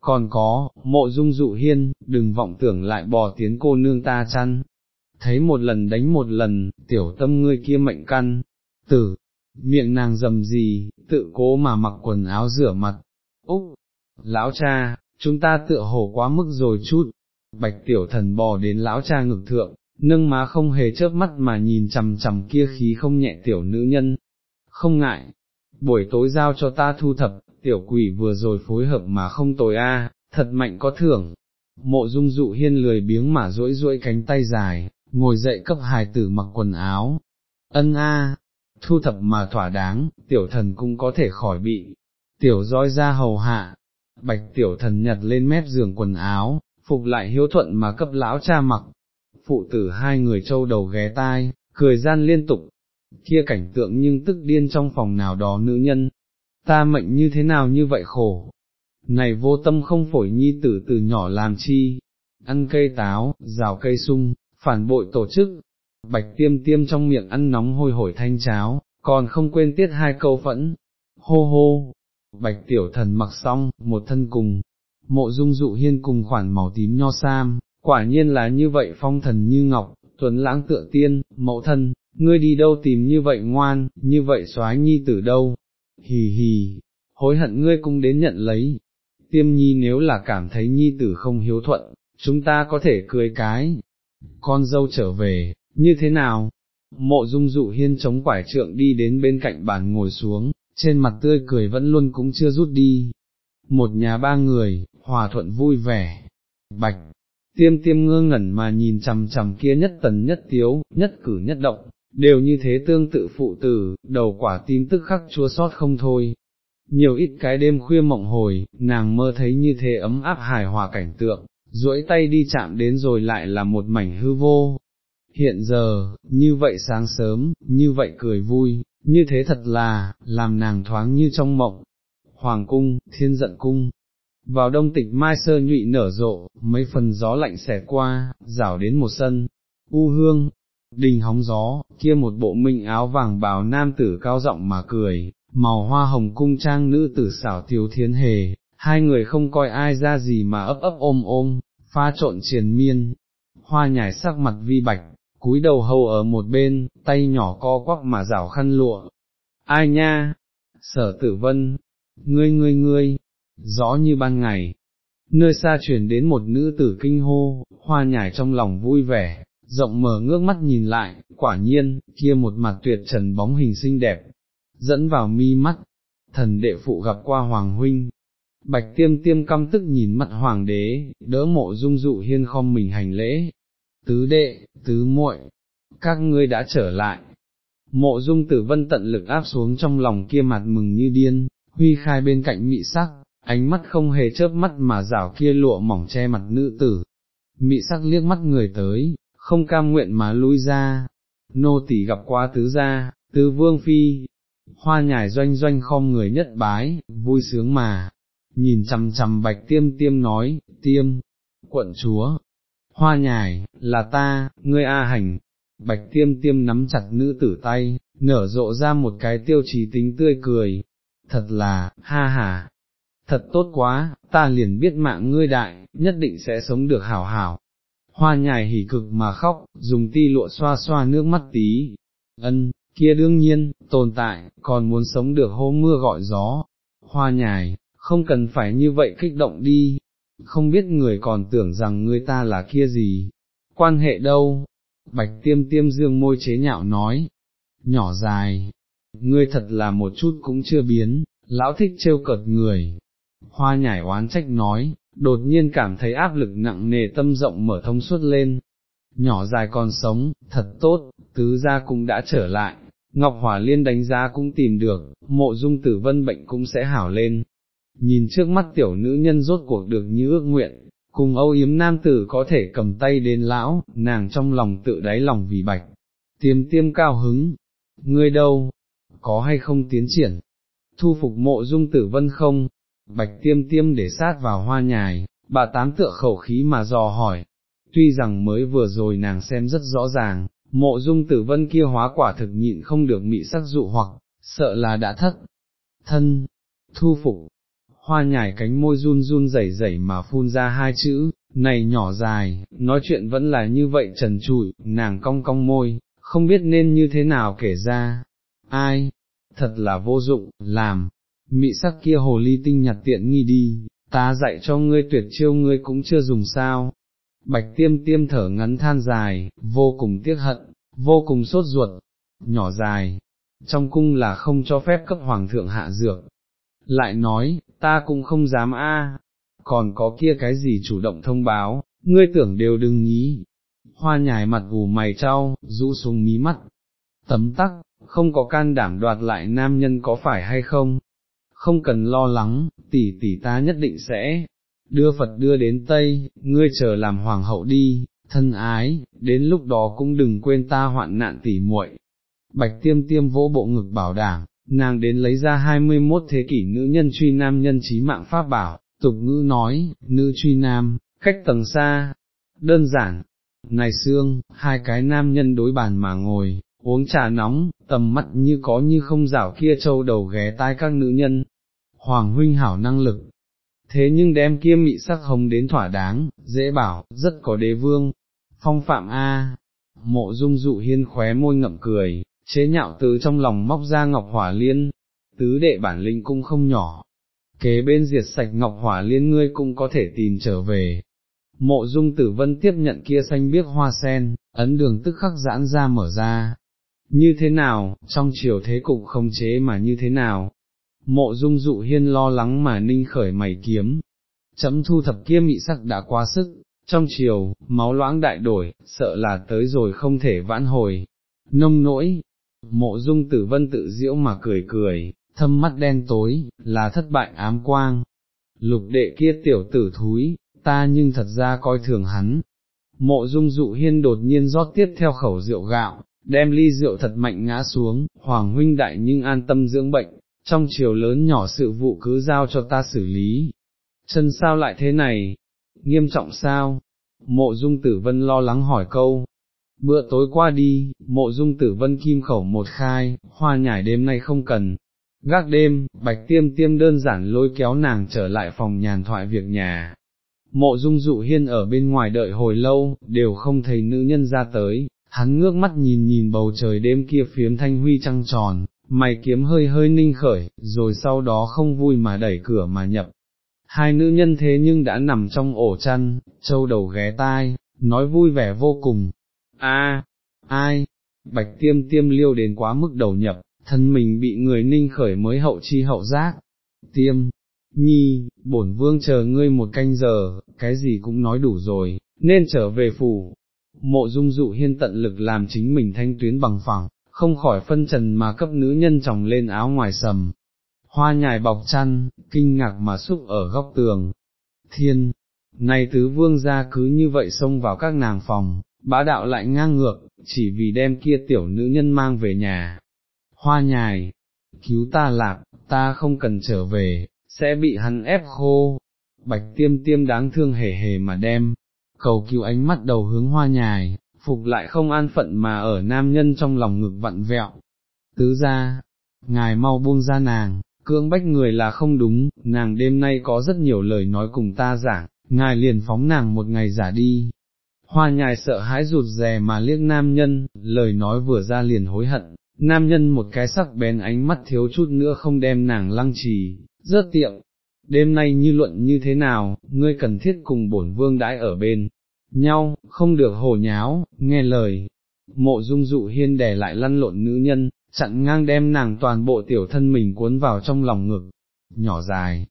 Còn có, mộ dung dụ hiên, đừng vọng tưởng lại bò tiến cô nương ta chăn. Thấy một lần đánh một lần, tiểu tâm ngươi kia mệnh căn, tử, miệng nàng dầm gì, tự cố mà mặc quần áo rửa mặt. Úc, lão cha, chúng ta tựa hồ quá mức rồi chút. Bạch tiểu thần bò đến lão cha ngực thượng, nâng má không hề chớp mắt mà nhìn chằm chằm kia khí không nhẹ tiểu nữ nhân. Không ngại, buổi tối giao cho ta thu thập, tiểu quỷ vừa rồi phối hợp mà không tồi a, thật mạnh có thưởng. Mộ dung dụ hiên lười biếng mà duỗi duỗi cánh tay dài, ngồi dậy cấp hài tử mặc quần áo. Ân a, thu thập mà thỏa đáng, tiểu thần cũng có thể khỏi bị, tiểu roi ra hầu hạ. Bạch tiểu thần nhặt lên mép giường quần áo, phục lại hiếu thuận mà cấp lão cha mặc. phụ tử hai người trâu đầu ghé tai, cười gian liên tục, kia cảnh tượng nhưng tức điên trong phòng nào đó nữ nhân, ta mệnh như thế nào như vậy khổ, này vô tâm không phổi nhi tử từ nhỏ làm chi, ăn cây táo, rào cây sung, phản bội tổ chức, bạch tiêm tiêm trong miệng ăn nóng hôi hổi thanh cháo, còn không quên tiết hai câu phẫn, hô hô, bạch tiểu thần mặc xong, một thân cùng, mộ dung dụ hiên cùng khoản màu tím nho sam, quả nhiên là như vậy phong thần như ngọc, tuấn lãng tựa tiên, mẫu thân, ngươi đi đâu tìm như vậy ngoan, như vậy soái nhi tử đâu, hì hì, hối hận ngươi cũng đến nhận lấy, tiêm nhi nếu là cảm thấy nhi tử không hiếu thuận, chúng ta có thể cười cái, con dâu trở về, như thế nào? Mộ dung dụ hiên chống quải trượng đi đến bên cạnh bàn ngồi xuống, trên mặt tươi cười vẫn luôn cũng chưa rút đi. Một nhà ba người, hòa thuận vui vẻ. Bạch, tiêm tiêm ngơ ngẩn mà nhìn chằm chằm kia nhất tần nhất tiếu, nhất cử nhất động, đều như thế tương tự phụ tử, đầu quả tin tức khắc chua sót không thôi. Nhiều ít cái đêm khuya mộng hồi, nàng mơ thấy như thế ấm áp hài hòa cảnh tượng, duỗi tay đi chạm đến rồi lại là một mảnh hư vô. Hiện giờ, như vậy sáng sớm, như vậy cười vui, như thế thật là, làm nàng thoáng như trong mộng. Hoàng cung, thiên giận cung. Vào đông tịch mai sơ nhụy nở rộ, mấy phần gió lạnh xẻ qua, rảo đến một sân, u hương, đình hóng gió, kia một bộ minh áo vàng bào nam tử cao giọng mà cười, màu hoa hồng cung trang nữ tử xảo thiếu thiên hề, hai người không coi ai ra gì mà ấp ấp ôm ôm, pha trộn triền miên, hoa nhải sắc mặt vi bạch, cúi đầu hầu ở một bên, tay nhỏ co quắp mà rảo khăn lụa. Ai nha? Sở tử vân, ngươi ngươi ngươi, rõ như ban ngày. Nơi xa chuyển đến một nữ tử kinh hô, hoa nhải trong lòng vui vẻ, rộng mở ngước mắt nhìn lại, quả nhiên, kia một mặt tuyệt trần bóng hình xinh đẹp, dẫn vào mi mắt, thần đệ phụ gặp qua Hoàng Huynh. Bạch tiêm tiêm căm tức nhìn mặt hoàng đế, đỡ mộ dung dụ hiên khom mình hành lễ, tứ đệ, tứ muội, các ngươi đã trở lại. Mộ dung tử vân tận lực áp xuống trong lòng kia mặt mừng như điên, huy khai bên cạnh mị sắc, ánh mắt không hề chớp mắt mà rảo kia lụa mỏng che mặt nữ tử. Mị sắc liếc mắt người tới, không cam nguyện mà lui ra, nô tỳ gặp qua tứ gia, tứ vương phi, hoa nhài doanh doanh khom người nhất bái, vui sướng mà, nhìn chằm chằm bạch tiêm tiêm nói, tiêm, quận chúa, hoa nhài, là ta, ngươi A hành, bạch tiêm tiêm nắm chặt nữ tử tay, nở rộ ra một cái tiêu chí tính tươi cười, thật là, ha ha, thật tốt quá, ta liền biết mạng ngươi đại, nhất định sẽ sống được hảo hảo. Hoa nhài hỉ cực mà khóc, dùng ti lụa xoa xoa nước mắt tí, ân, kia đương nhiên, tồn tại, còn muốn sống được hôm mưa gọi gió. Hoa nhài, không cần phải như vậy kích động đi, không biết người còn tưởng rằng người ta là kia gì, quan hệ đâu, bạch tiêm tiêm dương môi chế nhạo nói, nhỏ dài, ngươi thật là một chút cũng chưa biến, lão thích trêu cợt người, hoa nhải oán trách nói, đột nhiên cảm thấy áp lực nặng nề tâm rộng mở thông suốt lên, nhỏ dài còn sống, thật tốt, tứ gia cũng đã trở lại, Ngọc Hỏa Liên đánh giá cũng tìm được, mộ dung tử vân bệnh cũng sẽ hảo lên, nhìn trước mắt tiểu nữ nhân rốt cuộc được như ước nguyện, cùng âu yếm nam tử có thể cầm tay đến lão, nàng trong lòng tự đáy lòng vì bạch, tiêm tiêm cao hứng, ngươi đâu, có hay không tiến triển, thu phục mộ dung tử vân không, bạch tiêm tiêm để sát vào hoa nhài, bà tám tựa khẩu khí mà dò hỏi, tuy rằng mới vừa rồi nàng xem rất rõ ràng, mộ dung tử vân kia hóa quả thực nhịn không được mị sắc dụ hoặc, sợ là đã thất, thân, thu phục, hoa nhải cánh môi run run rẩy rẩy mà phun ra hai chữ, này nhỏ dài, nói chuyện vẫn là như vậy trần trụi, nàng cong cong môi, không biết nên như thế nào kể ra, ai, thật là vô dụng, làm, mị sắc kia hồ ly tinh nhặt tiện nghi đi, ta dạy cho ngươi tuyệt chiêu ngươi cũng chưa dùng sao. Bạch tiêm tiêm thở ngắn than dài, vô cùng tiếc hận, vô cùng sốt ruột, nhỏ dài, trong cung là không cho phép cấp hoàng thượng hạ dược, lại nói, ta cũng không dám a, còn có kia cái gì chủ động thông báo, ngươi tưởng đều đừng nghĩ. Hoa nhài mặt ủ mày trao, rũ xuống mí mắt, tấm tắc, không có can đảm đoạt lại nam nhân có phải hay không, không cần lo lắng, tỷ tỷ ta nhất định sẽ, đưa Phật đưa đến Tây, ngươi chờ làm hoàng hậu đi, thân ái, đến lúc đó cũng đừng quên ta hoạn nạn tỷ muội. Bạch tiêm tiêm vỗ bộ ngực bảo đảm, nàng đến lấy ra 21 thế kỷ nữ nhân truy nam nhân trí mạng pháp bảo, tục ngữ nói, nữ truy nam, cách tầng xa, đơn giản, này xương, hai cái nam nhân đối bàn mà ngồi, uống trà nóng, tầm mắt như có như không rảo kia trâu đầu ghé tai các nữ nhân, hoàng huynh hảo năng lực. Thế nhưng đem kia mị sắc hồng đến thỏa đáng, dễ bảo, rất có đế vương, phong phạm A, mộ dung dụ hiên khóe môi ngậm cười, chế nhạo từ trong lòng móc ra ngọc hỏa liên, tứ đệ bản linh cũng không nhỏ, kế bên diệt sạch ngọc hỏa liên ngươi cũng có thể tìm trở về. Mộ dung tử vân tiếp nhận kia xanh biếc hoa sen, ấn đường tức khắc giãn ra mở ra. Như thế nào, trong chiều thế cục không chế mà như thế nào? Mộ dung dụ hiên lo lắng mà ninh khởi mày kiếm. Chấm thu thập kia mị sắc đã quá sức, trong chiều, máu loãng đại đổi, sợ là tới rồi không thể vãn hồi. Nông nỗi, mộ dung tử vân tự diễu mà cười cười, thâm mắt đen tối, là thất bại ám quang. Lục đệ kia tiểu tử thúi, ta nhưng thật ra coi thường hắn. Mộ dung dụ hiên đột nhiên rót tiếp theo khẩu rượu gạo, đem ly rượu thật mạnh ngã xuống, hoàng huynh đại nhưng an tâm dưỡng bệnh, trong chiều lớn nhỏ sự vụ cứ giao cho ta xử lý. Chân sao lại thế này? Nghiêm trọng sao? Mộ dung tử vân lo lắng hỏi câu, bữa tối qua đi, mộ dung tử vân kim khẩu một khai, hoa nhải đêm nay không cần. Gác đêm, bạch tiêm tiêm đơn giản lôi kéo nàng trở lại phòng nhàn thoại việc nhà. Mộ dung dụ hiên ở bên ngoài đợi hồi lâu, đều không thấy nữ nhân ra tới, hắn ngước mắt nhìn nhìn bầu trời đêm kia phiếm thanh huy trăng tròn, mày kiếm hơi hơi ninh khởi, rồi sau đó không vui mà đẩy cửa mà nhập. Hai nữ nhân thế nhưng đã nằm trong ổ chăn, châu đầu ghé tai, nói vui vẻ vô cùng, a ai, bạch tiêm tiêm liêu đến quá mức đầu nhập, thân mình bị người ninh khởi mới hậu chi hậu giác, tiêm, nhi, bổn vương chờ ngươi một canh giờ, cái gì cũng nói đủ rồi, nên trở về phủ, mộ dung dụ hiên tận lực làm chính mình thanh tuyến bằng phẳng, không khỏi phân trần mà cấp nữ nhân chồng lên áo ngoài sầm. Hoa nhài bọc chăn, kinh ngạc mà xúc ở góc tường. Thiên, này tứ vương ra cứ như vậy xông vào các nàng phòng, bá đạo lại ngang ngược, chỉ vì đem kia tiểu nữ nhân mang về nhà. Hoa nhài, cứu ta lạc, ta không cần trở về, sẽ bị hắn ép khô. Bạch tiêm tiêm đáng thương hề hề mà đem, cầu cứu ánh mắt đầu hướng hoa nhài, phục lại không an phận mà ở nam nhân trong lòng ngực vặn vẹo. Tứ ra, ngài mau buông ra nàng, cưỡng bách người là không đúng, nàng đêm nay có rất nhiều lời nói cùng ta giảng, ngài liền phóng nàng một ngày giả đi, Hoa nhài sợ hãi rụt rè mà liếc nam nhân, lời nói vừa ra liền hối hận, nam nhân một cái sắc bén ánh mắt thiếu chút nữa không đem nàng lăng trì, rớt tiệm. Đêm nay như luận như thế nào, ngươi cần thiết cùng bổn vương đãi ở bên nhau, không được hồ nháo, nghe lời. Mộ dung dụ hiên đè lại lăn lộn nữ nhân, chặn ngang đem nàng toàn bộ tiểu thân mình cuốn vào trong lòng ngực, nhỏ dài.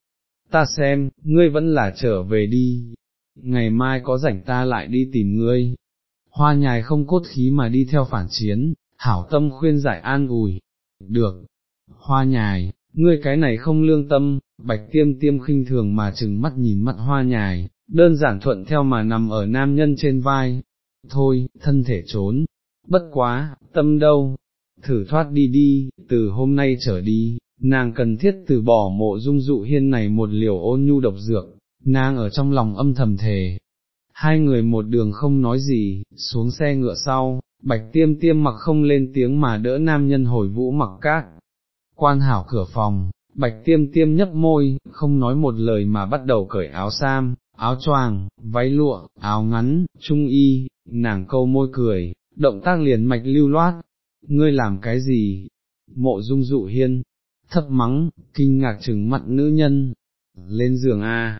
Ta xem, ngươi vẫn là trở về đi, ngày mai có rảnh ta lại đi tìm ngươi. Hoa nhài không cốt khí mà đi theo phản chiến, hảo tâm khuyên giải an ủi. Được. Hoa nhài, ngươi cái này không lương tâm, bạch tiêm tiêm khinh thường mà chừng mắt nhìn mặt hoa nhài, đơn giản thuận theo mà nằm ở nam nhân trên vai. Thôi, thân thể trốn. Bất quá, tâm đâu? Thử thoát đi đi, từ hôm nay trở đi, nàng cần thiết từ bỏ mộ dung dụ hiên này một liều ôn nhu độc dược, nàng ở trong lòng âm thầm thề. Hai người một đường không nói gì, xuống xe ngựa sau, bạch tiêm tiêm mặc không lên tiếng mà đỡ nam nhân hồi vũ mặc cát. Quan hảo cửa phòng, bạch tiêm tiêm nhấp môi, không nói một lời mà bắt đầu cởi áo sam, áo choàng, váy lụa, áo ngắn, trung y, nàng câu môi cười, động tác liền mạch lưu loát. Ngươi làm cái gì? Mộ dung dụ hiên, thấp mắng, kinh ngạc chừng mặt nữ nhân, lên giường a,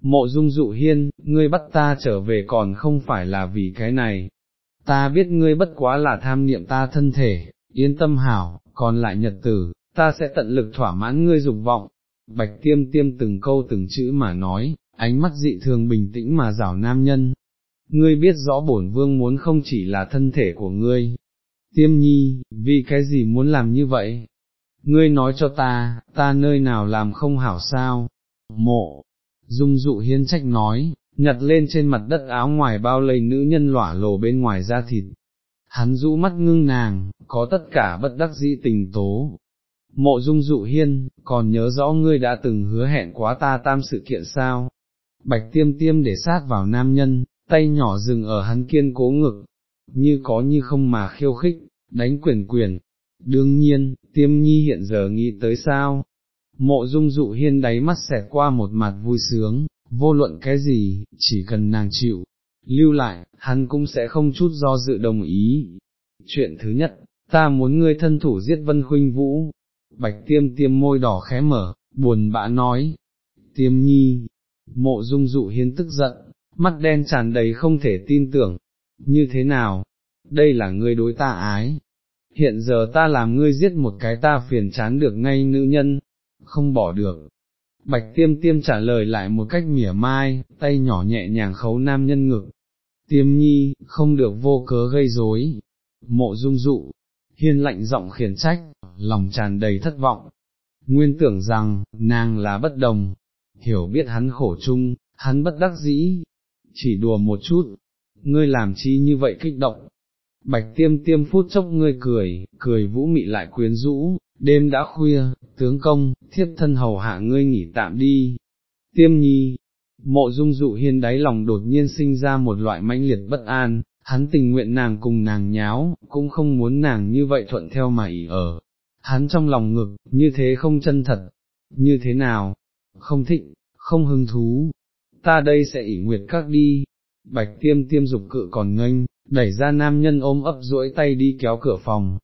mộ dung dụ hiên, ngươi bắt ta trở về còn không phải là vì cái này, ta biết ngươi bất quá là tham niệm ta thân thể, yên tâm hảo, còn lại nhật tử, ta sẽ tận lực thỏa mãn ngươi dục vọng, bạch tiêm tiêm từng câu từng chữ mà nói, ánh mắt dị thường bình tĩnh mà rảo nam nhân, ngươi biết rõ bổn vương muốn không chỉ là thân thể của ngươi, tiêm nhi, vì cái gì muốn làm như vậy? Ngươi nói cho ta, ta nơi nào làm không hảo sao? Mộ, dung dụ hiên trách nói, nhặt lên trên mặt đất áo ngoài bao lây nữ nhân lỏa lồ bên ngoài da thịt. Hắn rũ mắt ngưng nàng, có tất cả bất đắc dĩ tình tố. Mộ dung dụ hiên, còn nhớ rõ ngươi đã từng hứa hẹn quá ta tam sự kiện sao? Bạch tiêm tiêm để sát vào nam nhân, tay nhỏ dừng ở hắn kiên cố ngực, như có như không mà khiêu khích, đánh quyền quyền. Đương nhiên, tiêm nhi hiện giờ nghĩ tới sao? Mộ dung dụ hiên đáy mắt xẹt qua một mặt vui sướng, vô luận cái gì, chỉ cần nàng chịu, lưu lại, hắn cũng sẽ không chút do dự đồng ý. Chuyện thứ nhất, ta muốn ngươi thân thủ giết vân khuynh vũ. Bạch tiêm tiêm môi đỏ khẽ mở, buồn bã nói. Tiêm nhi, mộ dung dụ hiên tức giận, mắt đen tràn đầy không thể tin tưởng. Như thế nào? Đây là ngươi đối ta ái. Hiện giờ ta làm ngươi giết một cái ta phiền chán được ngay nữ nhân, không bỏ được. Bạch tiêm tiêm trả lời lại một cách mỉa mai, tay nhỏ nhẹ nhàng khấu nam nhân ngực. Tiêm nhi, không được vô cớ gây rối. Mộ dung dụ, hiên lạnh giọng khiển trách, lòng tràn đầy thất vọng. Nguyên tưởng rằng, nàng là bất đồng, hiểu biết hắn khổ chung, hắn bất đắc dĩ, chỉ đùa một chút, ngươi làm chi như vậy kích động. Bạch tiêm tiêm phút chốc ngươi cười, cười vũ mị lại quyến rũ, đêm đã khuya, tướng công, thiếp thân hầu hạ ngươi nghỉ tạm đi. Tiêm nhi, mộ dung dụ hiên đáy lòng đột nhiên sinh ra một loại mãnh liệt bất an, hắn tình nguyện nàng cùng nàng nháo, cũng không muốn nàng như vậy thuận theo mà ỉ ở. Hắn trong lòng ngực, như thế không chân thật, như thế nào, không thịnh, không hứng thú, ta đây sẽ ỉ nguyệt các đi. Bạch tiêm tiêm dục cự còn nghênh, đẩy ra nam nhân ôm ấp duỗi tay đi kéo cửa phòng.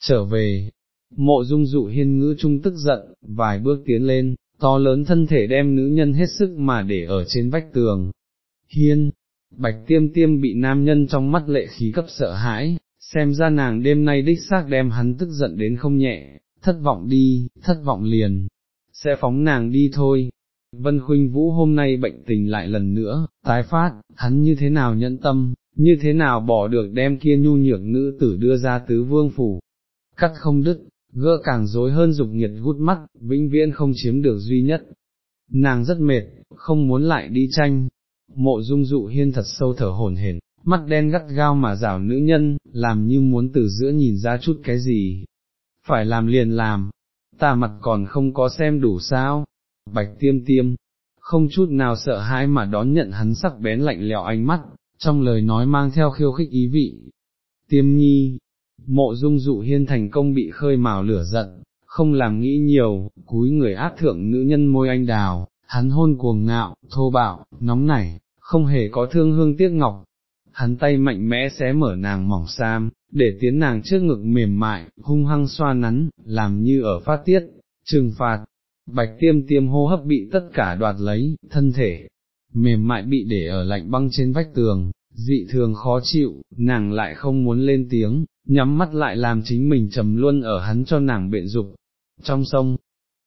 Trở về, Mộ dung dụ hiên ngữ trung tức giận, vài bước tiến lên, to lớn thân thể đem nữ nhân hết sức mà để ở trên vách tường. Hiên, bạch tiêm tiêm bị nam nhân trong mắt lệ khí cấp sợ hãi, xem ra nàng đêm nay đích xác đem hắn tức giận đến không nhẹ, thất vọng đi, thất vọng liền, sẽ phóng nàng đi thôi. Vân Khuynh Vũ hôm nay bệnh tình lại lần nữa, tái phát, hắn như thế nào nhẫn tâm, như thế nào bỏ được đem kia nhu nhược nữ tử đưa ra tứ vương phủ, cắt không đứt, gỡ càng dối hơn dục nhiệt gút mắt, vĩnh viễn không chiếm được duy nhất. Nàng rất mệt, không muốn lại đi tranh, mộ dung dụ hiên thật sâu thở hổn hển, mắt đen gắt gao mà rảo nữ nhân, làm như muốn từ giữa nhìn ra chút cái gì. Phải làm liền làm, ta mặt còn không có xem đủ sao, bạch tiêm tiêm, không chút nào sợ hãi mà đón nhận hắn sắc bén lạnh lẽo ánh mắt, trong lời nói mang theo khiêu khích ý vị. Tiêm nhi, Mộ dung dụ hiên thành công bị khơi mào lửa giận, không làm nghĩ nhiều, cúi người áp thượng nữ nhân môi anh đào, hắn hôn cuồng ngạo, thô bạo, nóng nảy, không hề có thương hương tiếc ngọc. Hắn tay mạnh mẽ xé mở nàng mỏng sam, để tiến nàng trước ngực mềm mại, hung hăng xoa nắn, làm như ở phát tiết, trừng phạt. Bạch tiêm tiêm hô hấp bị tất cả đoạt lấy, thân thể, mềm mại bị để ở lạnh băng trên vách tường, dị thường khó chịu, nàng lại không muốn lên tiếng, nhắm mắt lại làm chính mình trầm luôn ở hắn cho nàng biện dục. Trong sông,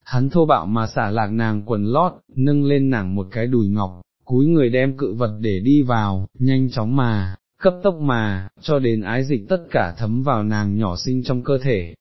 hắn thô bạo mà xả lạc nàng quần lót, nâng lên nàng một cái đùi ngọc, cúi người đem cự vật để đi vào, nhanh chóng mà, cấp tốc mà, cho đến ái dịch tất cả thấm vào nàng nhỏ sinh trong cơ thể.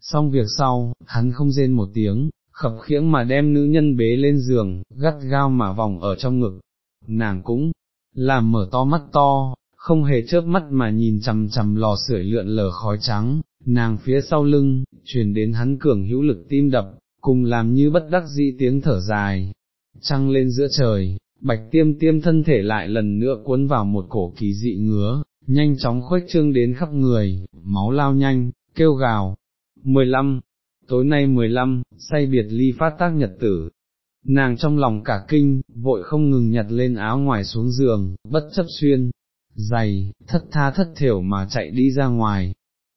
Xong việc sau, hắn không rên một tiếng, khập khiễng mà đem nữ nhân bế lên giường, gắt gao mà vòng ở trong ngực. Nàng cũng, làm mở to mắt to, không hề chớp mắt mà nhìn chằm chằm lò sưởi lượn lờ khói trắng, nàng phía sau lưng, truyền đến hắn cường hữu lực tim đập, cùng làm như bất đắc dĩ tiếng thở dài, trăng lên giữa trời, bạch tiêm tiêm thân thể lại lần nữa cuốn vào một cổ kỳ dị ngứa, nhanh chóng khuếch trương đến khắp người, máu lao nhanh, kêu gào. 15. Tối nay 15, say biệt ly phát tác nhật tử. Nàng trong lòng cả kinh, vội không ngừng nhặt lên áo ngoài xuống giường, bất chấp xuyên, dày, thất tha thất thiểu mà chạy đi ra ngoài.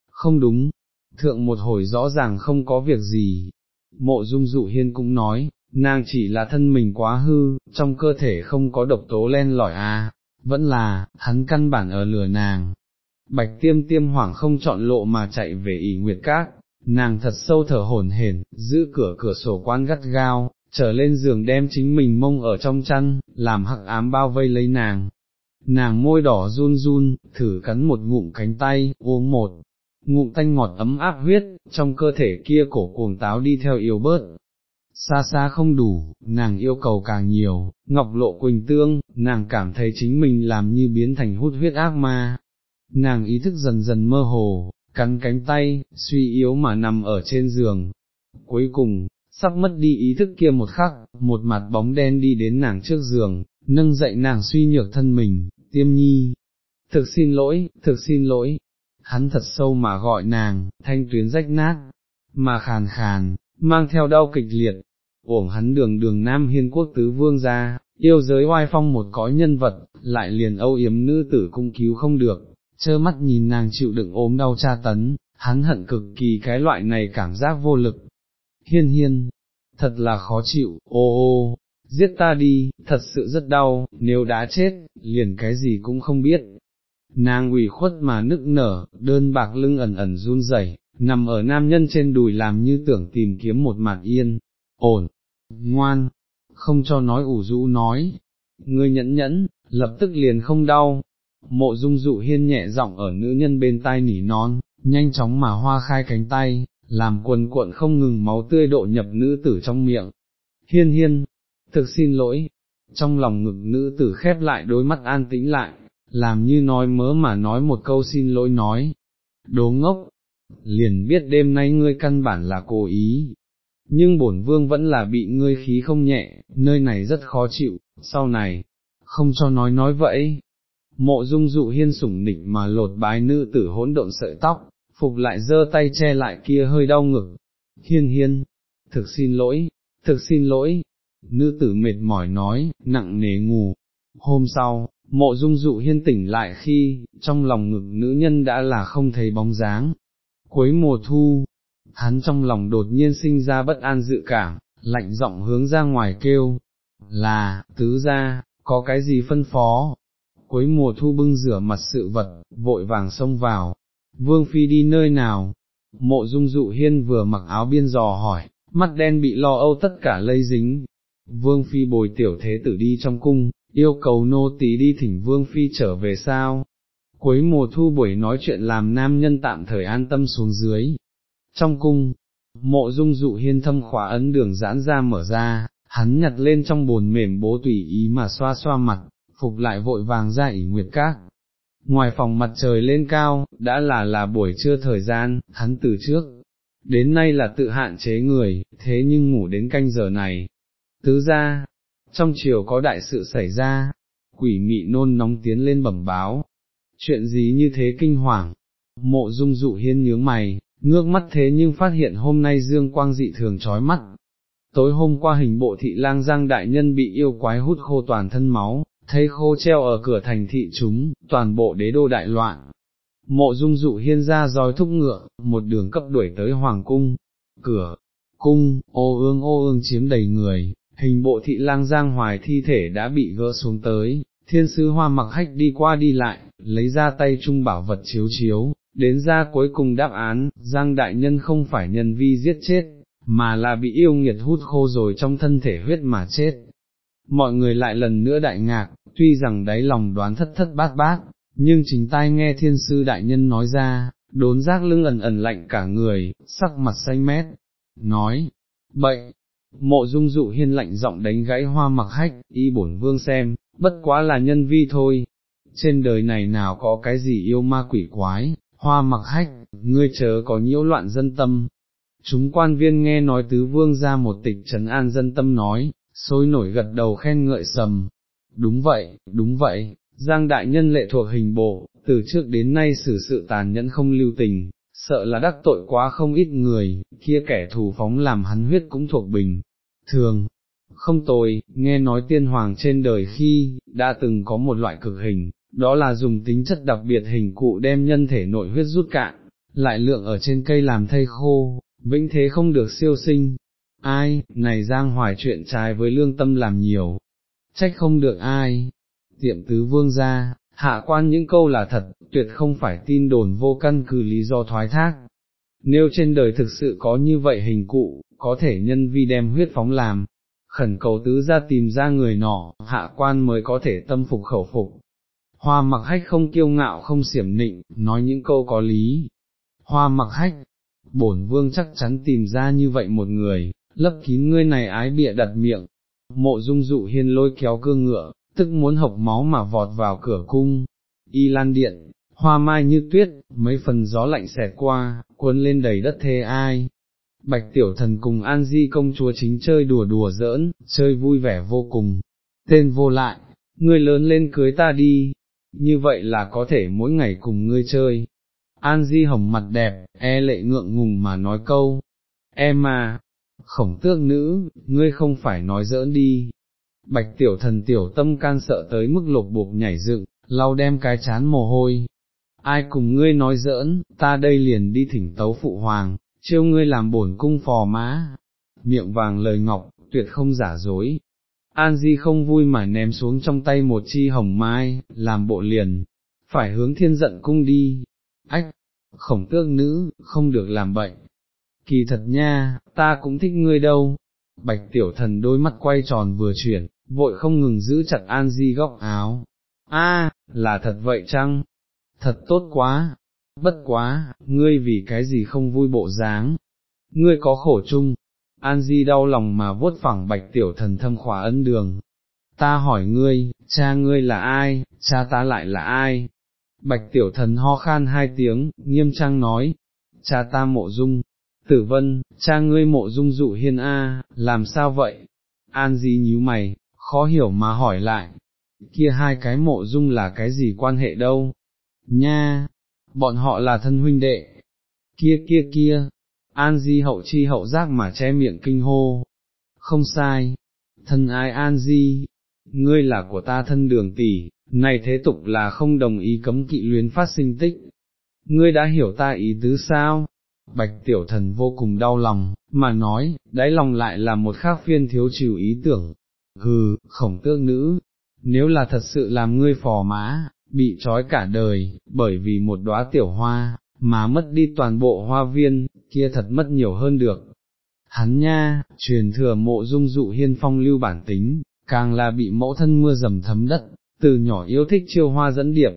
Không đúng, thượng một hồi rõ ràng không có việc gì. Mộ dung dụ hiên cũng nói, nàng chỉ là thân mình quá hư, trong cơ thể không có độc tố len lỏi à, vẫn là, hắn căn bản ở lừa nàng. Bạch tiêm tiêm hoảng không chọn lộ mà chạy về ỉ nguyệt các, nàng thật sâu thở hổn hển, giữ cửa cửa sổ quan gắt gao, trở lên giường đem chính mình mông ở trong chăn, làm hắc ám bao vây lấy nàng, nàng môi đỏ run run, thử cắn một ngụm cánh tay, uống một, ngụm tanh ngọt ấm áp huyết, trong cơ thể kia cổ cuồng táo đi theo yếu bớt. xa xa không đủ, nàng yêu cầu càng nhiều, ngọc lộ quỳnh tương, nàng cảm thấy chính mình làm như biến thành hút huyết ác ma. Nàng ý thức dần dần mơ hồ, cắn cánh tay, suy yếu mà nằm ở trên giường. Cuối cùng, sắp mất đi ý thức kia một khắc, một mặt bóng đen đi đến nàng trước giường, nâng dậy nàng suy nhược thân mình, tiêm nhi. Thực xin lỗi, thực xin lỗi. Hắn thật sâu mà gọi nàng, thanh tuyến rách nát, mà khàn khàn, mang theo đau kịch liệt, uổng hắn đường đường Nam Hiên Quốc tứ vương ra, yêu giới oai phong một cõi nhân vật, lại liền âu yếm nữ tử cung cứu không được, chơ mắt nhìn nàng chịu đựng ốm đau tra tấn, hắn hận cực kỳ cái loại này cảm giác vô lực. Hiên hiên, thật là khó chịu, ô ô, giết ta đi, thật sự rất đau, nếu đã chết, liền cái gì cũng không biết. Nàng ủy khuất mà nức nở, đơn bạc lưng ẩn ẩn run rẩy, nằm ở nam nhân trên đùi làm như tưởng tìm kiếm một mặt yên, ổn, ngoan, không cho nói ủ rũ nói, ngươi nhẫn nhẫn, lập tức liền không đau. Mộ dung dụ hiên nhẹ giọng ở nữ nhân bên tai nỉ non, nhanh chóng mà hoa khai cánh tay, làm quần cuộn không ngừng máu tươi độ nhập nữ tử trong miệng. Hiên hiên, thực xin lỗi, trong lòng ngực nữ tử khép lại đôi mắt an tĩnh lại, làm như nói mớ mà nói một câu xin lỗi nói. Đố ngốc, liền biết đêm nay ngươi căn bản là cố ý, nhưng bổn vương vẫn là bị ngươi khí không nhẹ, nơi này rất khó chịu, sau này, không cho nói nói vậy. Mộ dung dụ hiên sủng nịnh mà lột bái nữ tử hỗn độn sợi tóc, phục lại giơ tay che lại kia hơi đau ngực. Hiên hiên, thực xin lỗi, thực xin lỗi, nữ tử mệt mỏi nói, nặng nề ngủ. Hôm sau, mộ dung dụ hiên tỉnh lại khi, trong lòng ngực nữ nhân đã là không thấy bóng dáng. Cuối mùa thu, hắn trong lòng đột nhiên sinh ra bất an dự cảm, lạnh giọng hướng ra ngoài kêu, là, tứ ra, có cái gì phân phó. Cuối mùa thu bưng rửa mặt sự vật, vội vàng xông vào, vương phi đi nơi nào, mộ dung dụ hiên vừa mặc áo biên giò hỏi, mắt đen bị lo âu tất cả lây dính, vương phi bồi tiểu thế tử đi trong cung, yêu cầu nô tỳ đi thỉnh vương phi trở về sao. Cuối mùa thu buổi nói chuyện làm nam nhân tạm thời an tâm xuống dưới, trong cung, mộ dung dụ hiên thâm khóa ấn đường giãn ra mở ra, hắn nhặt lên trong bồn mềm bố tùy ý mà xoa xoa mặt, phục lại vội vàng ra ỉ nguyệt các. Ngoài phòng mặt trời lên cao, đã là là buổi trưa thời gian, hắn từ trước, đến nay là tự hạn chế người, thế nhưng ngủ đến canh giờ này. Tứ ra, trong chiều có đại sự xảy ra, quỷ mị nôn nóng tiến lên bẩm báo. Chuyện gì như thế kinh hoàng? Mộ dung dụ hiên nhướng mày, ngước mắt thế nhưng phát hiện hôm nay dương quang dị thường trói mắt. Tối hôm qua hình bộ thị lang giang đại nhân bị yêu quái hút khô toàn thân máu, thấy khô treo ở cửa thành thị chúng, toàn bộ đế đô đại loạn. Mộ dung dụ hiên ra dòi thúc ngựa, một đường cấp đuổi tới hoàng cung, cửa, cung, ô ương ô ương chiếm đầy người, hình bộ thị lang giang hoài thi thể đã bị gỡ xuống tới, thiên sứ hoa mặc hách đi qua đi lại, lấy ra tay trung bảo vật chiếu chiếu, đến ra cuối cùng đáp án, Giang Đại Nhân không phải nhân vi giết chết, mà là bị yêu nghiệt hút khô rồi trong thân thể huyết mà chết. Mọi người lại lần nữa đại ngạc, tuy rằng đáy lòng đoán thất thất bát bát, nhưng chính tai nghe thiên sư đại nhân nói ra, đốn giác lưng ẩn ẩn lạnh cả người, sắc mặt xanh mét, nói, bệnh mộ dung dụ hiên lạnh giọng đánh gãy hoa mặc hách, y bổn vương xem, bất quá là nhân vi thôi, trên đời này nào có cái gì yêu ma quỷ quái, hoa mặc hách, ngươi chớ có nhiễu loạn dân tâm. Chúng quan viên nghe nói tứ vương ra một tịch trấn an dân tâm nói, sôi nổi gật đầu khen ngợi sầm. Đúng vậy, đúng vậy, Giang đại nhân lệ thuộc hình bộ, từ trước đến nay xử sự tàn nhẫn không lưu tình, sợ là đắc tội quá không ít người, kia kẻ thù phóng làm hắn huyết cũng thuộc bình. Thường, không tồi, nghe nói tiên hoàng trên đời khi, đã từng có một loại cực hình, đó là dùng tính chất đặc biệt hình cụ đem nhân thể nội huyết rút cạn, lại lượng ở trên cây làm thây khô, vĩnh thế không được siêu sinh. Ai, này giang hoài chuyện trái với lương tâm làm nhiều, trách không được ai. Tiệm tứ vương ra, hạ quan những câu là thật, tuyệt không phải tin đồn vô căn cứ lý do thoái thác. Nếu trên đời thực sự có như vậy hình cụ, có thể nhân vi đem huyết phóng làm, khẩn cầu tứ ra tìm ra người nọ, hạ quan mới có thể tâm phục khẩu phục, Hoa mặc hách không kiêu ngạo không xiểm nịnh, nói những câu có lý. Hoa mặc hách, bổn vương chắc chắn tìm ra như vậy một người, lấp kín ngươi này ái bịa đặt miệng, mộ dung dụ hiên lôi kéo cương ngựa, tức muốn hộc máu mà vọt vào cửa cung, y lan điện, hoa mai như tuyết, mấy phần gió lạnh xẹt qua, cuốn lên đầy đất thê ai. Bạch tiểu thần cùng An Di công chúa chính chơi đùa đùa giỡn, chơi vui vẻ vô cùng, tên vô lại, ngươi lớn lên cưới ta đi, như vậy là có thể mỗi ngày cùng ngươi chơi. An Di hồng mặt đẹp, e lệ ngượng ngùng mà nói câu, em à, khổng tước nữ, ngươi không phải nói giỡn đi. Bạch tiểu thần tiểu tâm can sợ tới mức lột bột nhảy dựng, lau đem cái chán mồ hôi. Ai cùng ngươi nói giỡn, ta đây liền đi thỉnh tấu phụ hoàng, trêu ngươi làm bổn cung phò má. Miệng vàng lời ngọc, tuyệt không giả dối. An Di không vui mà ném xuống trong tay một chi hồng mai, làm bộ liền, phải hướng thiên giận cung đi. Ách, khổng tước nữ, không được làm bệnh, kỳ thật nha, ta cũng thích ngươi đâu. Bạch tiểu thần đôi mắt quay tròn vừa chuyển, vội không ngừng giữ chặt An Di góc áo. A, là thật vậy chăng? Thật tốt quá, bất quá, ngươi vì cái gì không vui bộ dáng? Ngươi có khổ chung. An Di đau lòng mà vuốt phẳng bạch tiểu thần thâm khóa ân đường. Ta hỏi ngươi, cha ngươi là ai, cha ta lại là ai? Bạch tiểu thần ho khan hai tiếng, nghiêm trang nói, cha ta mộ dung, Tử vân, cha ngươi mộ dung dụ hiên A, làm sao vậy? An Di nhíu mày, khó hiểu mà hỏi lại, kia hai cái mộ dung là cái gì quan hệ đâu? Nha, bọn họ là thân huynh đệ. Kia kia kia, An Di hậu chi hậu giác mà che miệng kinh hô. Không sai, thân ai An Di, ngươi là của ta thân đường tỷ, này thế tục là không đồng ý cấm kỵ luyến phát sinh tích. Ngươi đã hiểu ta ý tứ sao? Bạch tiểu thần vô cùng đau lòng, mà nói, đáy lòng lại là một khác phiên thiếu trừ ý tưởng. Hừ, khổng tương nữ, nếu là thật sự làm ngươi phò má, bị trói cả đời, bởi vì một đóa tiểu hoa, mà mất đi toàn bộ hoa viên, kia thật mất nhiều hơn được. Hắn nha, truyền thừa mộ dung dụ hiên phong lưu bản tính, càng là bị mẫu thân mưa dầm thấm đất, từ nhỏ yêu thích chiêu hoa dẫn điệp.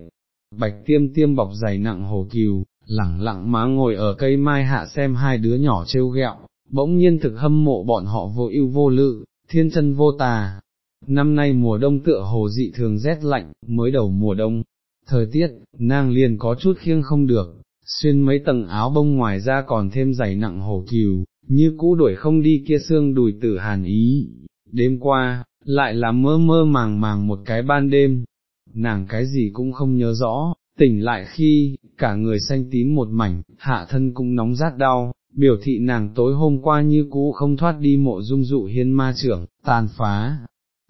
Bạch tiêm tiêm bọc dày nặng hồ kiều, lẳng lặng má ngồi ở cây mai hạ xem hai đứa nhỏ trêu ghẹo, bỗng nhiên thực hâm mộ bọn họ vô ưu vô lự, thiên chân vô tà. Năm nay mùa đông tựa hồ dị thường rét lạnh, mới đầu mùa đông, thời tiết, nàng liền có chút khiêng không được, xuyên mấy tầng áo bông ngoài ra còn thêm dày nặng hồ kiều, như cũ đuổi không đi kia xương đùi tử hàn ý. Đêm qua, lại là mơ mơ màng màng một cái ban đêm, nàng cái gì cũng không nhớ rõ, tỉnh lại khi, cả người xanh tím một mảnh, hạ thân cũng nóng rát đau, biểu thị nàng tối hôm qua như cũ không thoát đi mộ dung dụ hiên ma trưởng, tàn phá.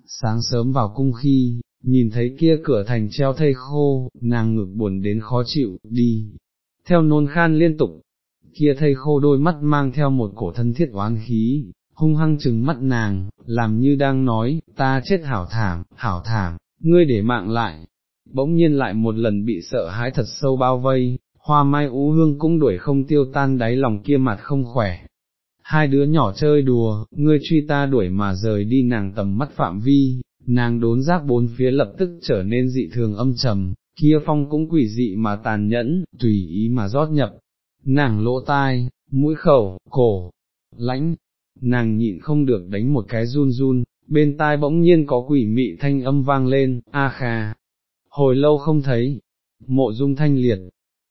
Sáng sớm vào cung khi, nhìn thấy kia cửa thành treo thây khô, nàng ngực buồn đến khó chịu, đi. Theo nôn khan liên tục, kia thây khô đôi mắt mang theo một cổ thân thiết oán khí, hung hăng chừng mắt nàng, làm như đang nói, ta chết hảo thảm, hảo thảm, ngươi để mạng lại, bỗng nhiên lại một lần bị sợ hãi thật sâu bao vây, hoa mai ú hương cũng đuổi không tiêu tan đáy lòng kia mặt không khỏe. Hai đứa nhỏ chơi đùa, ngươi truy ta đuổi mà rời đi nàng tầm mắt phạm vi, nàng đốn giác bốn phía lập tức trở nên dị thường âm trầm, kia phong cũng quỷ dị mà tàn nhẫn, tùy ý mà rót nhập. Nàng lỗ tai, mũi khẩu, cổ, lãnh, nàng nhịn không được đánh một cái run run, bên tai bỗng nhiên có quỷ mị thanh âm vang lên, a kha, hồi lâu không thấy, mộ dung thanh liệt,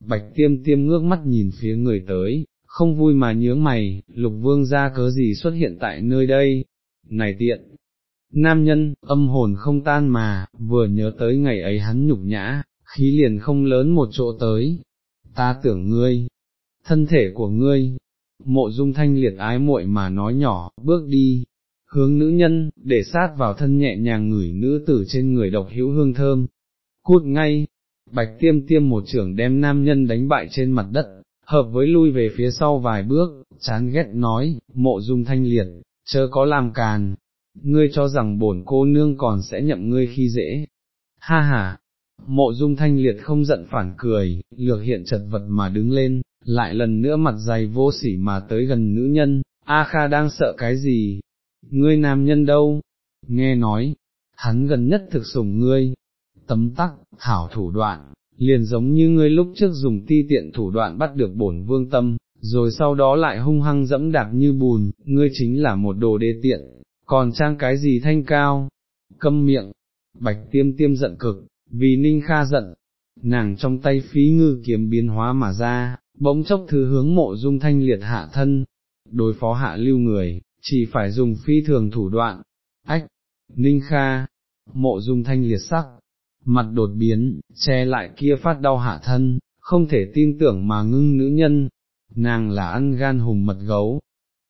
bạch tiêm tiêm ngước mắt nhìn phía người tới, không vui mà nhướng mày, lục vương ra cớ gì xuất hiện tại nơi đây, này tiện. Nam nhân, âm hồn không tan mà, vừa nhớ tới ngày ấy hắn nhục nhã, khí liền không lớn một chỗ tới, ta tưởng ngươi, thân thể của ngươi, mộ dung thanh liệt ái muội mà nói nhỏ, bước đi, hướng nữ nhân, để sát vào thân nhẹ nhàng ngửi nữ tử trên người độc hữu hương thơm, cút ngay, bạch tiêm tiêm một trưởng đem nam nhân đánh bại trên mặt đất, hợp với lui về phía sau vài bước, chán ghét nói, mộ dung thanh liệt, chớ có làm càn, ngươi cho rằng bổn cô nương còn sẽ nhậm ngươi khi dễ, ha ha. Mộ dung thanh liệt không giận phản cười, lược hiện chật vật mà đứng lên, lại lần nữa mặt dày vô sỉ mà tới gần nữ nhân, A Kha đang sợ cái gì? Ngươi nam nhân đâu? Nghe nói, hắn gần nhất thực sủng ngươi, tấm tắc, hảo thủ đoạn, liền giống như ngươi lúc trước dùng ti tiện thủ đoạn bắt được bổn vương tâm, rồi sau đó lại hung hăng dẫm đạp như bùn, ngươi chính là một đồ đê tiện, còn trang cái gì thanh cao, câm miệng, bạch tiêm tiêm giận cực, vì ninh kha giận, nàng trong tay phí ngư kiếm biến hóa mà ra, bỗng chốc thứ hướng mộ dung thanh liệt hạ thân, đối phó hạ lưu người, chỉ phải dùng phi thường thủ đoạn, ách, ninh kha, mộ dung thanh liệt sắc, mặt đột biến, che lại kia phát đau hạ thân, không thể tin tưởng mà ngưng nữ nhân, nàng là ăn gan hùng mật gấu,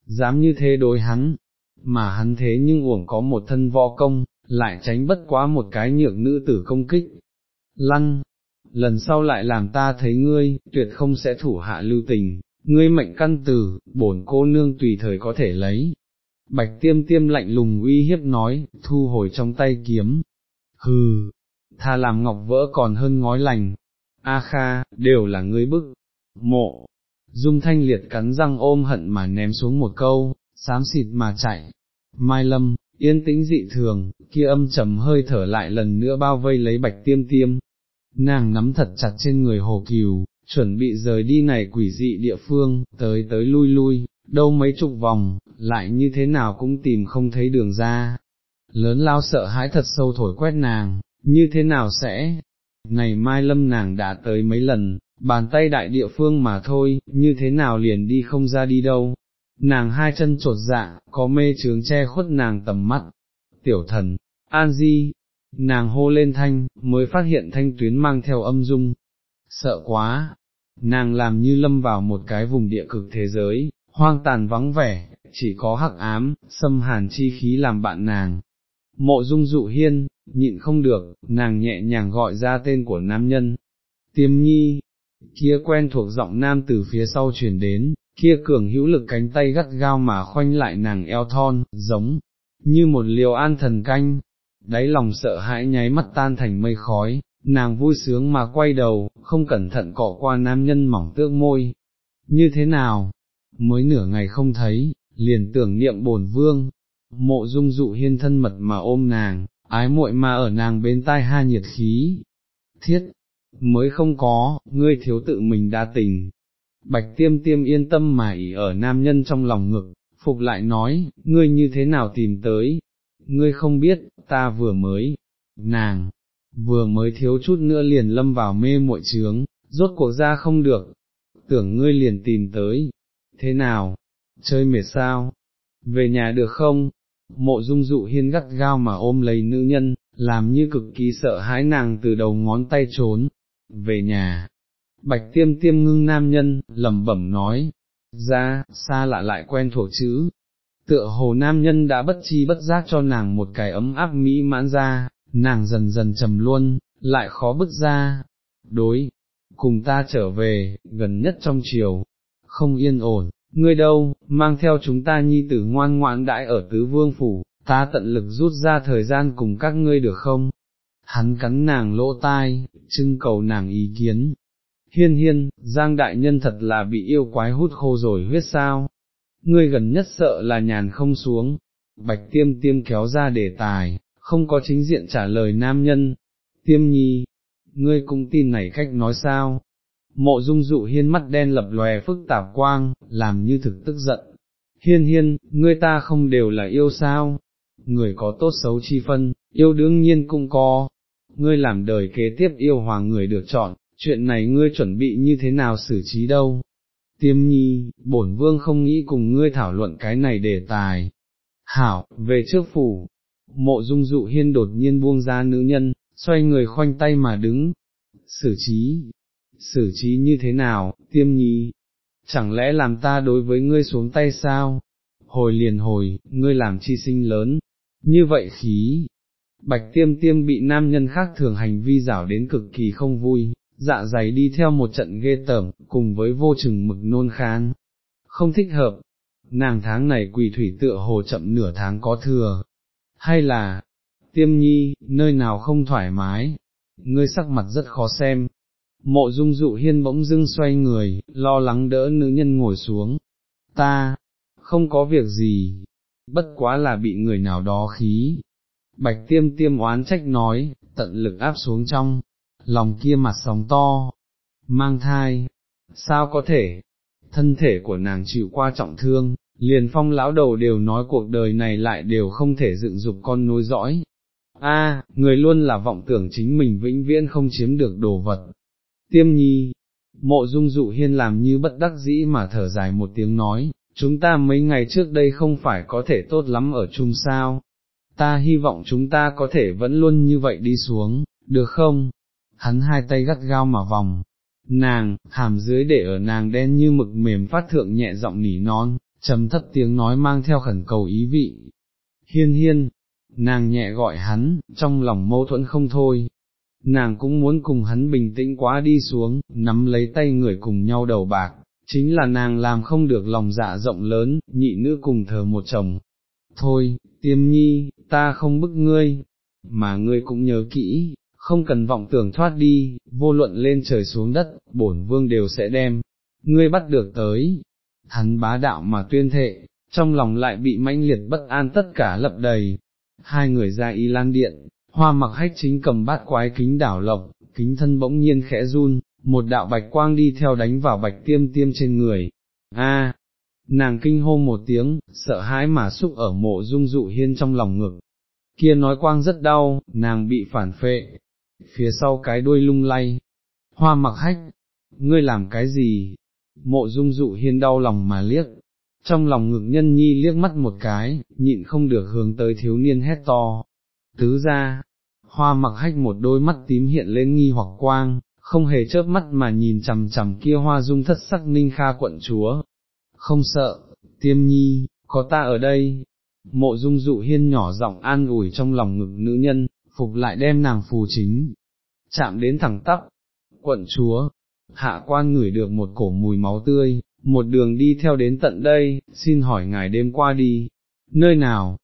dám như thế đối hắn, mà hắn thế nhưng uổng có một thân võ công, lại tránh bất quá một cái nhược nữ tử công kích. Lăng, lần sau lại làm ta thấy ngươi, tuyệt không sẽ thủ hạ lưu tình, ngươi mệnh căn tử, bổn cô nương tùy thời có thể lấy. Bạch tiêm tiêm lạnh lùng uy hiếp nói, thu hồi trong tay kiếm. Hừ, tha làm ngọc vỡ còn hơn ngói lành. A kha, đều là ngươi bức. Mộ, dung thanh liệt cắn răng ôm hận mà ném xuống một câu, xám xịt mà chạy. Mai lâm, yên tĩnh dị thường, kia âm trầm hơi thở lại lần nữa bao vây lấy bạch tiêm tiêm. Nàng nắm thật chặt trên người hồ kiều, chuẩn bị rời đi này quỷ dị địa phương, tới tới lui lui, đâu mấy chục vòng, lại như thế nào cũng tìm không thấy đường ra. Lớn lao sợ hãi thật sâu thổi quét nàng, như thế nào sẽ? ngày mai lâm nàng đã tới mấy lần, bàn tay đại địa phương mà thôi, như thế nào liền đi không ra đi đâu. Nàng hai chân trột dạ, có mê trướng che khuất nàng tầm mắt. Tiểu thần, An Di, nàng hô lên thanh, mới phát hiện thanh tuyến mang theo âm dung. Sợ quá, nàng làm như lâm vào một cái vùng địa cực thế giới, hoang tàn vắng vẻ, chỉ có hắc ám, xâm hàn chi khí làm bạn nàng. Mộ dung dụ hiên, nhịn không được, nàng nhẹ nhàng gọi ra tên của nam nhân. Tiêm nhi, kia quen thuộc giọng nam từ phía sau truyền đến, kia cường hữu lực cánh tay gắt gao mà khoanh lại nàng eo thon, giống, như một liều an thần canh, đáy lòng sợ hãi nháy mắt tan thành mây khói, nàng vui sướng mà quay đầu, không cẩn thận cọ qua nam nhân mỏng tước môi. Như thế nào? Mới nửa ngày không thấy, liền tưởng niệm bổn vương, mộ dung dụ hiên thân mật mà ôm nàng, ái muội mà ở nàng bên tai ha nhiệt khí. Thiết, mới không có, ngươi thiếu tự mình đa tình. Bạch tiêm tiêm yên tâm mà ỉ ở nam nhân trong lòng ngực, phục lại nói, ngươi như thế nào tìm tới, ngươi không biết, ta vừa mới, nàng, vừa mới thiếu chút nữa liền lâm vào mê muội trướng, rốt cuộc ra không được, tưởng ngươi liền tìm tới, thế nào, chơi mệt sao, về nhà được không, mộ dung dụ hiên gắt gao mà ôm lấy nữ nhân, làm như cực kỳ sợ hãi nàng từ đầu ngón tay trốn, về nhà. Bạch tiêm tiêm ngưng nam nhân, lẩm bẩm nói, ra, xa lạ lại quen thuộc chữ. Tựa hồ nam nhân đã bất chi bất giác cho nàng một cái ấm áp mỹ mãn ra, nàng dần dần trầm luôn, lại khó bứt ra. Đối, cùng ta trở về, gần nhất trong chiều, không yên ổn, ngươi đâu, mang theo chúng ta nhi tử ngoan ngoãn đãi ở tứ vương phủ, ta tận lực rút ra thời gian cùng các ngươi được không? Hắn cắn nàng lỗ tai, trưng cầu nàng ý kiến. Hiên hiên, Giang đại nhân thật là bị yêu quái hút khô rồi huyết sao? Ngươi gần nhất sợ là nhàn không xuống. Bạch tiêm tiêm kéo ra đề tài, không có chính diện trả lời nam nhân. Tiêm nhi, ngươi cũng tin này cách nói sao? Mộ dung dụ hiên mắt đen lập lòe phức tạp quang, làm như thực tức giận. Hiên hiên, ngươi ta không đều là yêu sao? Người có tốt xấu chi phân, yêu đương nhiên cũng có. Ngươi làm đời kế tiếp yêu hoàng người được chọn, chuyện này ngươi chuẩn bị như thế nào xử trí đâu? Tiêm nhi, bổn vương không nghĩ cùng ngươi thảo luận cái này đề tài. Hảo, về trước phủ, mộ dung dụ hiên đột nhiên buông ra nữ nhân, xoay người khoanh tay mà đứng. Xử trí, xử trí như thế nào, tiêm nhi, chẳng lẽ làm ta đối với ngươi xuống tay sao? Hồi liền hồi, ngươi làm chi sinh lớn, như vậy khí. Bạch tiêm tiêm bị nam nhân khác thường hành vi rảo đến cực kỳ không vui, dạ dày đi theo một trận ghê tởm, cùng với vô chừng mực nôn khán. Không thích hợp, nàng tháng này quỳ thủy tựa hồ chậm nửa tháng có thừa. Hay là, tiêm nhi, nơi nào không thoải mái, ngươi sắc mặt rất khó xem, Mộ dung dụ hiên bỗng dưng xoay người, lo lắng đỡ nữ nhân ngồi xuống. Ta, không có việc gì, bất quá là bị người nào đó khí. Bạch tiêm tiêm oán trách nói, tận lực áp xuống trong, lòng kia mặt sóng to, mang thai, sao có thể, thân thể của nàng chịu qua trọng thương, liền phong lão đầu đều nói cuộc đời này lại đều không thể dựng dục con nối dõi. A, người luôn là vọng tưởng chính mình vĩnh viễn không chiếm được đồ vật. Tiêm nhi, mộ dung dụ hiên làm như bất đắc dĩ mà thở dài một tiếng nói, chúng ta mấy ngày trước đây không phải có thể tốt lắm ở chung sao, ta hy vọng chúng ta có thể vẫn luôn như vậy đi xuống, được không? Hắn hai tay gắt gao mà vòng, nàng, hàm dưới để ở nàng đen như mực mềm phát thượng nhẹ giọng nỉ non, trầm thấp tiếng nói mang theo khẩn cầu ý vị. Hiên hiên, nàng nhẹ gọi hắn, trong lòng mâu thuẫn không thôi. Nàng cũng muốn cùng hắn bình tĩnh quá đi xuống, nắm lấy tay người cùng nhau đầu bạc, chính là nàng làm không được lòng dạ rộng lớn, nhị nữ cùng thờ một chồng. Thôi, tiêm nhi, ta không bức ngươi, mà ngươi cũng nhớ kỹ, không cần vọng tưởng thoát đi, vô luận lên trời xuống đất, bổn vương đều sẽ đem, ngươi bắt được tới. Hắn bá đạo mà tuyên thệ, trong lòng lại bị mãnh liệt bất an tất cả lập đầy. Hai người ra y lan điện, hoa mặc hách chính cầm bát quái kính đảo lộc, kính thân bỗng nhiên khẽ run, một đạo bạch quang đi theo đánh vào bạch tiêm tiêm trên người. A, nàng kinh hô một tiếng, sợ hãi mà xúc ở mộ dung dụ hiên trong lòng ngực. Kia nói quang rất đau, nàng bị phản phệ, phía sau cái đuôi lung lay. Hoa mặc hách, ngươi làm cái gì? Mộ dung dụ hiên đau lòng mà liếc, trong lòng ngực nhân nhi liếc mắt một cái, nhịn không được hướng tới thiếu niên hét to. Tứ ra, hoa mặc hách một đôi mắt tím hiện lên nghi hoặc quang, không hề chớp mắt mà nhìn chằm chằm kia hoa dung thất sắc ninh kha quận chúa. Không sợ, tiêm nhi, có ta ở đây. Mộ dung dụ hiên nhỏ giọng an ủi trong lòng ngực nữ nhân, phục lại đem nàng phù chính. Chạm đến thẳng tắp, quận chúa, hạ quan ngửi được một cổ mùi máu tươi, một đường đi theo đến tận đây, xin hỏi ngài đêm qua đi, nơi nào?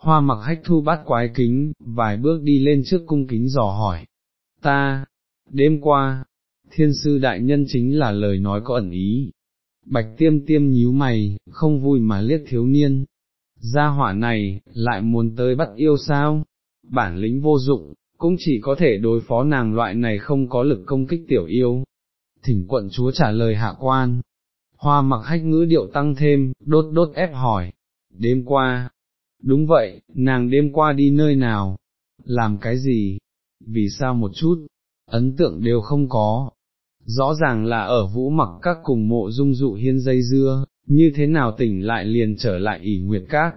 Hoa mặc hách thu bát quái kính, vài bước đi lên trước cung kính dò hỏi. Ta, đêm qua, thiên sư đại nhân chính là lời nói có ẩn ý. Bạch tiêm tiêm nhíu mày, không vui mà liếc thiếu niên. Gia hỏa này, lại muốn tới bắt yêu sao? Bản lĩnh vô dụng, cũng chỉ có thể đối phó nàng loại này không có lực công kích tiểu yêu. Thỉnh quận chúa trả lời hạ quan. Hoa mặc hách ngữ điệu tăng thêm, đốt đốt ép hỏi. Đêm qua. Đúng vậy, nàng đêm qua đi nơi nào? Làm cái gì? Vì sao một chút? ấn tượng đều không có. Rõ ràng là ở vũ mặc các cùng mộ dung dụ hiên dây dưa, như thế nào tỉnh lại liền trở lại ỉ nguyệt các.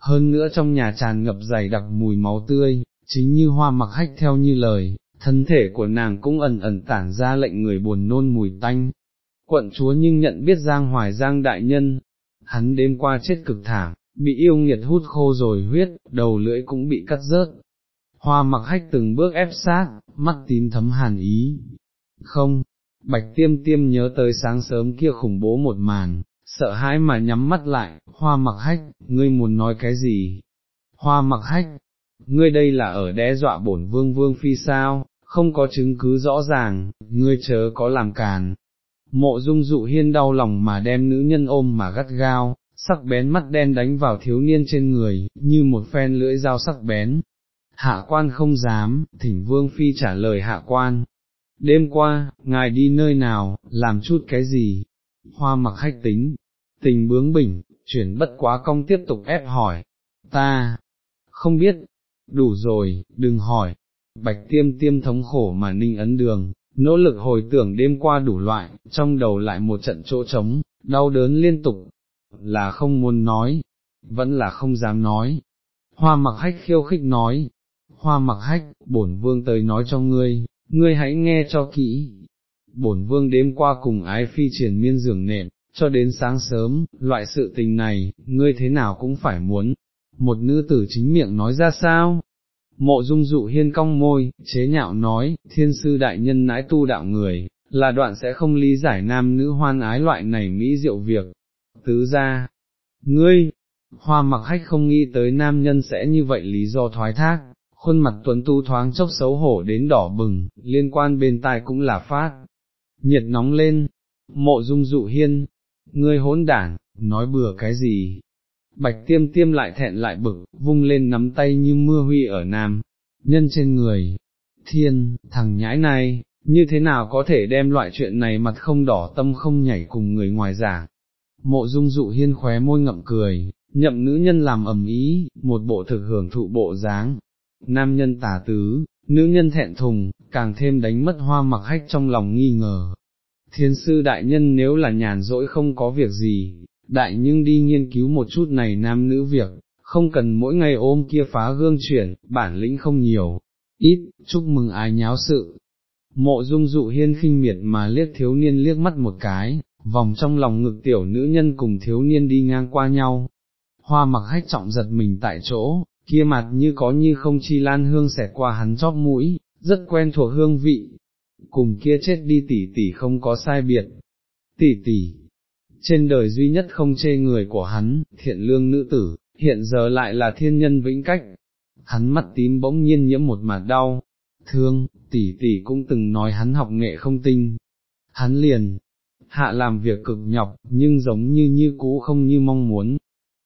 Hơn nữa trong nhà tràn ngập dày đặc mùi máu tươi, chính như hoa mặc hách theo như lời, thân thể của nàng cũng ẩn ẩn tản ra lệnh người buồn nôn mùi tanh. Quận chúa nhưng nhận biết Giang Hoài Giang đại nhân, hắn đêm qua chết cực thảm, bị yêu nghiệt hút khô rồi huyết, đầu lưỡi cũng bị cắt rớt, hoa mặc hách từng bước ép sát, mắt tím thấm hàn ý. Không, bạch tiêm tiêm nhớ tới sáng sớm kia khủng bố một màn, sợ hãi mà nhắm mắt lại, hoa mặc hách, ngươi muốn nói cái gì? Hoa mặc hách, ngươi đây là ở đe dọa bổn vương vương phi sao, không có chứng cứ rõ ràng, ngươi chớ có làm càn. Mộ dung dụ hiên đau lòng mà đem nữ nhân ôm mà gắt gao, sắc bén mắt đen đánh vào thiếu niên trên người, như một phen lưỡi dao sắc bén, hạ quan không dám, thỉnh vương phi trả lời hạ quan. Đêm qua, ngài đi nơi nào, làm chút cái gì? Hoa mặc hách tính, tình bướng bỉnh, chuyển bất quá công tiếp tục ép hỏi. Ta, không biết, đủ rồi, đừng hỏi. Bạch tiêm tiêm thống khổ mà ninh ấn đường, nỗ lực hồi tưởng đêm qua đủ loại, trong đầu lại một trận chỗ trống, đau đớn liên tục, là không muốn nói, vẫn là không dám nói. Hoa mặc hách khiêu khích nói, hoa mặc hách, bổn vương tới nói cho ngươi, ngươi hãy nghe cho kỹ. Bổn vương đêm qua cùng ái phi triển miên giường nệm, cho đến sáng sớm, loại sự tình này, ngươi thế nào cũng phải muốn. Một nữ tử chính miệng nói ra sao? Mộ dung dụ hiên cong môi, chế nhạo nói, thiên sư đại nhân nãi tu đạo người, là đoạn sẽ không lý giải nam nữ hoan ái loại này mỹ diệu việc. Tứ ra, ngươi, hoa mặc hách không nghĩ tới nam nhân sẽ như vậy lý do thoái thác, khuôn mặt tuấn tu thoáng chốc xấu hổ đến đỏ bừng, liên quan bên tai cũng là phát, nhiệt nóng lên, mộ dung dụ hiên, ngươi hỗn đảng nói bừa cái gì, bạch tiêm tiêm lại thẹn lại bực, vung lên nắm tay như mưa huy ở nam, nhân trên người, thiên, thằng nhãi này, như thế nào có thể đem loại chuyện này mặt không đỏ tâm không nhảy cùng người ngoài giảng. Mộ dung dụ hiên khóe môi ngậm cười, nhậm nữ nhân làm ầm ý, một bộ thực hưởng thụ bộ dáng. Nam nhân tả tứ, nữ nhân thẹn thùng, càng thêm đánh mất hoa mặc hách trong lòng nghi ngờ. Thiên sư đại nhân nếu là nhàn rỗi không có việc gì, đại nhưng đi nghiên cứu một chút này nam nữ việc, không cần mỗi ngày ôm kia phá gương chuyển, bản lĩnh không nhiều, ít, chúc mừng ai nháo sự. Mộ dung dụ hiên khinh miệt mà liếc thiếu niên liếc mắt một cái, vòng trong lòng ngực tiểu nữ nhân cùng thiếu niên đi ngang qua nhau. Hoa mặc hách trọng giật mình tại chỗ, kia mặt như có như không chi lan hương xẻ qua hắn chóp mũi, rất quen thuộc hương vị, cùng kia chết đi tỷ tỷ không có sai biệt. Tỷ tỷ, trên đời duy nhất không chê người của hắn, thiện lương nữ tử, hiện giờ lại là thiên nhân vĩnh cách. Hắn mắt tím bỗng nhiên nhiễm một mặt đau, thương, tỷ tỷ cũng từng nói hắn học nghệ không tinh. Hắn liền, hạ làm việc cực nhọc, nhưng giống như như cũ không như mong muốn.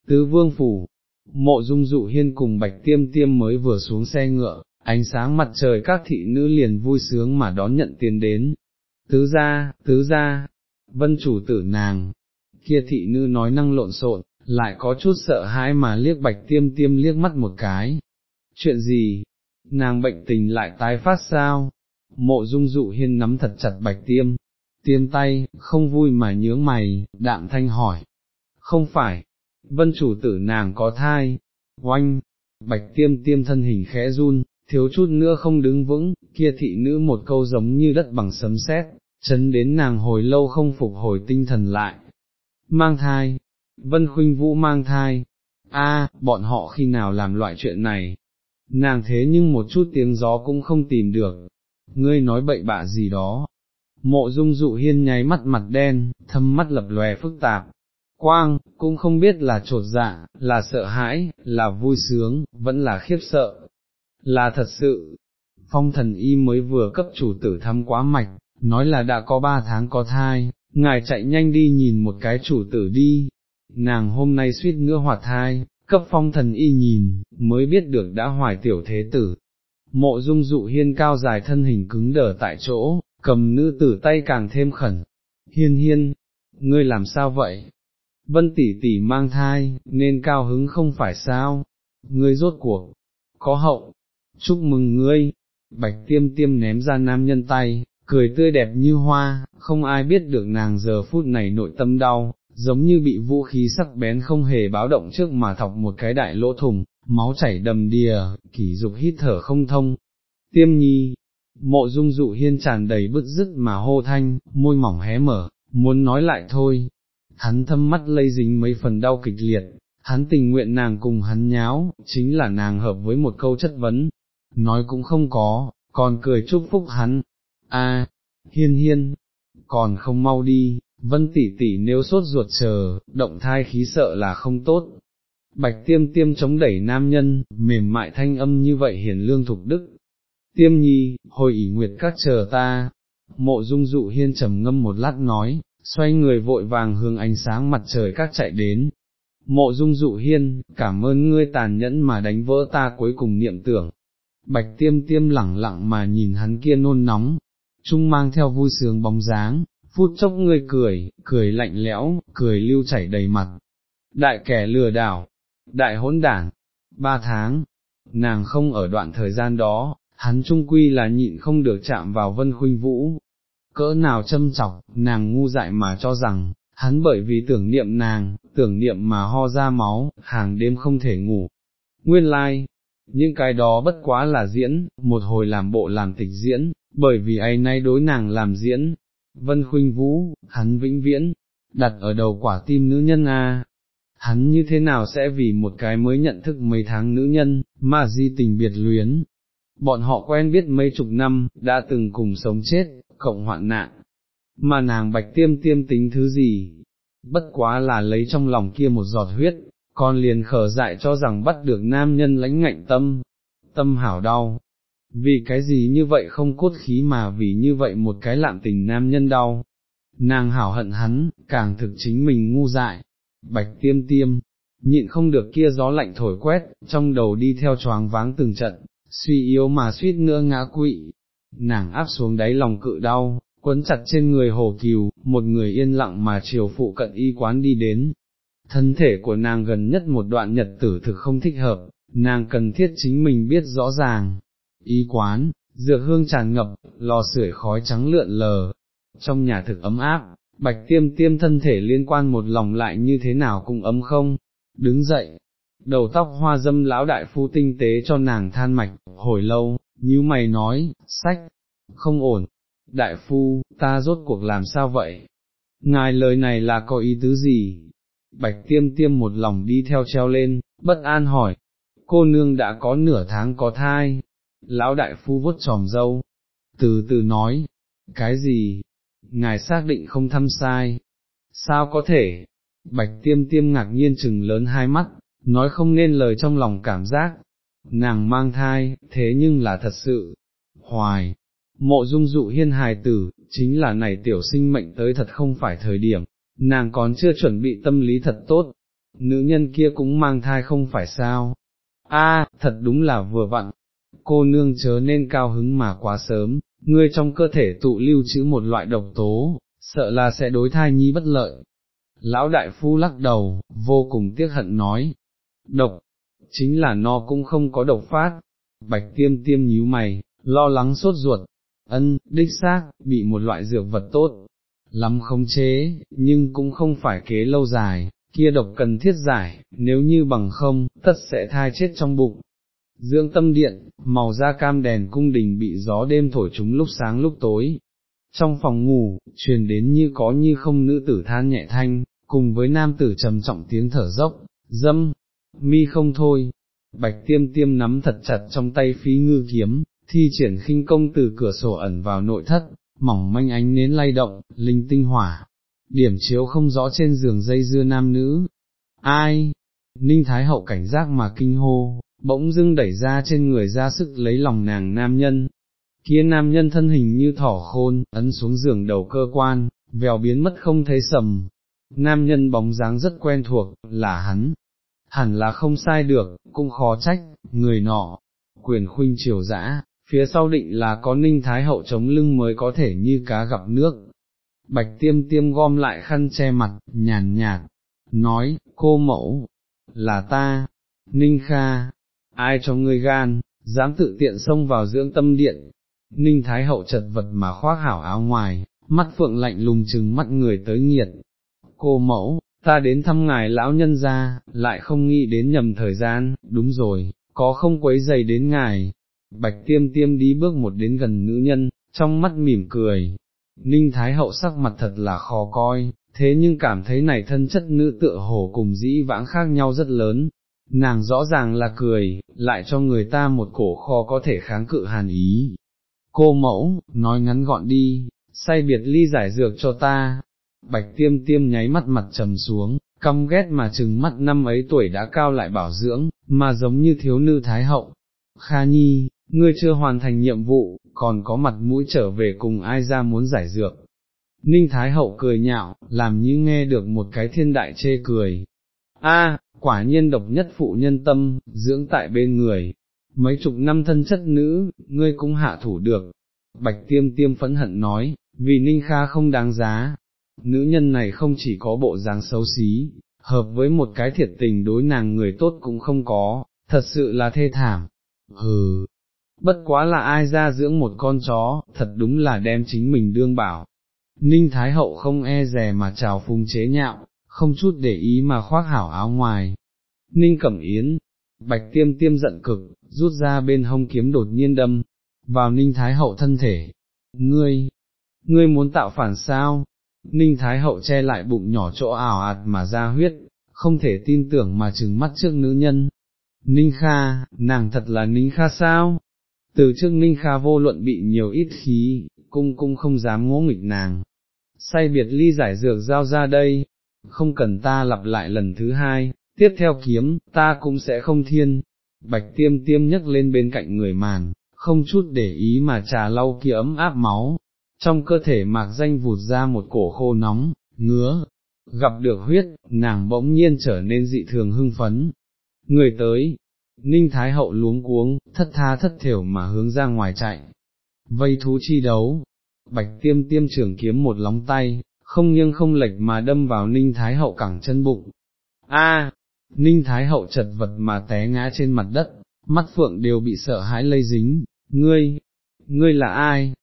Tứ vương phủ, mộ dung dụ hiên cùng bạch tiêm tiêm mới vừa xuống xe ngựa, ánh sáng mặt trời các thị nữ liền vui sướng mà đón nhận tiền đến. Tứ ra, tứ ra, vân chủ tử nàng, kia thị nữ nói năng lộn xộn, lại có chút sợ hãi mà liếc bạch tiêm tiêm liếc mắt một cái. Chuyện gì? Nàng bệnh tình lại tái phát sao? Mộ dung dụ hiên nắm thật chặt bạch tiêm, tiêm tay, không vui mà nhướng mày, đạm thanh hỏi. Không phải, vân chủ tử nàng có thai, oanh, bạch tiêm tiêm thân hình khẽ run, thiếu chút nữa không đứng vững, kia thị nữ một câu giống như đất bằng sấm sét, chấn đến nàng hồi lâu không phục hồi tinh thần lại. Mang thai, Vân Khuynh Vũ mang thai, a, bọn họ khi nào làm loại chuyện này, nàng thế nhưng một chút tiếng gió cũng không tìm được, ngươi nói bậy bạ gì đó. Mộ dung dụ hiên nháy mắt mặt đen, thâm mắt lập lòe phức tạp, quang, cũng không biết là trột dạ, là sợ hãi, là vui sướng, vẫn là khiếp sợ, là thật sự. Phong thần y mới vừa cấp chủ tử thăm quá mạch, nói là đã có ba tháng có thai, ngài chạy nhanh đi nhìn một cái chủ tử đi, nàng hôm nay suýt nữa hoạt thai, cấp phong thần y nhìn, mới biết được đã hoài tiểu thế tử. Mộ dung dụ hiên cao dài thân hình cứng đờ tại chỗ, cầm nữ tử tay càng thêm khẩn. Hiên hiên, ngươi làm sao vậy? Vân tỷ tỷ mang thai, nên cao hứng không phải sao? Ngươi rốt cuộc, có hậu, chúc mừng ngươi, bạch tiêm tiêm ném ra nam nhân tay, cười tươi đẹp như hoa, không ai biết được nàng giờ phút này nội tâm đau, giống như bị vũ khí sắc bén không hề báo động trước mà thọc một cái đại lỗ thùng, máu chảy đầm đìa, kỷ dục hít thở không thông. Tiêm nhi, mộ dung dụ hiên tràn đầy bức dứt mà hô thanh, môi mỏng hé mở, muốn nói lại thôi. Hắn thâm mắt lây dính mấy phần đau kịch liệt, hắn tình nguyện nàng cùng hắn nháo, chính là nàng hợp với một câu chất vấn, nói cũng không có, còn cười chúc phúc hắn. A, hiên hiên, còn không mau đi, vân tỷ tỷ nếu sốt ruột chờ, động thai khí sợ là không tốt. Bạch tiêm tiêm chống đẩy nam nhân, mềm mại thanh âm như vậy hiển lương thục đức. Tiêm nhi, hồi ỉ nguyệt các chờ ta, mộ dung dụ hiên trầm ngâm một lát nói, xoay người vội vàng hướng ánh sáng mặt trời các chạy đến. Mộ dung dụ hiên, cảm ơn ngươi tàn nhẫn mà đánh vỡ ta cuối cùng niệm tưởng. Bạch tiêm tiêm lẳng lặng mà nhìn hắn kia nôn nóng, trung mang theo vui sướng bóng dáng, phút chốc ngươi cười, cười lạnh lẽo, cười lưu chảy đầy mặt. Đại kẻ lừa đảo, đại hỗn đảng, ba tháng, nàng không ở đoạn thời gian đó, hắn trung quy là nhịn không được chạm vào vân khuynh vũ. Cỡ nào châm chọc, nàng ngu dại mà cho rằng, hắn bởi vì tưởng niệm nàng, tưởng niệm mà ho ra máu, hàng đêm không thể ngủ. Nguyên lai, like, những cái đó bất quá là diễn, một hồi làm bộ làm tịch diễn, bởi vì ấy nay đối nàng làm diễn, Vân Khuynh Vũ, hắn vĩnh viễn, đặt ở đầu quả tim nữ nhân a. Hắn như thế nào sẽ vì một cái mới nhận thức mấy tháng nữ nhân, mà di tình biệt luyến. Bọn họ quen biết mấy chục năm, đã từng cùng sống chết, cộng hoạn nạn. Mà nàng bạch tiêm tiêm tính thứ gì? Bất quá là lấy trong lòng kia một giọt huyết, còn liền khở dại cho rằng bắt được nam nhân lãnh ngạnh tâm. Tâm hảo đau, vì cái gì như vậy không cốt khí mà vì như vậy một cái lạm tình nam nhân đau. Nàng hảo hận hắn, càng thực chính mình ngu dại, bạch tiêm tiêm, nhịn không được kia gió lạnh thổi quét, trong đầu đi theo choáng váng từng trận, suy yếu mà suýt nữa ngã quỵ. nàng áp xuống đáy lòng cự đau, quấn chặt trên người hồ kiều, một người yên lặng mà chiều phụ cận y quán đi đến. Thân thể của nàng gần nhất một đoạn nhật tử thực không thích hợp, nàng cần thiết chính mình biết rõ ràng. Y quán, dược hương tràn ngập, lò sưởi khói trắng lượn lờ, trong nhà thực ấm áp, bạch tiêm tiêm thân thể liên quan một lòng lại như thế nào cũng ấm không, đứng dậy, đầu tóc hoa dâm lão đại phu tinh tế cho nàng than mạch, hồi lâu, như mày nói, sách, không ổn, đại phu, ta rốt cuộc làm sao vậy? Ngài lời này là có ý tứ gì? Bạch tiêm tiêm một lòng đi theo treo lên, bất an hỏi, cô nương đã có nửa tháng có thai, lão đại phu vuốt tròm dâu, từ từ nói, cái gì, ngài xác định không thăm sai, sao có thể, bạch tiêm tiêm ngạc nhiên chừng lớn hai mắt, nói không nên lời trong lòng cảm giác, nàng mang thai, thế nhưng là thật sự, hoài, mộ dung dụ hiên hài tử, chính là này tiểu sinh mệnh tới thật không phải thời điểm, nàng còn chưa chuẩn bị tâm lý thật tốt, nữ nhân kia cũng mang thai không phải sao, a thật đúng là vừa vặn, cô nương chớ nên cao hứng mà quá sớm, ngươi trong cơ thể tụ lưu trữ một loại độc tố, sợ là sẽ đối thai nhi bất lợi. Lão đại phu lắc đầu, vô cùng tiếc hận nói, độc, chính là no cũng không có độc phát, bạch tiêm tiêm nhíu mày, lo lắng sốt ruột, ân, đích xác, bị một loại dược vật tốt, lắm không chế, nhưng cũng không phải kế lâu dài, kia độc cần thiết giải, nếu như bằng không, tất sẽ thai chết trong bụng. Dưỡng tâm điện, màu da cam đèn cung đình bị gió đêm thổi chúng lúc sáng lúc tối. Trong phòng ngủ, truyền đến như có như không nữ tử than nhẹ thanh, cùng với nam tử trầm trọng tiếng thở dốc, dâm, mi không thôi. Bạch tiêm tiêm nắm thật chặt trong tay phí ngư kiếm, thi triển khinh công từ cửa sổ ẩn vào nội thất, mỏng manh ánh nến lay động, linh tinh hỏa, điểm chiếu không rõ trên giường dây dưa nam nữ. Ai? Ninh Thái Hậu cảnh giác mà kinh hô, bỗng dưng đẩy ra trên người ra sức lấy lòng nàng nam nhân. Kia nam nhân thân hình như thỏ khôn, ấn xuống giường đầu cơ quan, vèo biến mất không thấy sầm. Nam nhân bóng dáng rất quen thuộc, là hắn. Hẳn là không sai được, cũng khó trách, người nọ, quyền khuynh triều dã, phía sau định là có ninh thái hậu chống lưng mới có thể như cá gặp nước. Bạch tiêm tiêm gom lại khăn che mặt, nhàn nhạt, nói, cô mẫu, là ta, ninh kha, ai cho ngươi gan, dám tự tiện xông vào dưỡng tâm điện, ninh thái hậu chật vật mà khoác hảo áo ngoài, mắt phượng lạnh lùng chừng mắt người tới nhiệt. Cô mẫu, ta đến thăm ngài lão nhân ra, lại không nghĩ đến nhầm thời gian, đúng rồi, có không quấy giày đến ngài, Bạch tiêm tiêm đi bước một đến gần nữ nhân, trong mắt mỉm cười. Ninh Thái Hậu sắc mặt thật là khó coi, thế nhưng cảm thấy này thân chất nữ tựa hồ cùng dĩ vãng khác nhau rất lớn. Nàng rõ ràng là cười, lại cho người ta một cổ kho có thể kháng cự hàn ý. Cô mẫu, nói ngắn gọn đi, say biệt ly giải dược cho ta. Bạch tiêm tiêm nháy mắt mặt trầm xuống, căm ghét mà chừng mắt năm ấy tuổi đã cao lại bảo dưỡng, mà giống như thiếu nữ thái hậu. Kha nhi, ngươi chưa hoàn thành nhiệm vụ, còn có mặt mũi trở về cùng ai ra muốn giải dược. Ninh Thái Hậu cười nhạo, làm như nghe được một cái thiên đại chê cười. A, quả nhiên độc nhất phụ nhân tâm, dưỡng tại bên người, mấy chục năm thân chất nữ, ngươi cũng hạ thủ được. Bạch tiêm tiêm phẫn hận nói, vì Ninh Kha không đáng giá. Nữ nhân này không chỉ có bộ dáng xấu xí, hợp với một cái thiệt tình đối nàng người tốt cũng không có, thật sự là thê thảm. Hừ, bất quá là ai ra dưỡng một con chó, thật đúng là đem chính mình đương bảo. Ninh Thái Hậu không e rè mà chào phung chế nhạo, không chút để ý mà khoác hảo áo ngoài. Ninh Cẩm Yến, Bạch Tiêm Tiêm giận cực, rút ra bên hông kiếm đột nhiên đâm, vào Ninh Thái Hậu thân thể. Ngươi, ngươi muốn tạo phản sao? Ninh Thái Hậu che lại bụng nhỏ chỗ ảo ạt mà ra huyết, không thể tin tưởng mà trừng mắt trước nữ nhân. Ninh Kha, nàng thật là Ninh Kha sao? từ trước ninh kha vô luận bị nhiều ít khí, cung cung không dám ngỗ nghịch nàng. Say biệt ly giải dược giao ra đây, không cần ta lặp lại lần thứ hai, tiếp theo kiếm, ta cũng sẽ không thiên. Bạch tiêm tiêm nhấc lên bên cạnh người màn, không chút để ý mà trà lau kia ấm áp máu, trong cơ thể mạc danh vụt ra một cổ khô nóng, ngứa, gặp được huyết, nàng bỗng nhiên trở nên dị thường hưng phấn. Người tới, Ninh Thái Hậu luống cuống, thất tha thất thiểu mà hướng ra ngoài chạy. vây thú chi đấu, bạch tiêm tiêm trưởng kiếm một lóng tay, không nghiêng không lệch mà đâm vào ninh thái hậu cẳng chân bụng. A, ninh thái hậu chật vật mà té ngã trên mặt đất, mắt phượng đều bị sợ hãi lây dính, ngươi, ngươi là ai?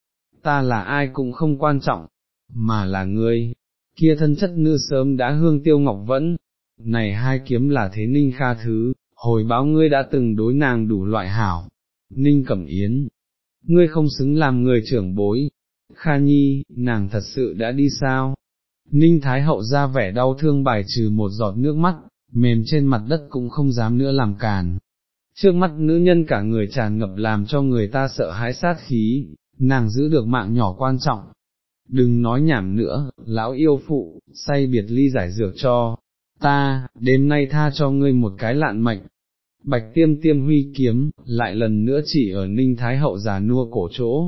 Ta là ai cũng không quan trọng, mà là ngươi, kia thân chất nữ sớm đã hương tiêu ngọc vẫn, này hai kiếm là thế ninh kha thứ, hồi báo ngươi đã từng đối nàng đủ loại hảo, ninh cẩm yến, ngươi không xứng làm người trưởng bối, kha nhi, nàng thật sự đã đi sao? Ninh Thái Hậu ra vẻ đau thương bài trừ một giọt nước mắt, mềm trên mặt đất cũng không dám nữa làm càn. Trước mắt nữ nhân cả người tràn ngập làm cho người ta sợ hãi sát khí, nàng giữ được mạng nhỏ quan trọng. Đừng nói nhảm nữa, lão yêu phụ, say biệt ly giải dược cho, ta, đêm nay tha cho ngươi một cái lạn mệnh. Bạch tiêm tiêm huy kiếm, lại lần nữa chỉ ở ninh thái hậu già nua cổ chỗ.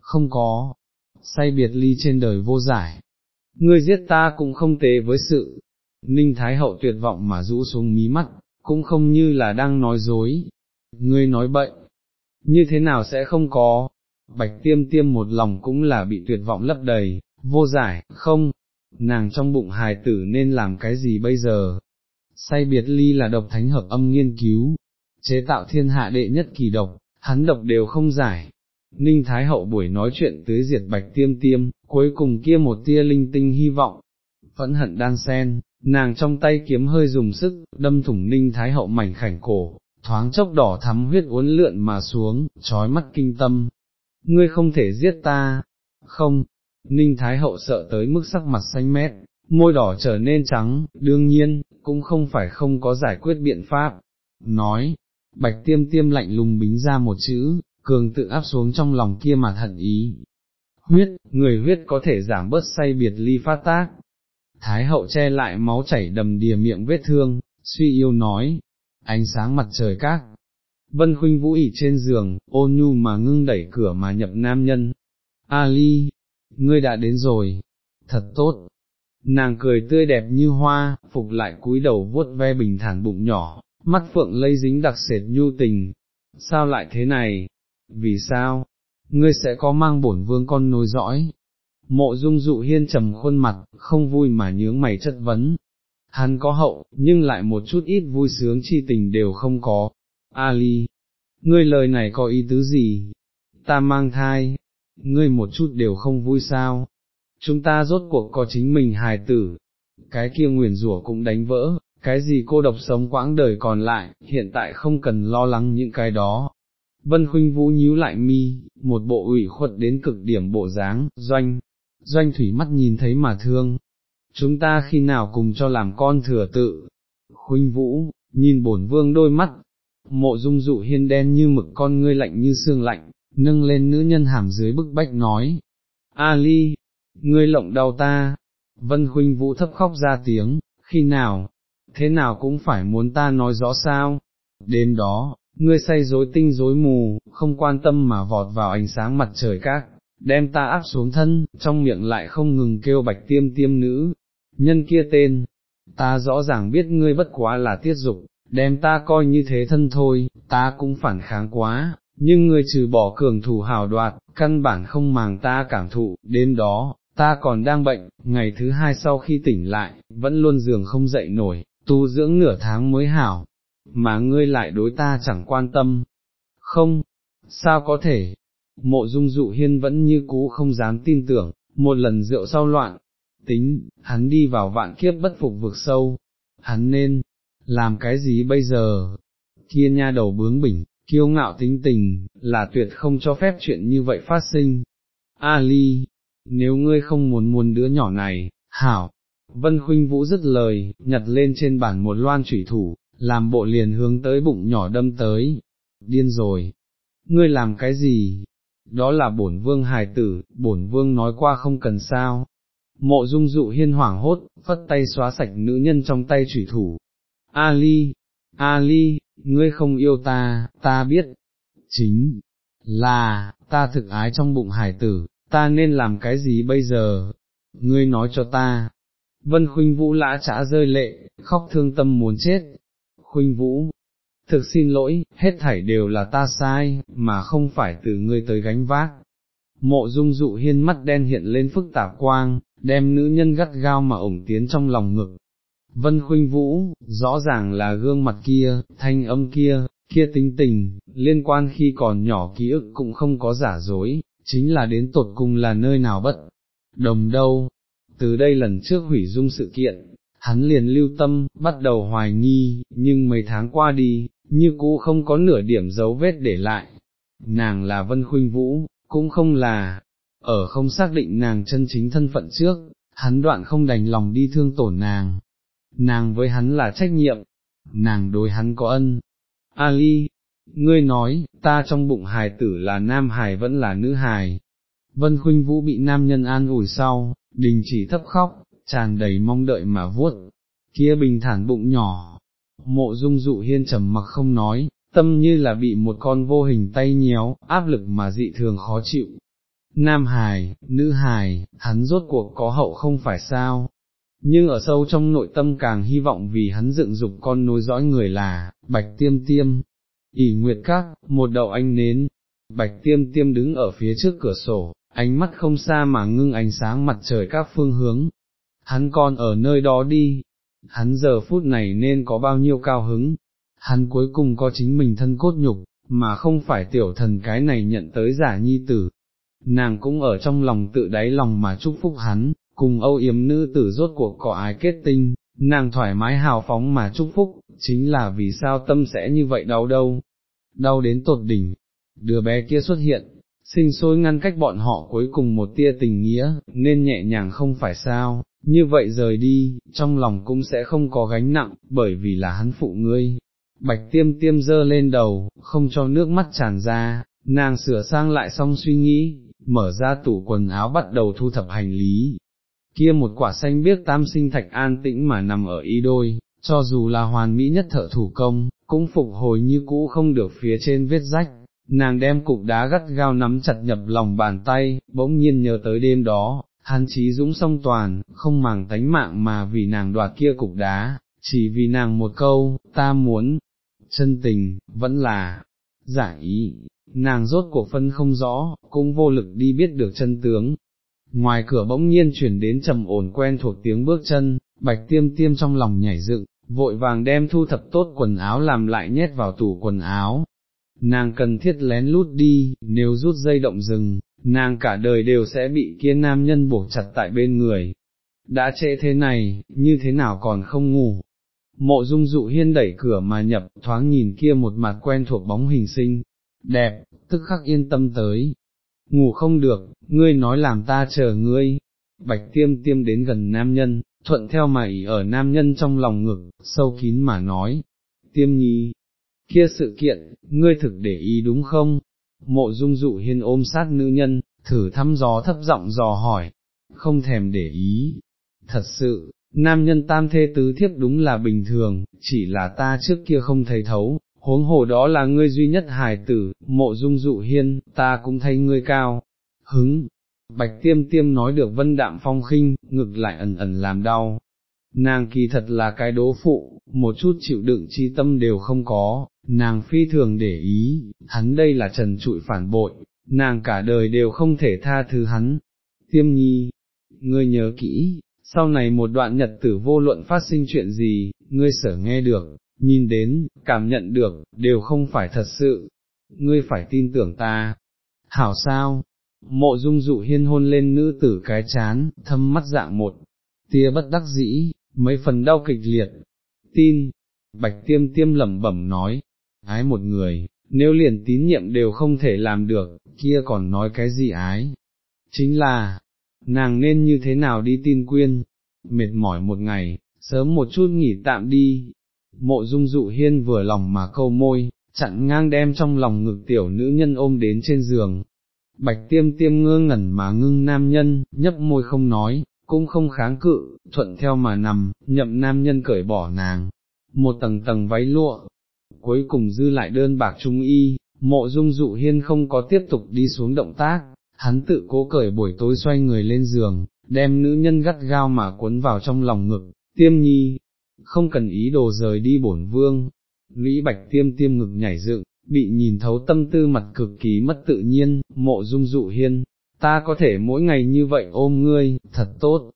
Không có, say biệt ly trên đời vô giải. Ngươi giết ta cũng không tế với sự. Ninh thái hậu tuyệt vọng mà rũ xuống mí mắt, cũng không như là đang nói dối. Ngươi nói bậy, như thế nào sẽ không có. Bạch tiêm tiêm một lòng cũng là bị tuyệt vọng lấp đầy, vô giải, không, nàng trong bụng hài tử nên làm cái gì bây giờ? Say biệt ly là độc thánh hợp âm nghiên cứu, chế tạo thiên hạ đệ nhất kỳ độc, hắn độc đều không giải. Ninh Thái Hậu buổi nói chuyện tới diệt bạch tiêm tiêm, cuối cùng kia một tia linh tinh hy vọng, phẫn hận đan sen, nàng trong tay kiếm hơi dùng sức, đâm thủng Ninh Thái Hậu mảnh khảnh cổ, thoáng chốc đỏ thắm huyết uốn lượn mà xuống, trói mắt kinh tâm. Ngươi không thể giết ta, không, Ninh Thái Hậu sợ tới mức sắc mặt xanh mét, môi đỏ trở nên trắng, đương nhiên, cũng không phải không có giải quyết biện pháp. Nói, bạch tiêm tiêm lạnh lùng bính ra một chữ, cường tự áp xuống trong lòng kia mà thận ý. Huyết, người huyết có thể giảm bớt say biệt ly phát tác. Thái hậu che lại máu chảy đầm đìa miệng vết thương, suy yêu nói, ánh sáng mặt trời các. Vân khuynh vũ ỉ trên giường, ôn nhu mà ngưng đẩy cửa mà nhập nam nhân. Ali, ngươi đã đến rồi, thật tốt. Nàng cười tươi đẹp như hoa, phục lại cúi đầu vuốt ve bình thản bụng nhỏ, mắt phượng lây dính đặc sệt nhu tình. Sao lại thế này? Vì sao? Ngươi sẽ có mang bổn vương con nối dõi. Mộ dung dụ hiên trầm khuôn mặt, không vui mà nhướng mày chất vấn. Hắn có hậu, nhưng lại một chút ít vui sướng chi tình đều không có. Ali, ngươi lời này có ý tứ gì? Ta mang thai, ngươi một chút đều không vui sao, chúng ta rốt cuộc có chính mình hài tử, cái kia nguyền rủa cũng đánh vỡ, cái gì cô độc sống quãng đời còn lại, hiện tại không cần lo lắng những cái đó. Vân Khuynh Vũ nhíu lại mi, một bộ ủy khuất đến cực điểm bộ dáng, doanh, doanh thủy mắt nhìn thấy mà thương. Chúng ta khi nào cùng cho làm con thừa tự. Khuynh Vũ, nhìn bổn vương đôi mắt, mộ dung dụ hiên đen như mực con ngươi lạnh như xương lạnh, nâng lên nữ nhân hàm dưới bức bách nói, Ali, ngươi lộng đau ta, Vân Khuynh Vũ thấp khóc ra tiếng, khi nào, thế nào cũng phải muốn ta nói rõ sao, đêm đó, ngươi say rối tinh rối mù, không quan tâm mà vọt vào ánh sáng mặt trời các, đem ta áp xuống thân, trong miệng lại không ngừng kêu bạch tiêm tiêm nữ, nhân kia tên, ta rõ ràng biết ngươi bất quá là tiết dục, đem ta coi như thế thân thôi, ta cũng phản kháng quá, nhưng người trừ bỏ cường thủ hào đoạt, căn bản không màng ta cảm thụ, Đến đó, ta còn đang bệnh, ngày thứ hai sau khi tỉnh lại, vẫn luôn giường không dậy nổi, tu dưỡng nửa tháng mới hảo, mà ngươi lại đối ta chẳng quan tâm. Không, sao có thể? Mộ dung dụ hiên vẫn như cũ không dám tin tưởng, một lần rượu sau loạn, tính, hắn đi vào vạn kiếp bất phục vực sâu, hắn nên, làm cái gì bây giờ? Kia nha đầu bướng bỉnh, kiêu ngạo tính tình, là tuyệt không cho phép chuyện như vậy phát sinh. Ali, nếu ngươi không muốn muốn đứa nhỏ này, hảo, Vân Khuynh Vũ dứt lời, nhặt lên trên bản một loan thủy thủ, làm bộ liền hướng tới bụng nhỏ đâm tới. Điên rồi, ngươi làm cái gì? Đó là bổn vương hài tử, bổn vương nói qua không cần sao. Mộ dung dụ hiên hoảng hốt, phất tay xóa sạch nữ nhân trong tay thủy thủ. Ali, Ali, ngươi không yêu ta, ta biết, chính là, ta thực ái trong bụng hải tử, ta nên làm cái gì bây giờ, ngươi nói cho ta. Vân Khuynh Vũ lã trả rơi lệ, khóc thương tâm muốn chết. Khuynh Vũ, thực xin lỗi, hết thảy đều là ta sai, mà không phải từ ngươi tới gánh vác. mộ dung dụ hiên mắt đen hiện lên phức tạp quang, đem nữ nhân gắt gao mà ổng tiến trong lòng ngực. Vân Khuynh Vũ, rõ ràng là gương mặt kia, thanh âm kia, kia tính tình, liên quan khi còn nhỏ ký ức cũng không có giả dối, chính là đến tột cùng là nơi nào bất đồng đâu. Từ đây lần trước hủy dung sự kiện, hắn liền lưu tâm, bắt đầu hoài nghi, nhưng mấy tháng qua đi, như cũ không có nửa điểm dấu vết để lại. Nàng là Vân Khuynh Vũ, cũng không là, ở không xác định nàng chân chính thân phận trước, hắn đoạn không đành lòng đi thương tổn nàng. Nàng với hắn là trách nhiệm, nàng đối hắn có ân. Ali, ngươi nói, ta trong bụng hài tử là nam hài vẫn là nữ hài. Vân Khuynh Vũ bị nam nhân an ủi sau, đình chỉ thấp khóc, tràn đầy mong đợi mà vuốt, kia bình thản bụng nhỏ. Mộ dung dụ hiên trầm mặc không nói, tâm như là bị một con vô hình tay nhéo, áp lực mà dị thường khó chịu. Nam hài, nữ hài, hắn rốt cuộc có hậu không phải sao, nhưng ở sâu trong nội tâm càng hy vọng vì hắn dựng dục con nối dõi người là, bạch tiêm tiêm, ỉ nguyệt các, một đầu anh nến, bạch tiêm tiêm đứng ở phía trước cửa sổ, ánh mắt không xa mà ngưng ánh sáng mặt trời các phương hướng, hắn còn ở nơi đó đi, hắn giờ phút này nên có bao nhiêu cao hứng, hắn cuối cùng có chính mình thân cốt nhục, mà không phải tiểu thần cái này nhận tới giả nhi tử. Nàng cũng ở trong lòng tự đáy lòng mà chúc phúc hắn, cùng âu yếm nữ tử rốt cuộc có ái kết tinh, nàng thoải mái hào phóng mà chúc phúc, chính là vì sao tâm sẽ như vậy đau đâu, đau đến tột đỉnh, đứa bé kia xuất hiện, sinh sôi ngăn cách bọn họ cuối cùng một tia tình nghĩa, nên nhẹ nhàng không phải sao, như vậy rời đi, trong lòng cũng sẽ không có gánh nặng, bởi vì là hắn phụ ngươi. Bạch tiêm tiêm dơ lên đầu, không cho nước mắt tràn ra, nàng sửa sang lại xong suy nghĩ, mở ra tủ quần áo bắt đầu thu thập hành lý. Kia một quả xanh biếc tam sinh thạch an tĩnh mà nằm ở y đôi, cho dù là hoàn mỹ nhất thợ thủ công, cũng phục hồi như cũ không được phía trên vết rách, nàng đem cục đá gắt gao nắm chặt nhập lòng bàn tay, bỗng nhiên nhớ tới đêm đó, hắn trí dũng song toàn, không màng tánh mạng mà vì nàng đoạt kia cục đá, chỉ vì nàng một câu, ta muốn, chân tình, vẫn là, giả ý, nàng rốt cuộc phân không rõ, cũng vô lực đi biết được chân tướng. Ngoài cửa bỗng nhiên chuyển đến trầm ổn quen thuộc tiếng bước chân, bạch tiêm tiêm trong lòng nhảy dựng, vội vàng đem thu thập tốt quần áo làm lại nhét vào tủ quần áo. Nàng cần thiết lén lút đi, nếu rút dây động rừng, nàng cả đời đều sẽ bị kia nam nhân buộc chặt tại bên người. Đã trễ thế này, như thế nào còn không ngủ? Mộ dung dụ hiên đẩy cửa mà nhập, thoáng nhìn kia một mặt quen thuộc bóng hình sinh, đẹp, tức khắc yên tâm tới. Ngủ không được, ngươi nói làm ta chờ ngươi. Bạch tiêm tiêm đến gần nam nhân, thuận theo mà ỉ ở nam nhân trong lòng ngực, sâu kín mà nói. Tiêm nhi, kia sự kiện, ngươi thực để ý đúng không? Mộ dung dụ hiên ôm sát nữ nhân, thử thăm gió thấp giọng dò hỏi, không thèm để ý. Thật sự, nam nhân tam thê tứ thiếp đúng là bình thường, chỉ là ta trước kia không thấy thấu, huống hồ đó là ngươi duy nhất hài tử, mộ dung dụ hiên, ta cũng thấy ngươi cao. Hứng, bạch tiêm tiêm nói được vân đạm phong khinh, ngực lại ẩn ẩn làm đau. Nàng kỳ thật là cái đố phụ, một chút chịu đựng chi tâm đều không có, nàng phi thường để ý, hắn đây là trần trụi phản bội, nàng cả đời đều không thể tha thứ hắn. Tiêm nhi, ngươi nhớ kỹ, sau này một đoạn nhật tử vô luận phát sinh chuyện gì, ngươi sở nghe được, nhìn đến, cảm nhận được, đều không phải thật sự, ngươi phải tin tưởng ta. Hảo sao, mộ dung dụ hiên hôn lên nữ tử cái chán, thâm mắt dạng một, tia bất đắc dĩ, mấy phần đau kịch liệt, tin, bạch tiêm tiêm lẩm bẩm nói, ái một người, nếu liền tín nhiệm đều không thể làm được, kia còn nói cái gì ái, chính là, nàng nên như thế nào đi tin quyên, mệt mỏi một ngày, sớm một chút nghỉ tạm đi, mộ dung dụ hiên vừa lòng mà câu môi, chặn ngang đem trong lòng ngực tiểu nữ nhân ôm đến trên giường. Bạch tiêm tiêm ngơ ngẩn mà ngưng nam nhân, nhấp môi không nói, cũng không kháng cự, thuận theo mà nằm, nhậm nam nhân cởi bỏ nàng, một tầng tầng váy lụa, cuối cùng dư lại đơn bạc trung y, mộ dung dụ hiên không có tiếp tục đi xuống động tác, hắn tự cố cởi buổi tối xoay người lên giường, đem nữ nhân gắt gao mà cuốn vào trong lòng ngực, tiêm nhi, không cần ý đồ rời đi bổn vương, lũy bạch tiêm tiêm ngực nhảy dựng, bị nhìn thấu tâm tư mặt cực kỳ mất tự nhiên, mộ dung dụ hiên, ta có thể mỗi ngày như vậy ôm ngươi, thật tốt.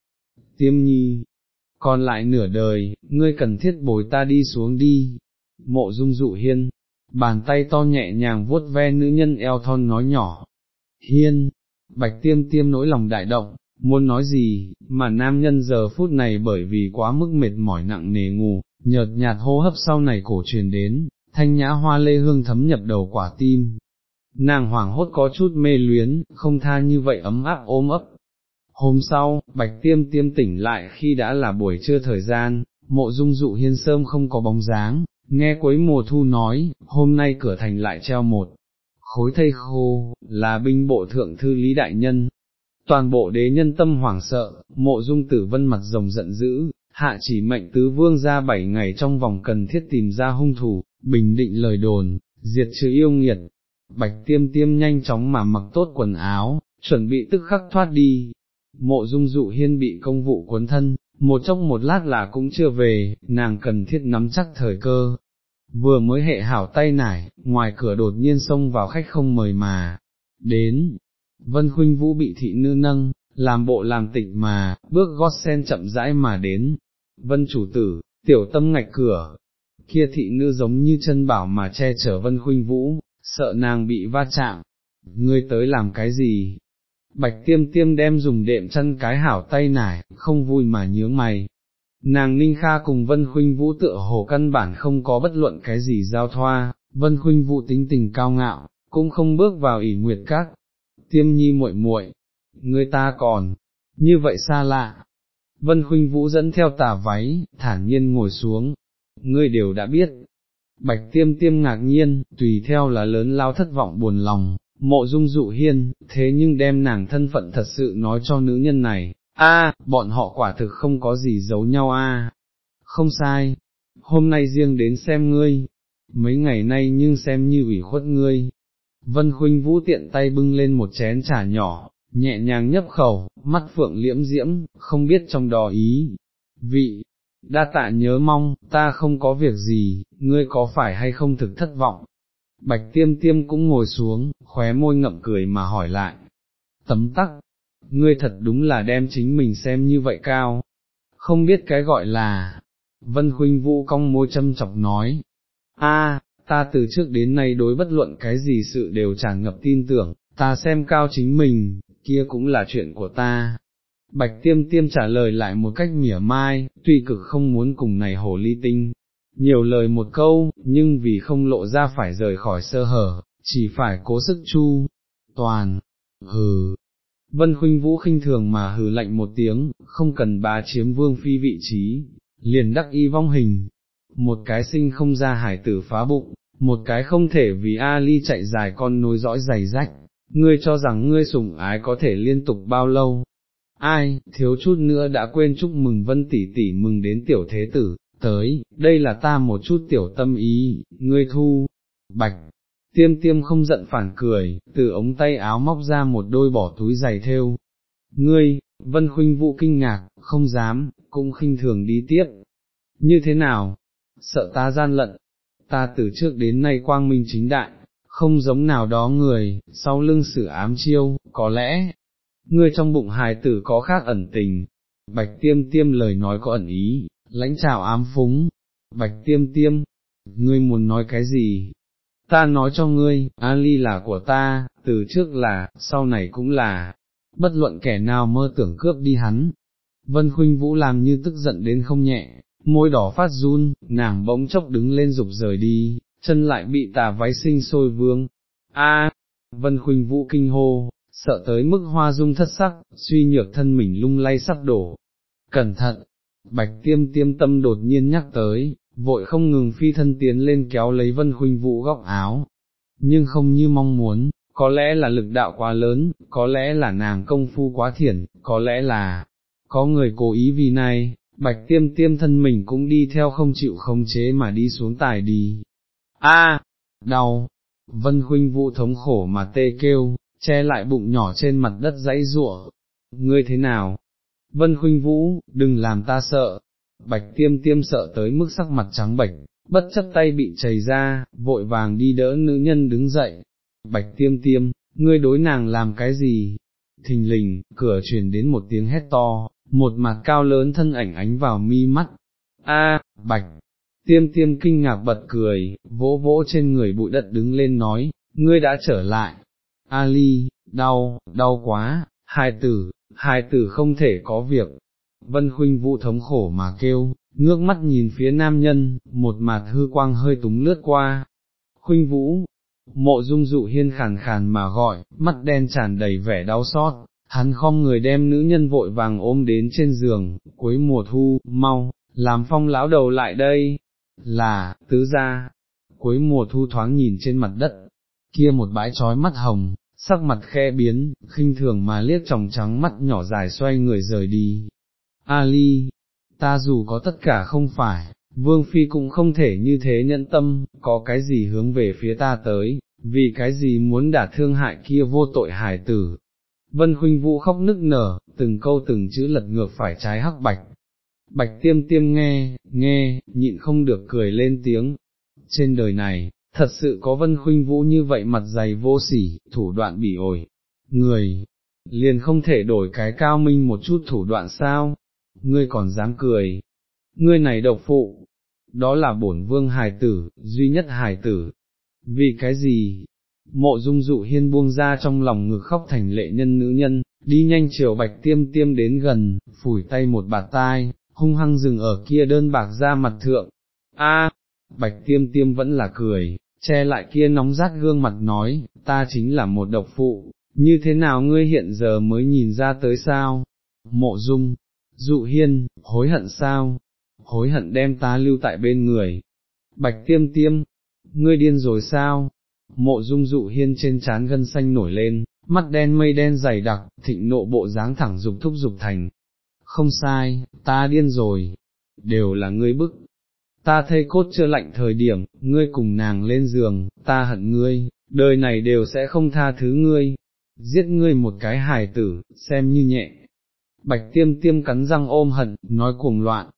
Tiêm nhi, còn lại nửa đời, ngươi cần thiết bồi ta đi xuống đi. Mộ dung dụ hiên, bàn tay to nhẹ nhàng vuốt ve nữ nhân eo thon nói nhỏ. Hiên, bạch tiêm tiêm nỗi lòng đại động, muốn nói gì, mà nam nhân giờ phút này bởi vì quá mức mệt mỏi nặng nề ngủ, nhợt nhạt hô hấp sau này cổ truyền đến, thanh nhã hoa lê hương thấm nhập đầu quả tim. Nàng hoảng hốt có chút mê luyến, không tha như vậy ấm áp ôm ấp. Hôm sau, bạch tiêm tiêm tỉnh lại khi đã là buổi trưa thời gian, mộ dung dụ hiên sơm không có bóng dáng, nghe cuối mùa thu nói, hôm nay cửa thành lại treo một khối thây khô, là binh bộ thượng thư lý đại nhân. Toàn bộ đế nhân tâm hoảng sợ, mộ dung tử vân mặt rồng giận dữ, hạ chỉ mệnh tứ vương ra bảy ngày trong vòng cần thiết tìm ra hung thủ, bình định lời đồn, diệt trừ yêu nghiệt. Bạch tiêm tiêm nhanh chóng mà mặc tốt quần áo, chuẩn bị tức khắc thoát đi. Mộ dung dụ hiên bị công vụ cuốn thân, một trong một lát là cũng chưa về, nàng cần thiết nắm chắc thời cơ. Vừa mới hệ hảo tay nải, ngoài cửa đột nhiên xông vào khách không mời mà, đến, Vân Khuynh Vũ bị thị nữ nâng, làm bộ làm tịnh mà, bước gót sen chậm rãi mà đến, Vân chủ tử, tiểu tâm ngạch cửa, kia thị nữ giống như chân bảo mà che chở Vân Khuynh Vũ, sợ nàng bị va chạm, ngươi tới làm cái gì? Bạch tiêm tiêm đem dùng đệm chân cái hảo tay nải, không vui mà nhướng mày. Nàng Ninh Kha cùng Vân Khuynh Vũ tựa hồ căn bản không có bất luận cái gì giao thoa, Vân Khuynh Vũ tính tình cao ngạo, cũng không bước vào ỉ nguyệt các. Tiêm nhi muội muội, người ta còn, như vậy xa lạ. Vân Khuynh Vũ dẫn theo tà váy, thản nhiên ngồi xuống, ngươi đều đã biết. Bạch tiêm tiêm ngạc nhiên, tùy theo là lớn lao thất vọng buồn lòng, mộ dung dụ hiên, thế nhưng đem nàng thân phận thật sự nói cho nữ nhân này, a, bọn họ quả thực không có gì giấu nhau a. Không sai, hôm nay riêng đến xem ngươi, mấy ngày nay nhưng xem như ủy khuất ngươi. Vân Khuynh Vũ tiện tay bưng lên một chén trà nhỏ, nhẹ nhàng nhấp khẩu, mắt phượng liễm diễm, không biết trong đó ý. Vị, đa tạ nhớ mong, ta không có việc gì, ngươi có phải hay không thực thất vọng? Bạch tiêm tiêm cũng ngồi xuống, khóe môi ngậm cười mà hỏi lại. Tấm tắc, ngươi thật đúng là đem chính mình xem như vậy cao, không biết cái gọi là, vân khuynh vũ cong môi châm chọc nói, a, ta từ trước đến nay đối bất luận cái gì sự đều tràn ngập tin tưởng, ta xem cao chính mình, kia cũng là chuyện của ta. Bạch tiêm tiêm trả lời lại một cách mỉa mai, tuy cực không muốn cùng này hồ ly tinh, nhiều lời một câu, nhưng vì không lộ ra phải rời khỏi sơ hở, chỉ phải cố sức chu, toàn, hừ. Vân Khuynh Vũ khinh thường mà hừ lạnh một tiếng, không cần bà chiếm vương phi vị trí, liền đắc y vong hình, một cái sinh không ra hải tử phá bụng, một cái không thể vì Ali chạy dài con nối dõi dày rách, ngươi cho rằng ngươi sủng ái có thể liên tục bao lâu. Ai, thiếu chút nữa đã quên chúc mừng vân tỷ tỷ mừng đến tiểu thế tử, tới, đây là ta một chút tiểu tâm ý, ngươi thu, bạch, tiêm tiêm không giận phản cười, từ ống tay áo móc ra một đôi bỏ túi giày thêu. Ngươi, vân khuynh vụ kinh ngạc, không dám, cũng khinh thường đi tiếp. Như thế nào? Sợ ta gian lận, ta từ trước đến nay quang minh chính đại, không giống nào đó người, sau lưng sử ám chiêu, có lẽ, ngươi trong bụng hài tử có khác ẩn tình, bạch tiêm tiêm lời nói có ẩn ý, lãnh trào ám phúng, bạch tiêm tiêm, ngươi muốn nói cái gì? Ta nói cho ngươi, Ali là của ta, từ trước là, sau này cũng là, bất luận kẻ nào mơ tưởng cướp đi hắn. Vân Khuynh Vũ làm như tức giận đến không nhẹ, môi đỏ phát run, nàng bỗng chốc đứng lên dục rời đi, chân lại bị tà váy sinh sôi vương. A, Vân Khuynh Vũ kinh hô, sợ tới mức hoa dung thất sắc, suy nhược thân mình lung lay sắp đổ. Cẩn thận, bạch tiêm tiêm tâm đột nhiên nhắc tới, vội không ngừng phi thân tiến lên kéo lấy Vân Khuynh Vũ góc áo. Nhưng không như mong muốn, có lẽ là lực đạo quá lớn, có lẽ là nàng công phu quá thiển, có lẽ là, có người cố ý vì này, bạch tiêm tiêm thân mình cũng đi theo không chịu khống chế mà đi xuống tài đi, A, đau, vân huynh vũ thống khổ mà tê kêu, che lại bụng nhỏ trên mặt đất dãy rụa, ngươi thế nào? Vân huynh vũ, đừng làm ta sợ, bạch tiêm tiêm sợ tới mức sắc mặt trắng bệch, bất chấp tay bị chảy ra, vội vàng đi đỡ nữ nhân đứng dậy, bạch tiêm tiêm, ngươi đối nàng làm cái gì? thình lình, cửa truyền đến một tiếng hét to, một mặt cao lớn thân ảnh ánh vào mi mắt, a bạch, tiêm tiêm kinh ngạc bật cười, vỗ vỗ trên người bụi đất đứng lên nói, ngươi đã trở lại, Ali, đau, đau quá, hai tử, hai tử không thể có việc, vân khuynh vũ thống khổ mà kêu, ngước mắt nhìn phía nam nhân, một mặt hư quang hơi túng lướt qua, khuynh vũ, mộ dung dụ hiên khàn khàn mà gọi, mắt đen tràn đầy vẻ đau xót, hắn khom người đem nữ nhân vội vàng ôm đến trên giường, cuối mùa thu, mau, làm phong lão đầu lại đây, là, tứ gia, cuối mùa thu thoáng nhìn trên mặt đất, kia một bãi trói mắt hồng, sắc mặt khe biến, khinh thường mà liếc tròng trắng mắt nhỏ dài xoay người rời đi. Ali, ta dù có tất cả không phải, Vương Phi cũng không thể như thế nhẫn tâm, có cái gì hướng về phía ta tới, vì cái gì muốn đả thương hại kia vô tội hải tử. Vân Huynh Vũ khóc nức nở, từng câu từng chữ lật ngược phải trái hắc bạch. Bạch tiêm tiêm nghe, nghe, nhịn không được cười lên tiếng. Trên đời này, thật sự có Vân Huynh Vũ như vậy mặt dày vô sỉ, thủ đoạn bỉ ổi. Người, liền không thể đổi cái cao minh một chút thủ đoạn sao? Ngươi còn dám cười. Ngươi này độc phụ, đó là bổn vương hài tử, duy nhất hài tử. Vì cái gì? Mộ dung dụ hiên buông ra trong lòng ngực khóc thành lệ nhân nữ nhân, đi nhanh chiều bạch tiêm tiêm đến gần, phủi tay một bạt tai, hung hăng dừng ở kia đơn bạc ra mặt thượng. A, bạch tiêm tiêm vẫn là cười, che lại kia nóng rát gương mặt nói, ta chính là một độc phụ, như thế nào ngươi hiện giờ mới nhìn ra tới sao? Mộ dung, dụ hiên, hối hận sao? hối hận đem ta lưu tại bên người. Bạch tiêm tiêm, ngươi điên rồi sao? Mộ dung dụ hiên trên trán gân xanh nổi lên, mắt đen mây đen dày đặc, thịnh nộ bộ dáng thẳng dục thúc dục thành. Không sai, ta điên rồi, đều là ngươi bức. Ta thây cốt chưa lạnh thời điểm, ngươi cùng nàng lên giường, ta hận ngươi, đời này đều sẽ không tha thứ ngươi, giết ngươi một cái hài tử, xem như nhẹ. Bạch tiêm tiêm cắn răng ôm hận, nói cuồng loạn,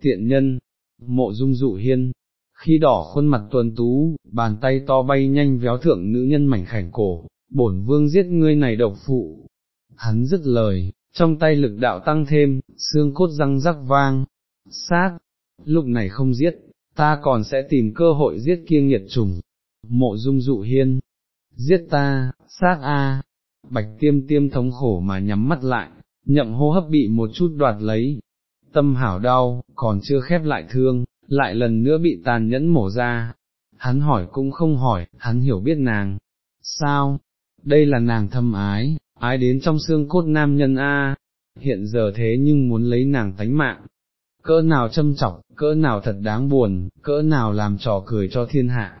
tiện nhân, mộ dung dụ hiên, khi đỏ khuôn mặt tuần tú, bàn tay to bay nhanh véo thượng nữ nhân mảnh khảnh cổ, bổn vương giết ngươi này độc phụ. Hắn dứt lời, trong tay lực đạo tăng thêm, xương cốt răng rắc vang, sát, lúc này không giết, ta còn sẽ tìm cơ hội giết kia nghiệt trùng. Mộ dung dụ hiên, giết ta, sát a, bạch tiêm tiêm thống khổ mà nhắm mắt lại, nhậm hô hấp bị một chút đoạt lấy, tâm hảo đau, còn chưa khép lại thương, lại lần nữa bị tàn nhẫn mổ ra. Hắn hỏi cũng không hỏi, hắn hiểu biết nàng. Sao? Đây là nàng thâm ái, ái đến trong xương cốt nam nhân A, hiện giờ thế nhưng muốn lấy nàng tánh mạng. Cỡ nào châm chọc, cỡ nào thật đáng buồn, cỡ nào làm trò cười cho thiên hạ.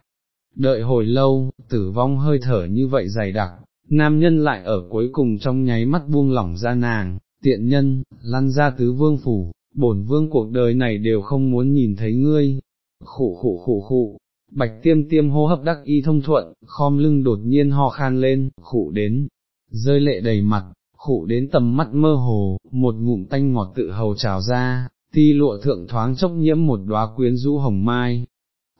Đợi hồi lâu, tử vong hơi thở như vậy dày đặc, nam nhân lại ở cuối cùng trong nháy mắt buông lỏng ra nàng, tiện nhân, lăn ra tứ vương phủ, bổn vương cuộc đời này đều không muốn nhìn thấy ngươi, khụ khụ khụ khụ, bạch tiêm tiêm hô hấp đắc y thông thuận, khom lưng đột nhiên ho khan lên, khụ đến, rơi lệ đầy mặt, khụ đến tầm mắt mơ hồ, một ngụm tanh ngọt tự hầu trào ra, ti lụa thượng thoáng chốc nhiễm một đóa quyến rũ hồng mai,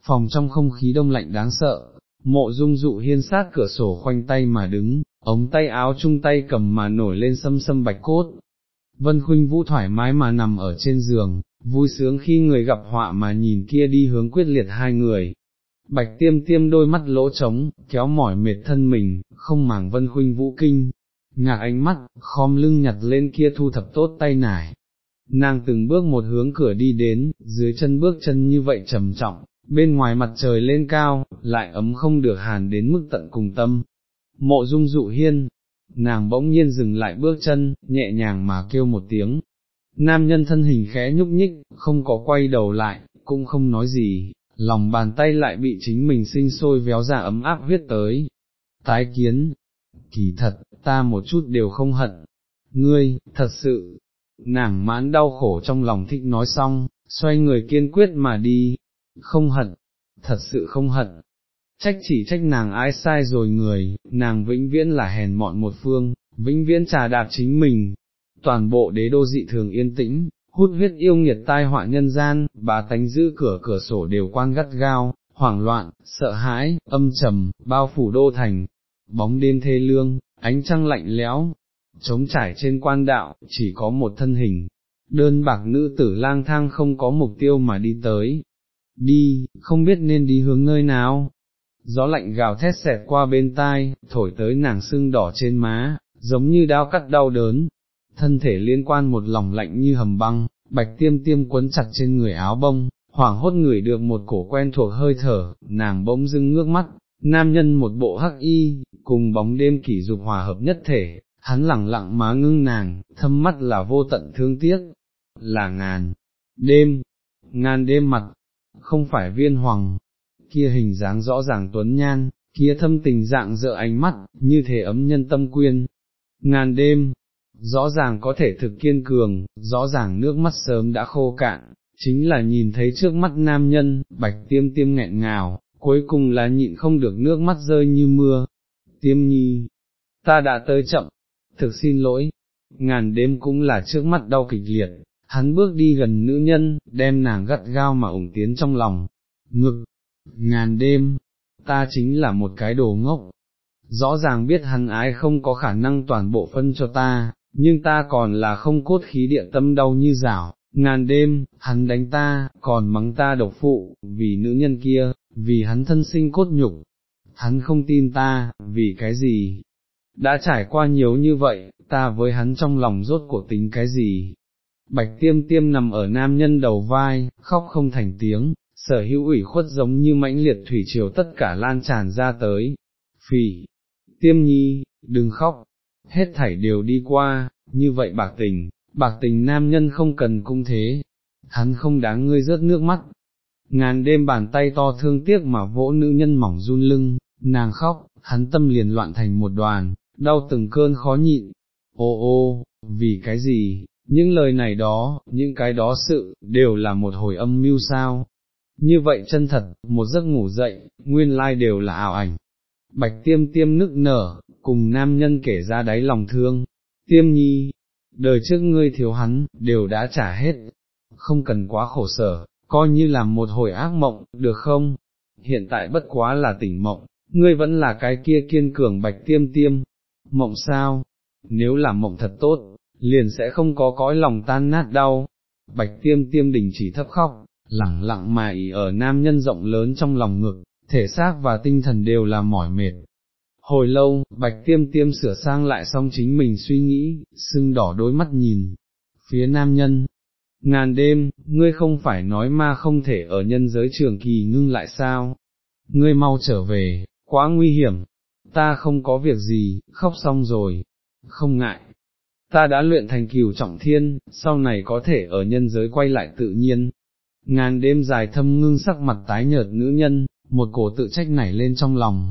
phòng trong không khí đông lạnh đáng sợ, mộ dung dụ hiên sát cửa sổ khoanh tay mà đứng, ống tay áo chung tay cầm mà nổi lên sâm sâm bạch cốt, Vân Khuynh Vũ thoải mái mà nằm ở trên giường, vui sướng khi người gặp họa mà nhìn kia đi hướng quyết liệt hai người. Bạch tiêm tiêm đôi mắt lỗ trống, kéo mỏi mệt thân mình, không màng Vân Khuynh Vũ kinh, ngạc ánh mắt, khom lưng nhặt lên kia thu thập tốt tay nải. Nàng từng bước một hướng cửa đi đến, dưới chân bước chân như vậy trầm trọng, bên ngoài mặt trời lên cao, lại ấm không được hàn đến mức tận cùng tâm. Mộ dung dụ hiên, nàng bỗng nhiên dừng lại bước chân, nhẹ nhàng mà kêu một tiếng. Nam nhân thân hình khẽ nhúc nhích, không có quay đầu lại, cũng không nói gì, lòng bàn tay lại bị chính mình sinh sôi véo ra ấm áp huyết tới. Tái kiến, kỳ thật, ta một chút đều không hận. Ngươi, thật sự, nàng mãn đau khổ trong lòng thích nói xong, xoay người kiên quyết mà đi, không hận, thật sự không hận, trách chỉ trách nàng ai sai rồi người, nàng vĩnh viễn là hèn mọn một phương, vĩnh viễn trà đạp chính mình, toàn bộ đế đô dị thường yên tĩnh, hút huyết yêu nghiệt tai họa nhân gian, bà tánh giữ cửa cửa sổ đều quan gắt gao, hoảng loạn, sợ hãi, âm trầm, bao phủ đô thành, bóng đêm thê lương, ánh trăng lạnh lẽo, trống trải trên quan đạo, chỉ có một thân hình, đơn bạc nữ tử lang thang không có mục tiêu mà đi tới. Đi, không biết nên đi hướng nơi nào. Gió lạnh gào thét xẹt qua bên tai, thổi tới nàng sưng đỏ trên má, giống như đao cắt đau đớn. Thân thể liên quan một lòng lạnh như hầm băng, bạch tiêm tiêm quấn chặt trên người áo bông, hoảng hốt ngửi được một cổ quen thuộc hơi thở, nàng bỗng dưng ngước mắt, nam nhân một bộ hắc y, cùng bóng đêm kỷ dục hòa hợp nhất thể, hắn lẳng lặng má ngưng nàng, thâm mắt là vô tận thương tiếc, là ngàn, đêm, ngàn đêm mặt, không phải viên hoàng, kia hình dáng rõ ràng tuấn nhan, kia thâm tình dạng dỡ ánh mắt, như thể ấm nhân tâm quyên, ngàn đêm, rõ ràng có thể thực kiên cường, rõ ràng nước mắt sớm đã khô cạn, chính là nhìn thấy trước mắt nam nhân, bạch tiêm tiêm nghẹn ngào, cuối cùng là nhịn không được nước mắt rơi như mưa. Tiêm nhi, ta đã tới chậm, thực xin lỗi, ngàn đêm cũng là trước mắt đau kịch liệt, hắn bước đi gần nữ nhân, đem nàng gắt gao mà ủng tiến trong lòng, ngực, ngàn đêm, ta chính là một cái đồ ngốc, rõ ràng biết hắn ái không có khả năng toàn bộ phân cho ta, nhưng ta còn là không cốt khí địa tâm đau như rảo, ngàn đêm, hắn đánh ta, còn mắng ta độc phụ, vì nữ nhân kia, vì hắn thân sinh cốt nhục, hắn không tin ta, vì cái gì? Đã trải qua nhiều như vậy, ta với hắn trong lòng rốt của tính cái gì? Bạch tiêm tiêm nằm ở nam nhân đầu vai, khóc không thành tiếng, sở hữu ủy khuất giống như mãnh liệt thủy triều tất cả lan tràn ra tới. Phỉ, tiêm nhi, đừng khóc, hết thảy đều đi qua, như vậy bạc tình, bạc tình nam nhân không cần cung thế, hắn không đáng ngươi rớt nước mắt. Ngàn đêm bàn tay to thương tiếc mà vỗ nữ nhân mỏng run lưng, nàng khóc, hắn tâm liền loạn thành một đoàn, đau từng cơn khó nhịn. Ô ô, vì cái gì, những lời này đó, những cái đó sự, đều là một hồi âm mưu sao. Như vậy chân thật, một giấc ngủ dậy, nguyên lai đều là ảo ảnh. Bạch tiêm tiêm nức nở, cùng nam nhân kể ra đáy lòng thương, tiêm nhi, đời trước ngươi thiếu hắn, đều đã trả hết, không cần quá khổ sở, coi như là một hồi ác mộng, được không? Hiện tại bất quá là tỉnh mộng, ngươi vẫn là cái kia kiên cường bạch tiêm tiêm, mộng sao? Nếu là mộng thật tốt, liền sẽ không có cõi lòng tan nát đau. Bạch tiêm tiêm đình chỉ thấp khóc, lẳng lặng mà ỉ ở nam nhân rộng lớn trong lòng ngực, thể xác và tinh thần đều là mỏi mệt, Hồi lâu, bạch tiêm tiêm sửa sang lại xong chính mình suy nghĩ, sưng đỏ đôi mắt nhìn, phía nam nhân, ngàn đêm, ngươi không phải nói ma không thể ở nhân giới trường kỳ ngưng lại sao, ngươi mau trở về, quá nguy hiểm, ta không có việc gì, khóc xong rồi, không ngại, ta đã luyện thành cửu trọng thiên, sau này có thể ở nhân giới quay lại tự nhiên. Ngàn đêm dài thâm ngưng sắc mặt tái nhợt nữ nhân, một cổ tự trách nảy lên trong lòng,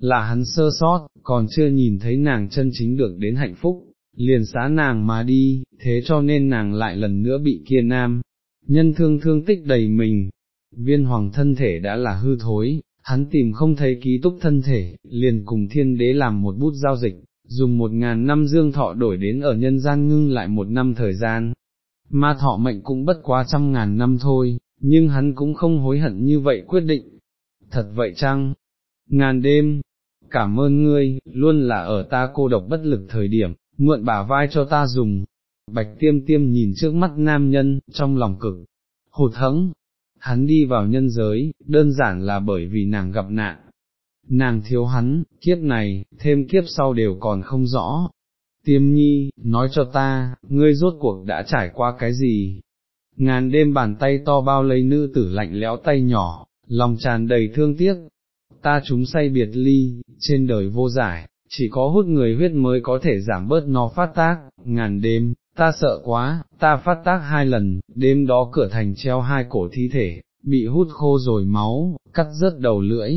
là hắn sơ sót, còn chưa nhìn thấy nàng chân chính được đến hạnh phúc, liền xá nàng mà đi, thế cho nên nàng lại lần nữa bị kia nam, nhân thương thương tích đầy mình, viên hoàng thân thể đã là hư thối, hắn tìm không thấy ký túc thân thể, liền cùng thiên đế làm một bút giao dịch, dùng một ngàn năm dương thọ đổi đến ở nhân gian ngưng lại một năm thời gian. Ma thọ mệnh cũng bất quá trăm ngàn năm thôi, nhưng hắn cũng không hối hận như vậy quyết định. Thật vậy chăng? Ngàn đêm, cảm ơn ngươi, luôn là ở ta cô độc bất lực thời điểm, mượn bả vai cho ta dùng. Bạch tiêm tiêm nhìn trước mắt nam nhân, trong lòng cực, hụt hẫng, hắn đi vào nhân giới, đơn giản là bởi vì nàng gặp nạn. Nàng thiếu hắn, kiếp này, thêm kiếp sau đều còn không rõ. Tiêm nhi, nói cho ta, ngươi rốt cuộc đã trải qua cái gì? Ngàn đêm bàn tay to bao lấy nữ tử lạnh lẽo tay nhỏ, lòng tràn đầy thương tiếc, ta chúng say biệt ly, trên đời vô giải, chỉ có hút người huyết mới có thể giảm bớt nó phát tác, ngàn đêm, ta sợ quá, ta phát tác hai lần, đêm đó cửa thành treo hai cổ thi thể, bị hút khô rồi máu, cắt rớt đầu lưỡi,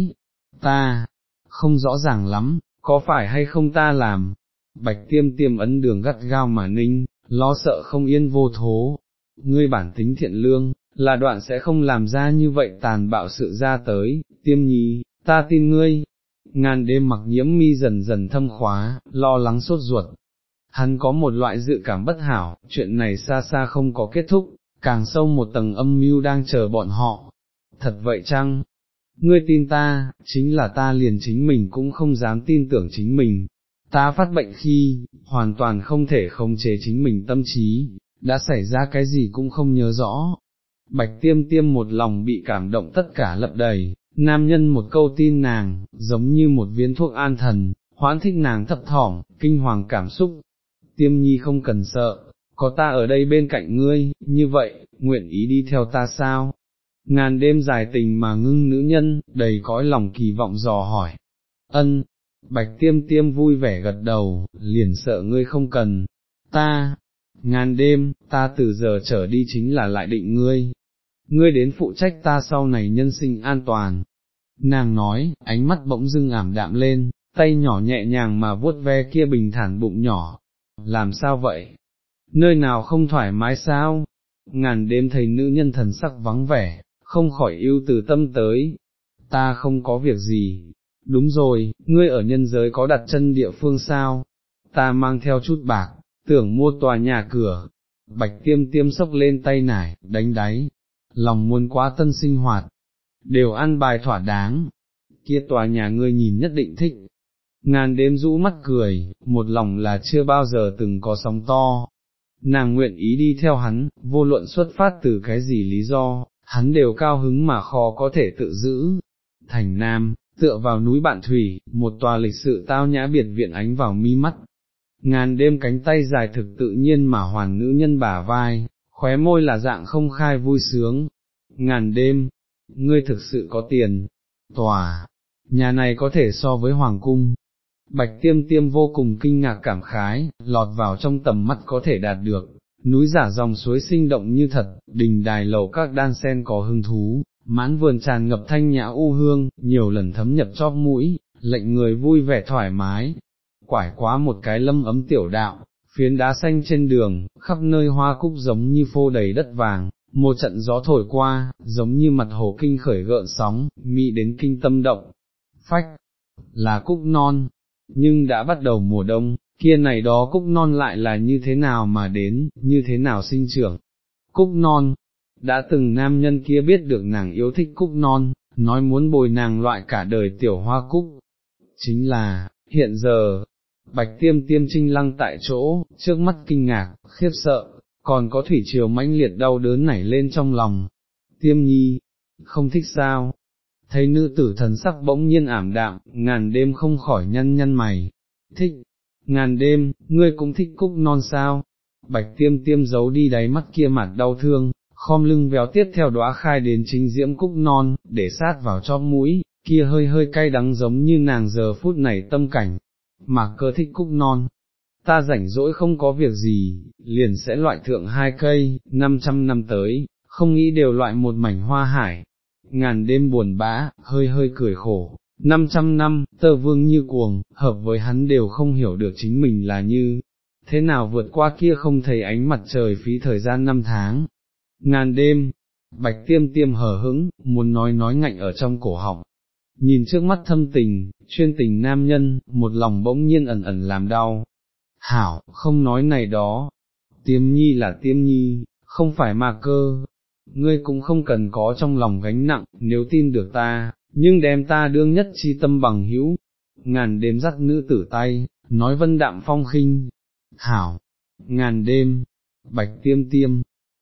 ta, không rõ ràng lắm, có phải hay không ta làm, bạch tiêm tiêm ấn đường gắt gao mà ninh, lo sợ không yên vô thố, ngươi bản tính thiện lương, là đoạn sẽ không làm ra như vậy tàn bạo sự ra tới, tiêm nhi, ta tin ngươi, ngàn đêm mặc nhiễm mi dần dần thâm khóa, lo lắng sốt ruột. Hắn có một loại dự cảm bất hảo, chuyện này xa xa không có kết thúc, càng sâu một tầng âm mưu đang chờ bọn họ. Thật vậy chăng? Ngươi tin ta, chính là ta liền chính mình cũng không dám tin tưởng chính mình ta phát bệnh khi, hoàn toàn không thể khống chế chính mình tâm trí, đã xảy ra cái gì cũng không nhớ rõ. Bạch tiêm tiêm một lòng bị cảm động tất cả lập đầy, nam nhân một câu tin nàng, giống như một viên thuốc an thần, hoãn thích nàng thập thỏm, kinh hoàng cảm xúc. Tiêm nhi không cần sợ, có ta ở đây bên cạnh ngươi, như vậy, nguyện ý đi theo ta sao? Ngàn đêm dài tình mà ngưng nữ nhân, đầy cõi lòng kỳ vọng dò hỏi. Ân, bạch tiêm tiêm vui vẻ gật đầu, liền sợ ngươi không cần, ta, ngàn đêm, ta từ giờ trở đi chính là lại định ngươi, ngươi đến phụ trách ta sau này nhân sinh an toàn. Nàng nói, ánh mắt bỗng dưng ảm đạm lên, tay nhỏ nhẹ nhàng mà vuốt ve kia bình thản bụng nhỏ. Làm sao vậy? Nơi nào không thoải mái sao? Ngàn đêm thấy nữ nhân thần sắc vắng vẻ, không khỏi yêu từ tâm tới. Ta không có việc gì. Đúng rồi, ngươi ở nhân giới có đặt chân địa phương sao? Ta mang theo chút bạc, tưởng mua tòa nhà cửa. Bạch tiêm tiêm sốc lên tay nải, đánh đáy, lòng muốn quá tân sinh hoạt, đều ăn bài thỏa đáng, kia tòa nhà ngươi nhìn nhất định thích. Ngàn đêm rũ mắt cười, một lòng là chưa bao giờ từng có sóng to. Nàng nguyện ý đi theo hắn, vô luận xuất phát từ cái gì lý do, hắn đều cao hứng mà khó có thể tự giữ. Thành Nam, tựa vào núi Bạn Thủy, một tòa lịch sự tao nhã biệt viện ánh vào mi mắt. Ngàn đêm cánh tay dài thực tự nhiên mà hoàn nữ nhân bả vai, khóe môi là dạng không khai vui sướng, ngàn đêm, ngươi thực sự có tiền, tòa, nhà này có thể so với hoàng cung. Bạch tiêm tiêm vô cùng kinh ngạc cảm khái, lọt vào trong tầm mắt có thể đạt được, núi giả dòng suối sinh động như thật, đình đài lầu các đan sen có hương thú, mãn vườn tràn ngập thanh nhã u hương, nhiều lần thấm nhập chóp mũi, lệnh người vui vẻ thoải mái, quải quá một cái lâm ấm tiểu đạo, phiến đá xanh trên đường, khắp nơi hoa cúc giống như phô đầy đất vàng, một trận gió thổi qua, giống như mặt hồ kinh khởi gợn sóng, mị đến kinh tâm động, phách, là cúc non, nhưng đã bắt đầu mùa đông, kia này đó cúc non lại là như thế nào mà đến, như thế nào sinh trưởng. Cúc non, đã từng nam nhân kia biết được nàng yêu thích cúc non, nói muốn bồi nàng loại cả đời tiểu hoa cúc. Chính là, hiện giờ, bạch tiêm tiêm trinh lăng tại chỗ, trước mắt kinh ngạc, khiếp sợ, còn có thủy triều mãnh liệt đau đớn nảy lên trong lòng. Tiêm nhi, không thích sao? Thấy nữ tử thần sắc bỗng nhiên ảm đạm, ngàn đêm không khỏi nhăn nhăn mày. Thích, ngàn đêm, ngươi cũng thích cúc non sao? Bạch tiêm tiêm giấu đi đáy mắt kia mặt đau thương, khom lưng véo tiếp theo đóa khai đến chính diễm cúc non, để sát vào cho mũi, kia hơi hơi cay đắng giống như nàng giờ phút này tâm cảnh, mà cơ thích cúc non. Ta rảnh rỗi không có việc gì, liền sẽ loại thượng hai cây, năm trăm năm tới, không nghĩ đều loại một mảnh hoa hải. Ngàn đêm buồn bã, hơi hơi cười khổ, năm trăm năm, tơ vương như cuồng, hợp với hắn đều không hiểu được chính mình là như, thế nào vượt qua kia không thấy ánh mặt trời phí thời gian năm tháng. Ngàn đêm, bạch tiêm tiêm hở hững, muốn nói nói ngạnh ở trong cổ họng, nhìn trước mắt thâm tình, chuyên tình nam nhân, một lòng bỗng nhiên ẩn ẩn làm đau. Hảo, không nói này đó, tiêm nhi là tiêm nhi, không phải mà cơ, ngươi cũng không cần có trong lòng gánh nặng, nếu tin được ta, nhưng đem ta đương nhất chi tâm bằng hữu, ngàn đêm dắt nữ tử tay, nói vân đạm phong khinh, hảo, ngàn đêm, bạch tiêm tiêm,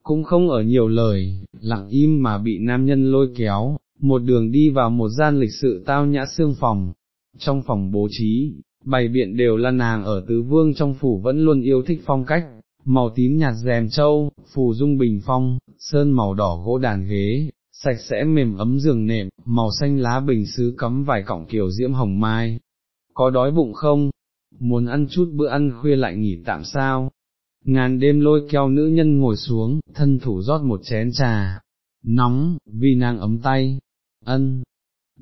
cũng không ở nhiều lời, lặng im mà bị nam nhân lôi kéo, một đường đi vào một gian lịch sự tao nhã xương phòng, trong phòng bố trí, bày biện đều là nàng ở tứ vương trong phủ vẫn luôn yêu thích phong cách, màu tím nhạt rèm châu, phù dung bình phong, sơn màu đỏ gỗ đàn ghế, sạch sẽ mềm ấm giường nệm, màu xanh lá bình sứ cắm vài cọng kiểu diễm hồng mai. Có đói bụng không? Muốn ăn chút bữa ăn khuya lại nghỉ tạm sao? Ngàn đêm lôi kéo nữ nhân ngồi xuống, thân thủ rót một chén trà, nóng, vì nàng ấm tay, ân.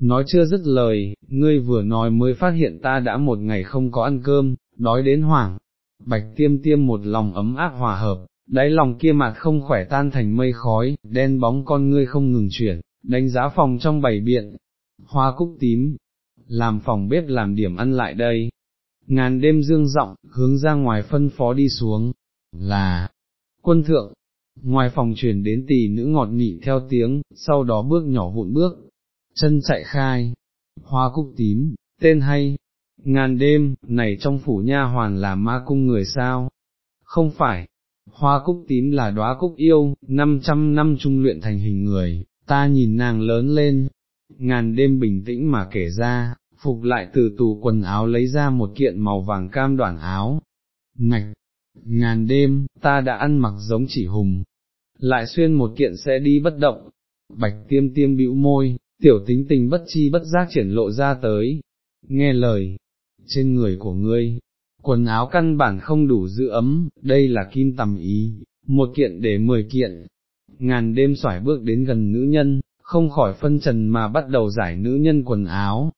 Nói chưa dứt lời, ngươi vừa nói mới phát hiện ta đã một ngày không có ăn cơm, đói đến hoảng. Bạch tiêm tiêm một lòng ấm áp hòa hợp, đáy lòng kia mặt không khỏe tan thành mây khói, đen bóng con ngươi không ngừng chuyển, đánh giá phòng trong bảy biện, hoa cúc tím, làm phòng bếp làm điểm ăn lại đây. Ngàn đêm dương rộng, hướng ra ngoài phân phó đi xuống, là, quân thượng, ngoài phòng truyền đến tỷ nữ ngọt nị theo tiếng, sau đó bước nhỏ vụn bước, chân chạy khai, hoa cúc tím, tên hay, ngàn đêm, này trong phủ nha hoàn là ma cung người sao? Không phải, hoa cúc tím là đóa cúc yêu, 500 năm trung luyện thành hình người, ta nhìn nàng lớn lên, ngàn đêm bình tĩnh mà kể ra, phục lại từ tù quần áo lấy ra một kiện màu vàng cam đoạn áo, ngạch, ngàn đêm, ta đã ăn mặc giống chỉ hùng, lại xuyên một kiện sẽ đi bất động, bạch tiêm tiêm bĩu môi, tiểu tính tình bất chi bất giác triển lộ ra tới, nghe lời, trên người của ngươi, quần áo căn bản không đủ giữ ấm, đây là kim tầm ý, một kiện để mười kiện, ngàn đêm xoải bước đến gần nữ nhân, không khỏi phân trần mà bắt đầu giải nữ nhân quần áo,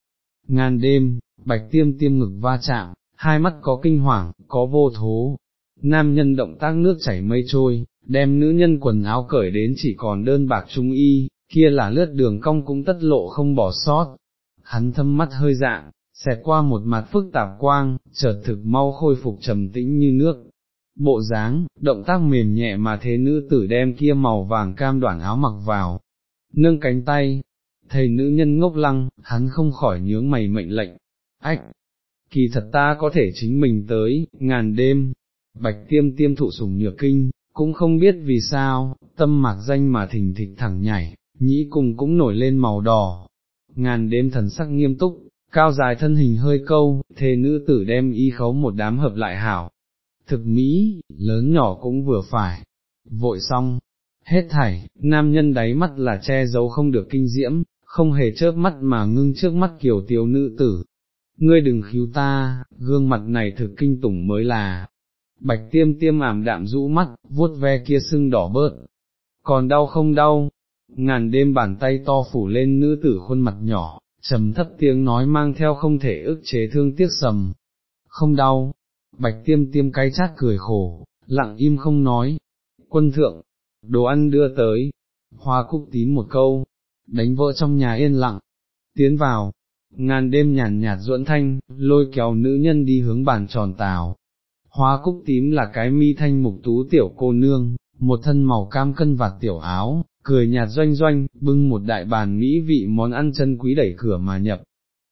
ngàn đêm, bạch tiêm tiêm ngực va chạm, hai mắt có kinh hoàng, có vô thố, nam nhân động tác nước chảy mây trôi, đem nữ nhân quần áo cởi đến chỉ còn đơn bạc trung y, kia là lướt đường cong cũng tất lộ không bỏ sót, hắn thâm mắt hơi dạng, xẹt qua một mặt phức tạp quang, chợt thực mau khôi phục trầm tĩnh như nước. Bộ dáng, động tác mềm nhẹ mà thế nữ tử đem kia màu vàng cam đoạn áo mặc vào, nâng cánh tay, thầy nữ nhân ngốc lăng, hắn không khỏi nhướng mày mệnh lệnh, ách, kỳ thật ta có thể chính mình tới, ngàn đêm, bạch tiêm tiêm thụ sủng nhược kinh, cũng không biết vì sao, tâm mạc danh mà thình thịch thẳng nhảy, nhĩ cùng cũng nổi lên màu đỏ, ngàn đêm thần sắc nghiêm túc, cao dài thân hình hơi câu, thề nữ tử đem y khấu một đám hợp lại hảo, thực mỹ, lớn nhỏ cũng vừa phải, vội xong, hết thảy, nam nhân đáy mắt là che giấu không được kinh diễm, không hề chớp mắt mà ngưng trước mắt kiểu tiểu nữ tử. Ngươi đừng khiếu ta, gương mặt này thực kinh tủng mới là, bạch tiêm tiêm ảm đạm rũ mắt, vuốt ve kia sưng đỏ bớt, còn đau không đau, ngàn đêm bàn tay to phủ lên nữ tử khuôn mặt nhỏ, trầm thấp tiếng nói mang theo không thể ức chế thương tiếc sầm, không đau, bạch tiêm tiêm cay chát cười khổ, lặng im không nói, quân thượng, đồ ăn đưa tới, hoa cúc tím một câu, đánh vỡ trong nhà yên lặng, tiến vào, ngàn đêm nhàn nhạt duẫn thanh, lôi kéo nữ nhân đi hướng bàn tròn tàu. Hoa cúc tím là cái mi thanh mục tú tiểu cô nương, một thân màu cam cân vạt tiểu áo, cười nhạt doanh doanh, bưng một đại bàn mỹ vị món ăn chân quý đẩy cửa mà nhập.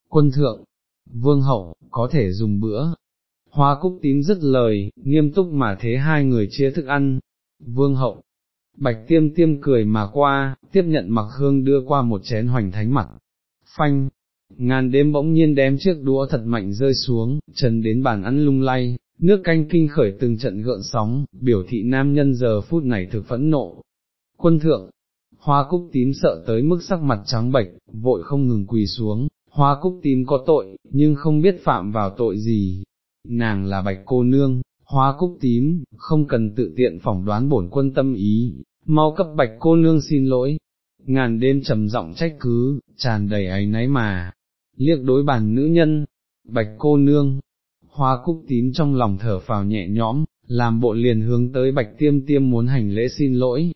Quân thượng, vương hậu, có thể dùng bữa. Hoa cúc tím dứt lời, nghiêm túc mà thế hai người chia thức ăn. Vương hậu, bạch tiêm tiêm cười mà qua, tiếp nhận mặc hương đưa qua một chén hoành thánh mặt. Phanh, ngàn đêm bỗng nhiên đem chiếc đũa thật mạnh rơi xuống, trần đến bàn ăn lung lay, nước canh kinh khởi từng trận gợn sóng, biểu thị nam nhân giờ phút này thực phẫn nộ. Quân thượng, hoa cúc tím sợ tới mức sắc mặt trắng bệch, vội không ngừng quỳ xuống, hoa cúc tím có tội, nhưng không biết phạm vào tội gì. Nàng là bạch cô nương, hoa cúc tím, không cần tự tiện phỏng đoán bổn quân tâm ý, mau cấp bạch cô nương xin lỗi. Ngàn đêm trầm giọng trách cứ, tràn đầy ấy náy mà, liếc đối bàn nữ nhân, bạch cô nương, hoa cúc tím trong lòng thở phào nhẹ nhõm, làm bộ liền hướng tới bạch tiêm tiêm muốn hành lễ xin lỗi,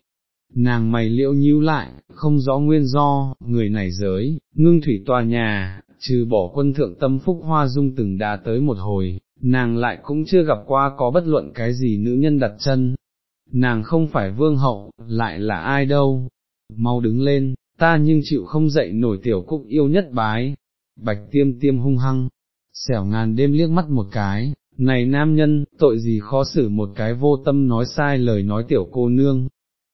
nàng mày liễu nhíu lại, không rõ nguyên do, người này giới, ngưng thủy tòa nhà, trừ bỏ quân thượng tâm phúc hoa dung từng đã tới một hồi, nàng lại cũng chưa gặp qua có bất luận cái gì nữ nhân đặt chân, nàng không phải vương hậu, lại là ai đâu, mau đứng lên, ta nhưng chịu không dậy nổi tiểu cúc yêu nhất bái, bạch tiêm tiêm hung hăng, xẻo ngàn đêm liếc mắt một cái, này nam nhân, tội gì khó xử một cái vô tâm nói sai lời nói tiểu cô nương,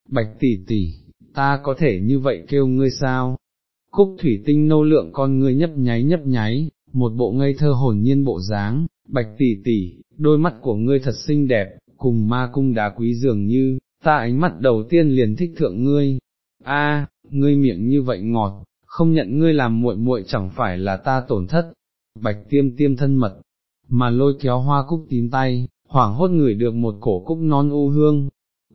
bạch tỷ tỷ, ta có thể như vậy kêu ngươi sao? Cúc thủy tinh nâu lượng con ngươi nhấp nháy nhấp nháy, một bộ ngây thơ hồn nhiên bộ dáng, bạch tỷ tỷ, đôi mắt của ngươi thật xinh đẹp, cùng ma cung đá quý dường như, ta ánh mắt đầu tiên liền thích thượng ngươi. A, ngươi miệng như vậy ngọt, không nhận ngươi làm muội muội chẳng phải là ta tổn thất. Bạch tiêm tiêm thân mật, mà lôi kéo hoa cúc tím tay, hoảng hốt ngửi được một cổ cúc non u hương,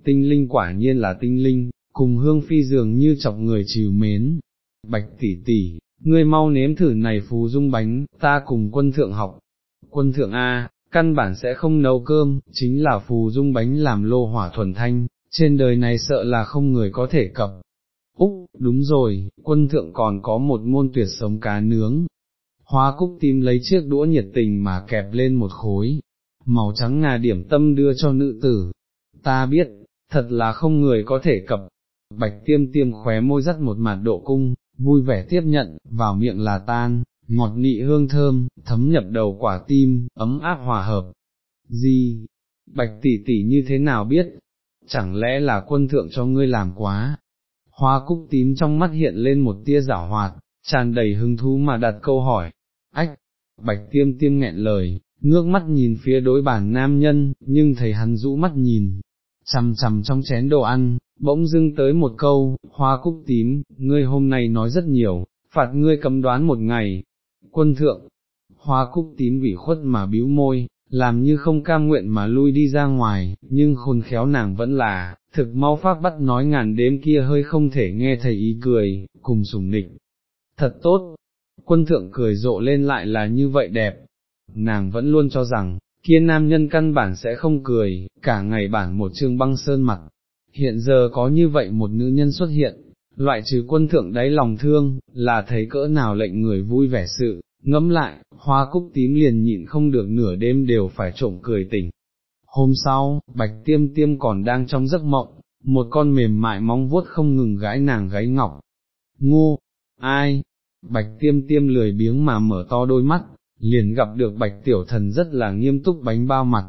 tinh linh quả nhiên là tinh linh, cùng hương phi dường như chọc người chiều mến. Bạch tỷ tỷ, ngươi mau nếm thử này phù dung bánh, ta cùng quân thượng học. Quân thượng A, căn bản sẽ không nấu cơm, chính là phù dung bánh làm lô hỏa thuần thanh, trên đời này sợ là không người có thể cập. Úc, đúng rồi, quân thượng còn có một môn tuyệt sống cá nướng. Hoa cúc tim lấy chiếc đũa nhiệt tình mà kẹp lên một khối, màu trắng ngà điểm tâm đưa cho nữ tử. Ta biết, thật là không người có thể cập. Bạch tiêm tiêm khóe môi dắt một mặt độ cung, vui vẻ tiếp nhận, vào miệng là tan, ngọt nị hương thơm, thấm nhập đầu quả tim, ấm áp hòa hợp. Gì? Bạch tỷ tỷ như thế nào biết? Chẳng lẽ là quân thượng cho ngươi làm quá? Hoa cúc tím trong mắt hiện lên một tia giả hoạt, tràn đầy hứng thú mà đặt câu hỏi. Ách! Bạch tiêm tiêm nghẹn lời, ngước mắt nhìn phía đối bản nam nhân, nhưng thấy hắn rũ mắt nhìn, chằm chằm trong chén đồ ăn, bỗng dưng tới một câu, hoa cúc tím, ngươi hôm nay nói rất nhiều, phạt ngươi cấm đoán một ngày, quân thượng, hoa cúc tím vỉ khuất mà bĩu môi, làm như không cam nguyện mà lui đi ra ngoài, nhưng khôn khéo nàng vẫn là, thực mau phát bắt nói ngàn đêm kia hơi không thể nghe thầy ý cười, cùng sùng nịch. Thật tốt, quân thượng cười rộ lên lại là như vậy đẹp, nàng vẫn luôn cho rằng, kia nam nhân căn bản sẽ không cười, cả ngày bản một chương băng sơn mặt. Hiện giờ có như vậy một nữ nhân xuất hiện, loại trừ quân thượng đáy lòng thương, là thấy cỡ nào lệnh người vui vẻ sự, ngẫm lại, hoa cúc tím liền nhịn không được nửa đêm đều phải trộm cười tỉnh. Hôm sau, bạch tiêm tiêm còn đang trong giấc mộng, một con mềm mại móng vuốt không ngừng gãi nàng gáy ngọc. Ngu, ai? Bạch tiêm tiêm lười biếng mà mở to đôi mắt, liền gặp được bạch tiểu thần rất là nghiêm túc bánh bao mặt,